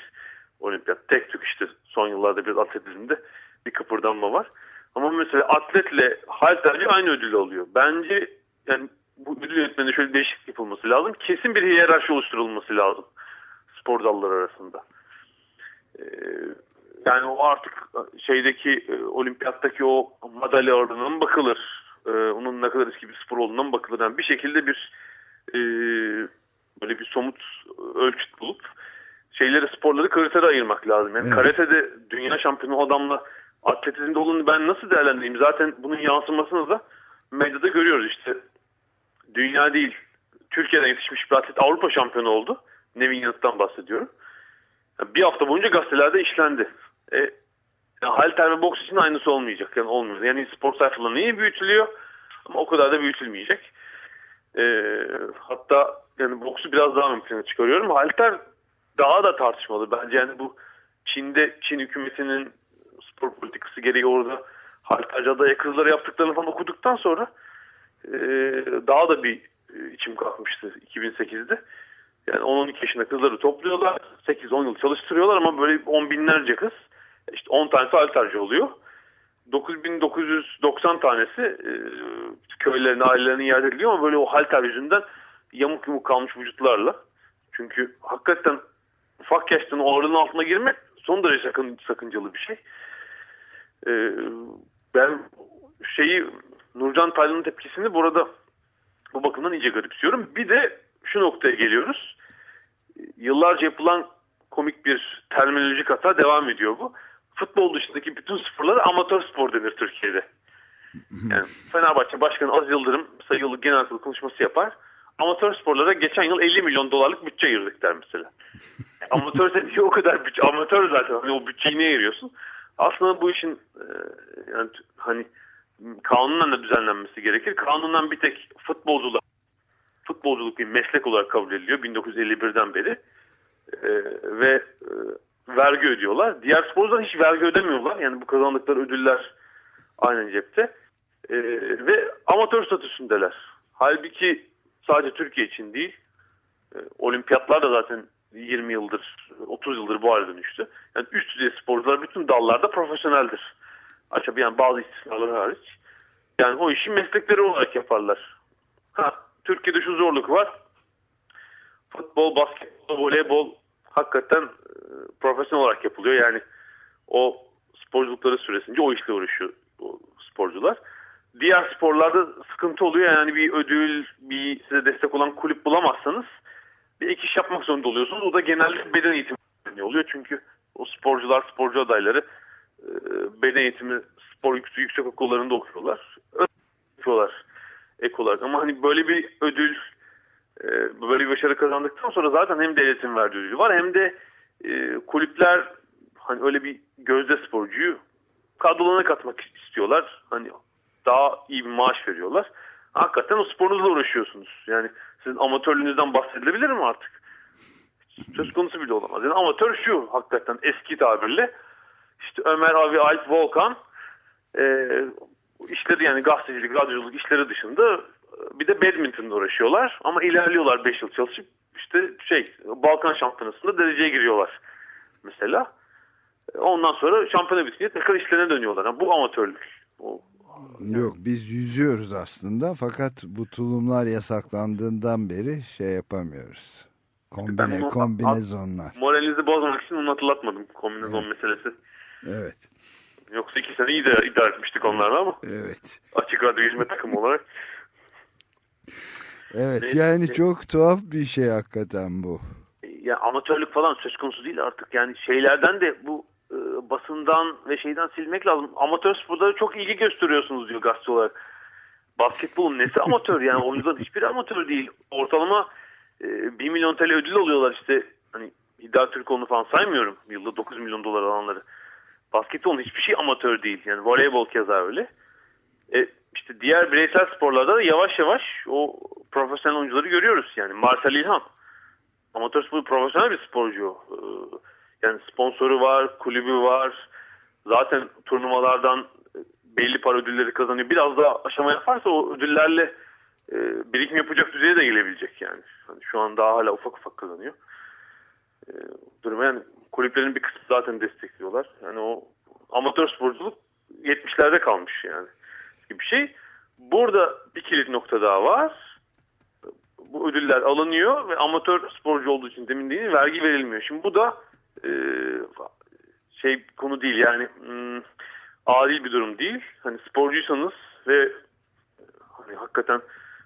Olimpiyat. Tek tük işte son yıllarda biraz atletizmde bir kıpırdanma var. Ama mesela atletle halterci aynı ödül alıyor. Bence yani bu ödül yönetmeninde şöyle değişiklik yapılması lazım. Kesin bir hiyerarşi oluşturulması lazım spor dalları arasında. Ee, yani o artık şeydeki e, olimpiyattaki o madalya oranına mı bakılır? Ee, onun ne kadar eski bir spor olduğuna mı bakılır? Yani bir şekilde bir e, böyle bir somut ölçüt bulup şeyleri sporları karatere ayırmak lazım. Yani Evet. karatede dünya şampiyonu adamla atletizmde olduğunu ben nasıl değerlendireyim? Zaten bunun yansımasını da medyada görüyoruz işte. Dünya değil, Türkiye'den yetişmiş bir atlet Avrupa şampiyonu oldu. Nevin Yanıt'tan bahsediyorum. Bir hafta boyunca gazetelerde işlendi. E, halter ve boks için aynısı olmayacak. Yani olmuyor. Yani spor sayfalarında iyi büyütülüyor ama o kadar da büyütülmeyecek. E, hatta yani boksu biraz daha ön plana çıkarıyorum. Halter daha da tartışmalı. Bence yani bu Çin'de Çin hükümetinin spor politikası gereği orada halterci adaya kızları yaptıklarını falan okuduktan sonra e, daha da bir e, içim kalkmıştı 2008'de. Yani 10-12 yaşında kızları topluyorlar. 8-10 yıl çalıştırıyorlar ama böyle 10 binlerce kız. İşte 10 tanesi halterci oluyor. 9990 tanesi e, köylerine, ailelerine iade ediliyor ama böyle o halter yüzünden yamuk yumuk kalmış vücutlarla. Çünkü hakikaten ufak yaştan o ağırlığın altına girmek son derece sakın, sakıncalı bir şey. Ee, ben şeyi Nurcan Taylan'ın tepkisini burada bu bakımdan iyice garipsiyorum. Bir de şu noktaya geliyoruz. Yıllarca yapılan komik bir terminolojik hata devam ediyor bu. Futbol dışındaki bütün sporlara amatör spor denir Türkiye'de. Yani Fenerbahçe Başkanı Aziz Yıldırım sayılı genel kurul konuşması yapar. Amatör sporlara geçen yıl 50 milyon dolarlık bütçe ayırdık der mesela. amatör dediği o kadar bütçe. Amatör zaten. Hani o bütçeyi neye ayırıyorsun? Aslında bu işin e, yani hani kanunla da düzenlenmesi gerekir. Kanundan bir tek futbolcular futbolculuk bir meslek olarak kabul ediliyor 1951'den beri. E, ve e, vergi ödüyorlar. Diğer sporcular hiç vergi ödemiyorlar. Yani bu kazandıkları ödüller aynen cepte. E, ve amatör statüsündeler. Halbuki sadece Türkiye için değil. E, olimpiyatlar da zaten 20 yıldır, 30 yıldır bu hale dönüştü. Yani üst düzey sporcular bütün dallarda profesyoneldir. Açık yani bazı istisnalar hariç. Yani o işi meslekleri olarak yaparlar. Ha, Türkiye'de şu zorluk var. Futbol, basketbol, voleybol hakikaten profesyonel olarak yapılıyor. Yani o sporculukları süresince o işle uğraşıyor o sporcular. Diğer sporlarda sıkıntı oluyor. Yani bir ödül, bir size destek olan kulüp bulamazsanız bir ek iş yapmak zorunda oluyorsunuz. O da genelde beden eğitimi oluyor. Çünkü o sporcular, sporcu adayları e, beden eğitimi spor yüksek, yüksek okullarında okuyorlar. Öyle yapıyorlar ek olarak. Ama hani böyle bir ödül, e, böyle bir başarı kazandıktan sonra zaten hem devletin verdiği ödülü var hem de e, kulüpler hani öyle bir gözde sporcuyu kadrolarına katmak istiyorlar. Hani daha iyi bir maaş veriyorlar. Hakikaten o sporunuzla uğraşıyorsunuz. Yani sizin amatörlüğünüzden bahsedilebilir mi artık? Söz konusu bile olamaz. Yani amatör şu hakikaten eski tabirle işte Ömer abi Alp Volkan e, işleri yani gazetecilik, radyoculuk işleri dışında e, bir de badmintonla uğraşıyorlar. Ama ilerliyorlar 5 yıl çalışıp işte şey Balkan şampiyonasında dereceye giriyorlar mesela. Ondan sonra şampiyona bitince tekrar işlerine dönüyorlar. Yani bu amatörlük. O, Yok biz yüzüyoruz aslında fakat bu tulumlar yasaklandığından beri şey yapamıyoruz. Kombine, onu- kombinezonlar. moralinizi bozmamak için onu hatırlatmadım kombinezon meselesi. Evet. Yoksa iki sene iyi de idare etmiştik onlarla ama. Evet. Açık radyo hizmet takımı olarak. Evet Neyse. yani çok tuhaf bir şey hakikaten bu. Ya amatörlük falan söz konusu değil artık. Yani şeylerden de bu e, basından ve şeyden silmek lazım. Amatör sporlara çok ilgi gösteriyorsunuz diyor gazete olarak. Basketbolun nesi amatör yani oyuncuların hiçbiri amatör değil. Ortalama e, 1 milyon TL ödül alıyorlar işte. Hani Hidayet Türkoğlu'nu falan saymıyorum. Yılda 9 milyon dolar alanları. Basketbolun hiçbir şey amatör değil. Yani voleybol keza öyle. E, işte diğer bireysel sporlarda da yavaş yavaş o profesyonel oyuncuları görüyoruz. Yani Marcel İlhan. Amatör spor profesyonel bir sporcu. Ee, Yani sponsoru var, kulübü var. Zaten turnuvalardan e, belli para ödülleri kazanıyor. Biraz daha aşama yaparsa o ödüllerle e, birikim yapacak düzeye de gelebilecek yani. Hani şu an daha hala ufak ufak kazanıyor. E, duruma yani kulüplerin bir kısmı zaten destekliyorlar. Yani o amatör sporculuk 70'lerde kalmış yani gibi bir şey. Burada bir kilit nokta daha var. Bu ödüller alınıyor ve amatör sporcu olduğu için demin değil vergi verilmiyor. Şimdi bu da e, şey konu değil yani hmm, adil bir durum değil. Hani sporcuysanız ve hani hakikaten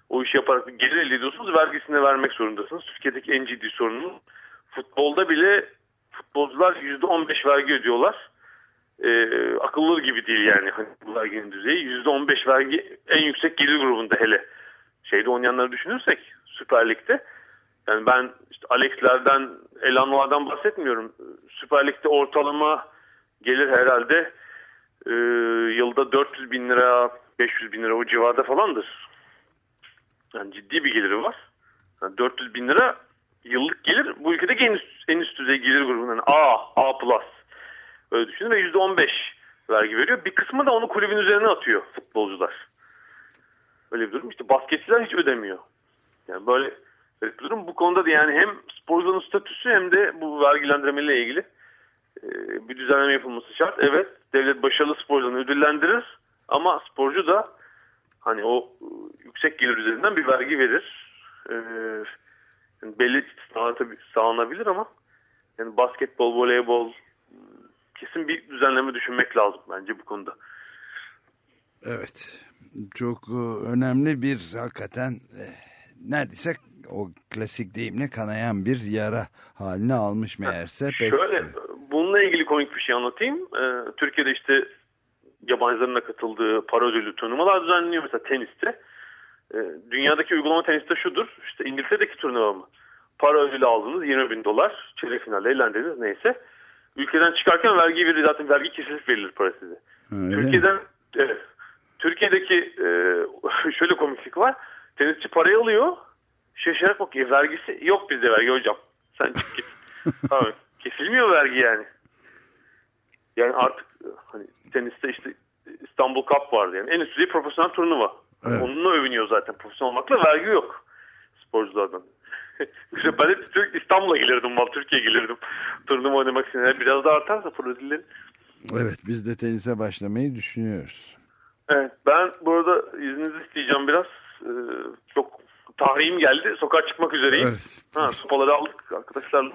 o işi yaparak gelir elde ediyorsunuz vergisini vermek zorundasınız. Türkiye'deki en ciddi sorunun futbolda bile futbolcular %15 vergi ödüyorlar e, akıllı gibi değil yani hani bu düzeyi. %15 vergi en yüksek gelir grubunda hele. Şeyde oynayanları düşünürsek Süper Lig'de. Yani ben işte Alex'lerden, Elanlardan bahsetmiyorum. Süper Lig'de ortalama gelir herhalde e, yılda 400 bin lira, 500 bin lira o civarda falandır. Yani ciddi bir geliri var. Yani 400 bin lira yıllık gelir bu ülkedeki en üst, en üst düzey gelir grubundan yani A, A+. Öyle düşünün ve %15 vergi veriyor. Bir kısmı da onu kulübün üzerine atıyor futbolcular. Öyle bir durum. İşte basketçiler hiç ödemiyor. Yani böyle bir durum. Bu konuda da yani hem sporcunun statüsü hem de bu vergilendirmeyle ilgili e, bir düzenleme yapılması şart. Evet devlet başarılı sporcularını ödüllendirir ama sporcu da hani o e, yüksek gelir üzerinden bir vergi verir. E, yani belli istisnalar tabii sağlanabilir ama yani basketbol, voleybol kesin bir düzenleme düşünmek lazım bence bu konuda. Evet. Çok e, önemli bir hakikaten e, neredeyse o klasik deyimle kanayan bir yara haline almış meğerse. Pek, Şöyle bunu onunla ilgili komik bir şey anlatayım. Ee, Türkiye'de işte yabancıların da katıldığı para ödüllü turnuvalar düzenleniyor. Mesela teniste. Ee, dünyadaki uygulama teniste şudur. İşte İngiltere'deki turnuva mı? Para ödülü aldınız 20 bin dolar. Çeyrek finalde eğlendiniz neyse. Ülkeden çıkarken vergi verir zaten vergi kesilip verilir para size. Öyle. Türkiye'den evet. Türkiye'deki e, şöyle komiklik var. Tenisçi parayı alıyor. Şaşırarak bakıyor. "E, Vergisi yok bizde vergi hocam. Sen çık git. Abi, kesilmiyor vergi yani. Yani artık hani teniste işte İstanbul Cup vardı yani. En üst düzey profesyonel turnuva. Evet. Onunla övünüyor zaten. Profesyonel olmakla vergi yok sporculardan. İşte ben hep Türk- İstanbul'a gelirdim, Türkiye'ye gelirdim. Turnuva oynamak için. Yani biraz daha artarsa pro ödülleri. Evet biz de tenise başlamayı düşünüyoruz. Evet, ben bu arada izninizi isteyeceğim biraz. Ee, çok tarihim geldi. Sokağa çıkmak üzereyim. Evet. Ha, sopaları aldık arkadaşlarla.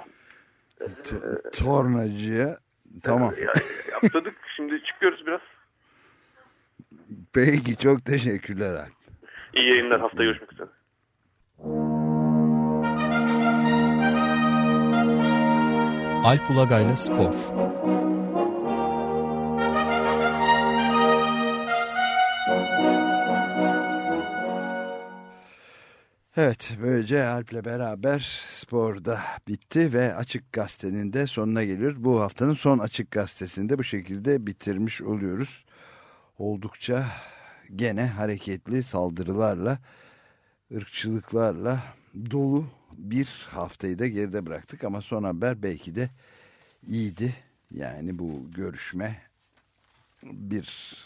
T- tornacıya tamam. Ya, yaptırdık. Şimdi çıkıyoruz biraz. Peki çok teşekkürler. İyi yayınlar. Haftaya görüşmek üzere. Alp Ulagay'la Spor. Evet böylece Alp'le beraber sporda bitti ve Açık Gazete'nin de sonuna geliyoruz. Bu haftanın son Açık Gazetesi'nde bu şekilde bitirmiş oluyoruz. Oldukça gene hareketli saldırılarla, ırkçılıklarla dolu bir haftayı da geride bıraktık. Ama son haber belki de iyiydi. Yani bu görüşme bir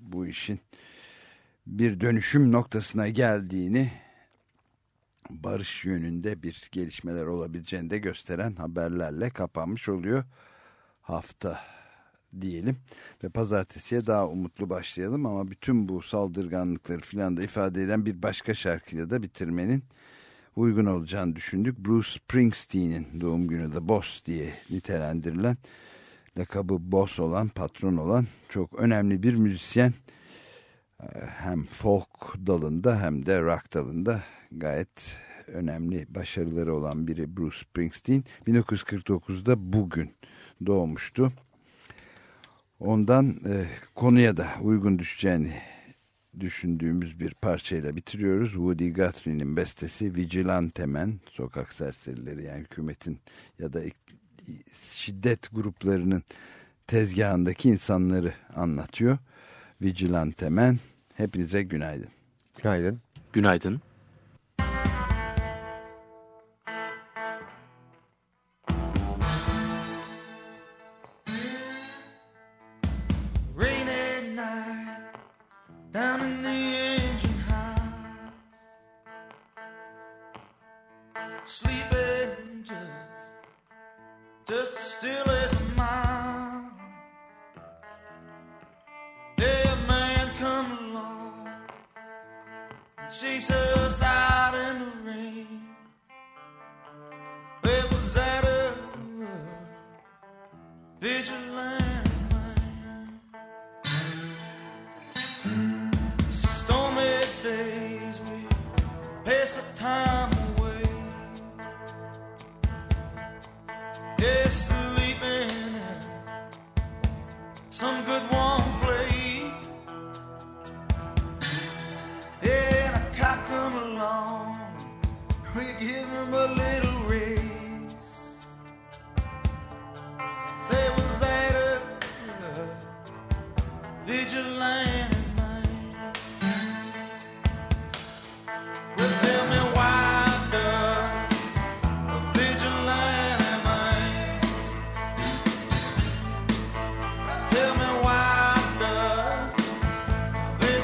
bu işin bir dönüşüm noktasına geldiğini barış yönünde bir gelişmeler olabileceğini de gösteren haberlerle kapanmış oluyor hafta diyelim ve pazartesiye daha umutlu başlayalım ama bütün bu saldırganlıkları filan da ifade eden bir başka şarkıyla da bitirmenin uygun olacağını düşündük. Bruce Springsteen'in doğum günü The Boss diye nitelendirilen lakabı boss olan patron olan çok önemli bir müzisyen hem folk dalında hem de rock dalında gayet önemli başarıları olan biri Bruce Springsteen 1949'da bugün doğmuştu. Ondan e, konuya da uygun düşeceğini düşündüğümüz bir parçayla bitiriyoruz. Woody Guthrie'nin bestesi Vigilante Men, sokak serserileri yani hükümetin ya da şiddet gruplarının tezgahındaki insanları anlatıyor. Vigilante Men. Hepinize günaydın. Günaydın. Günaydın.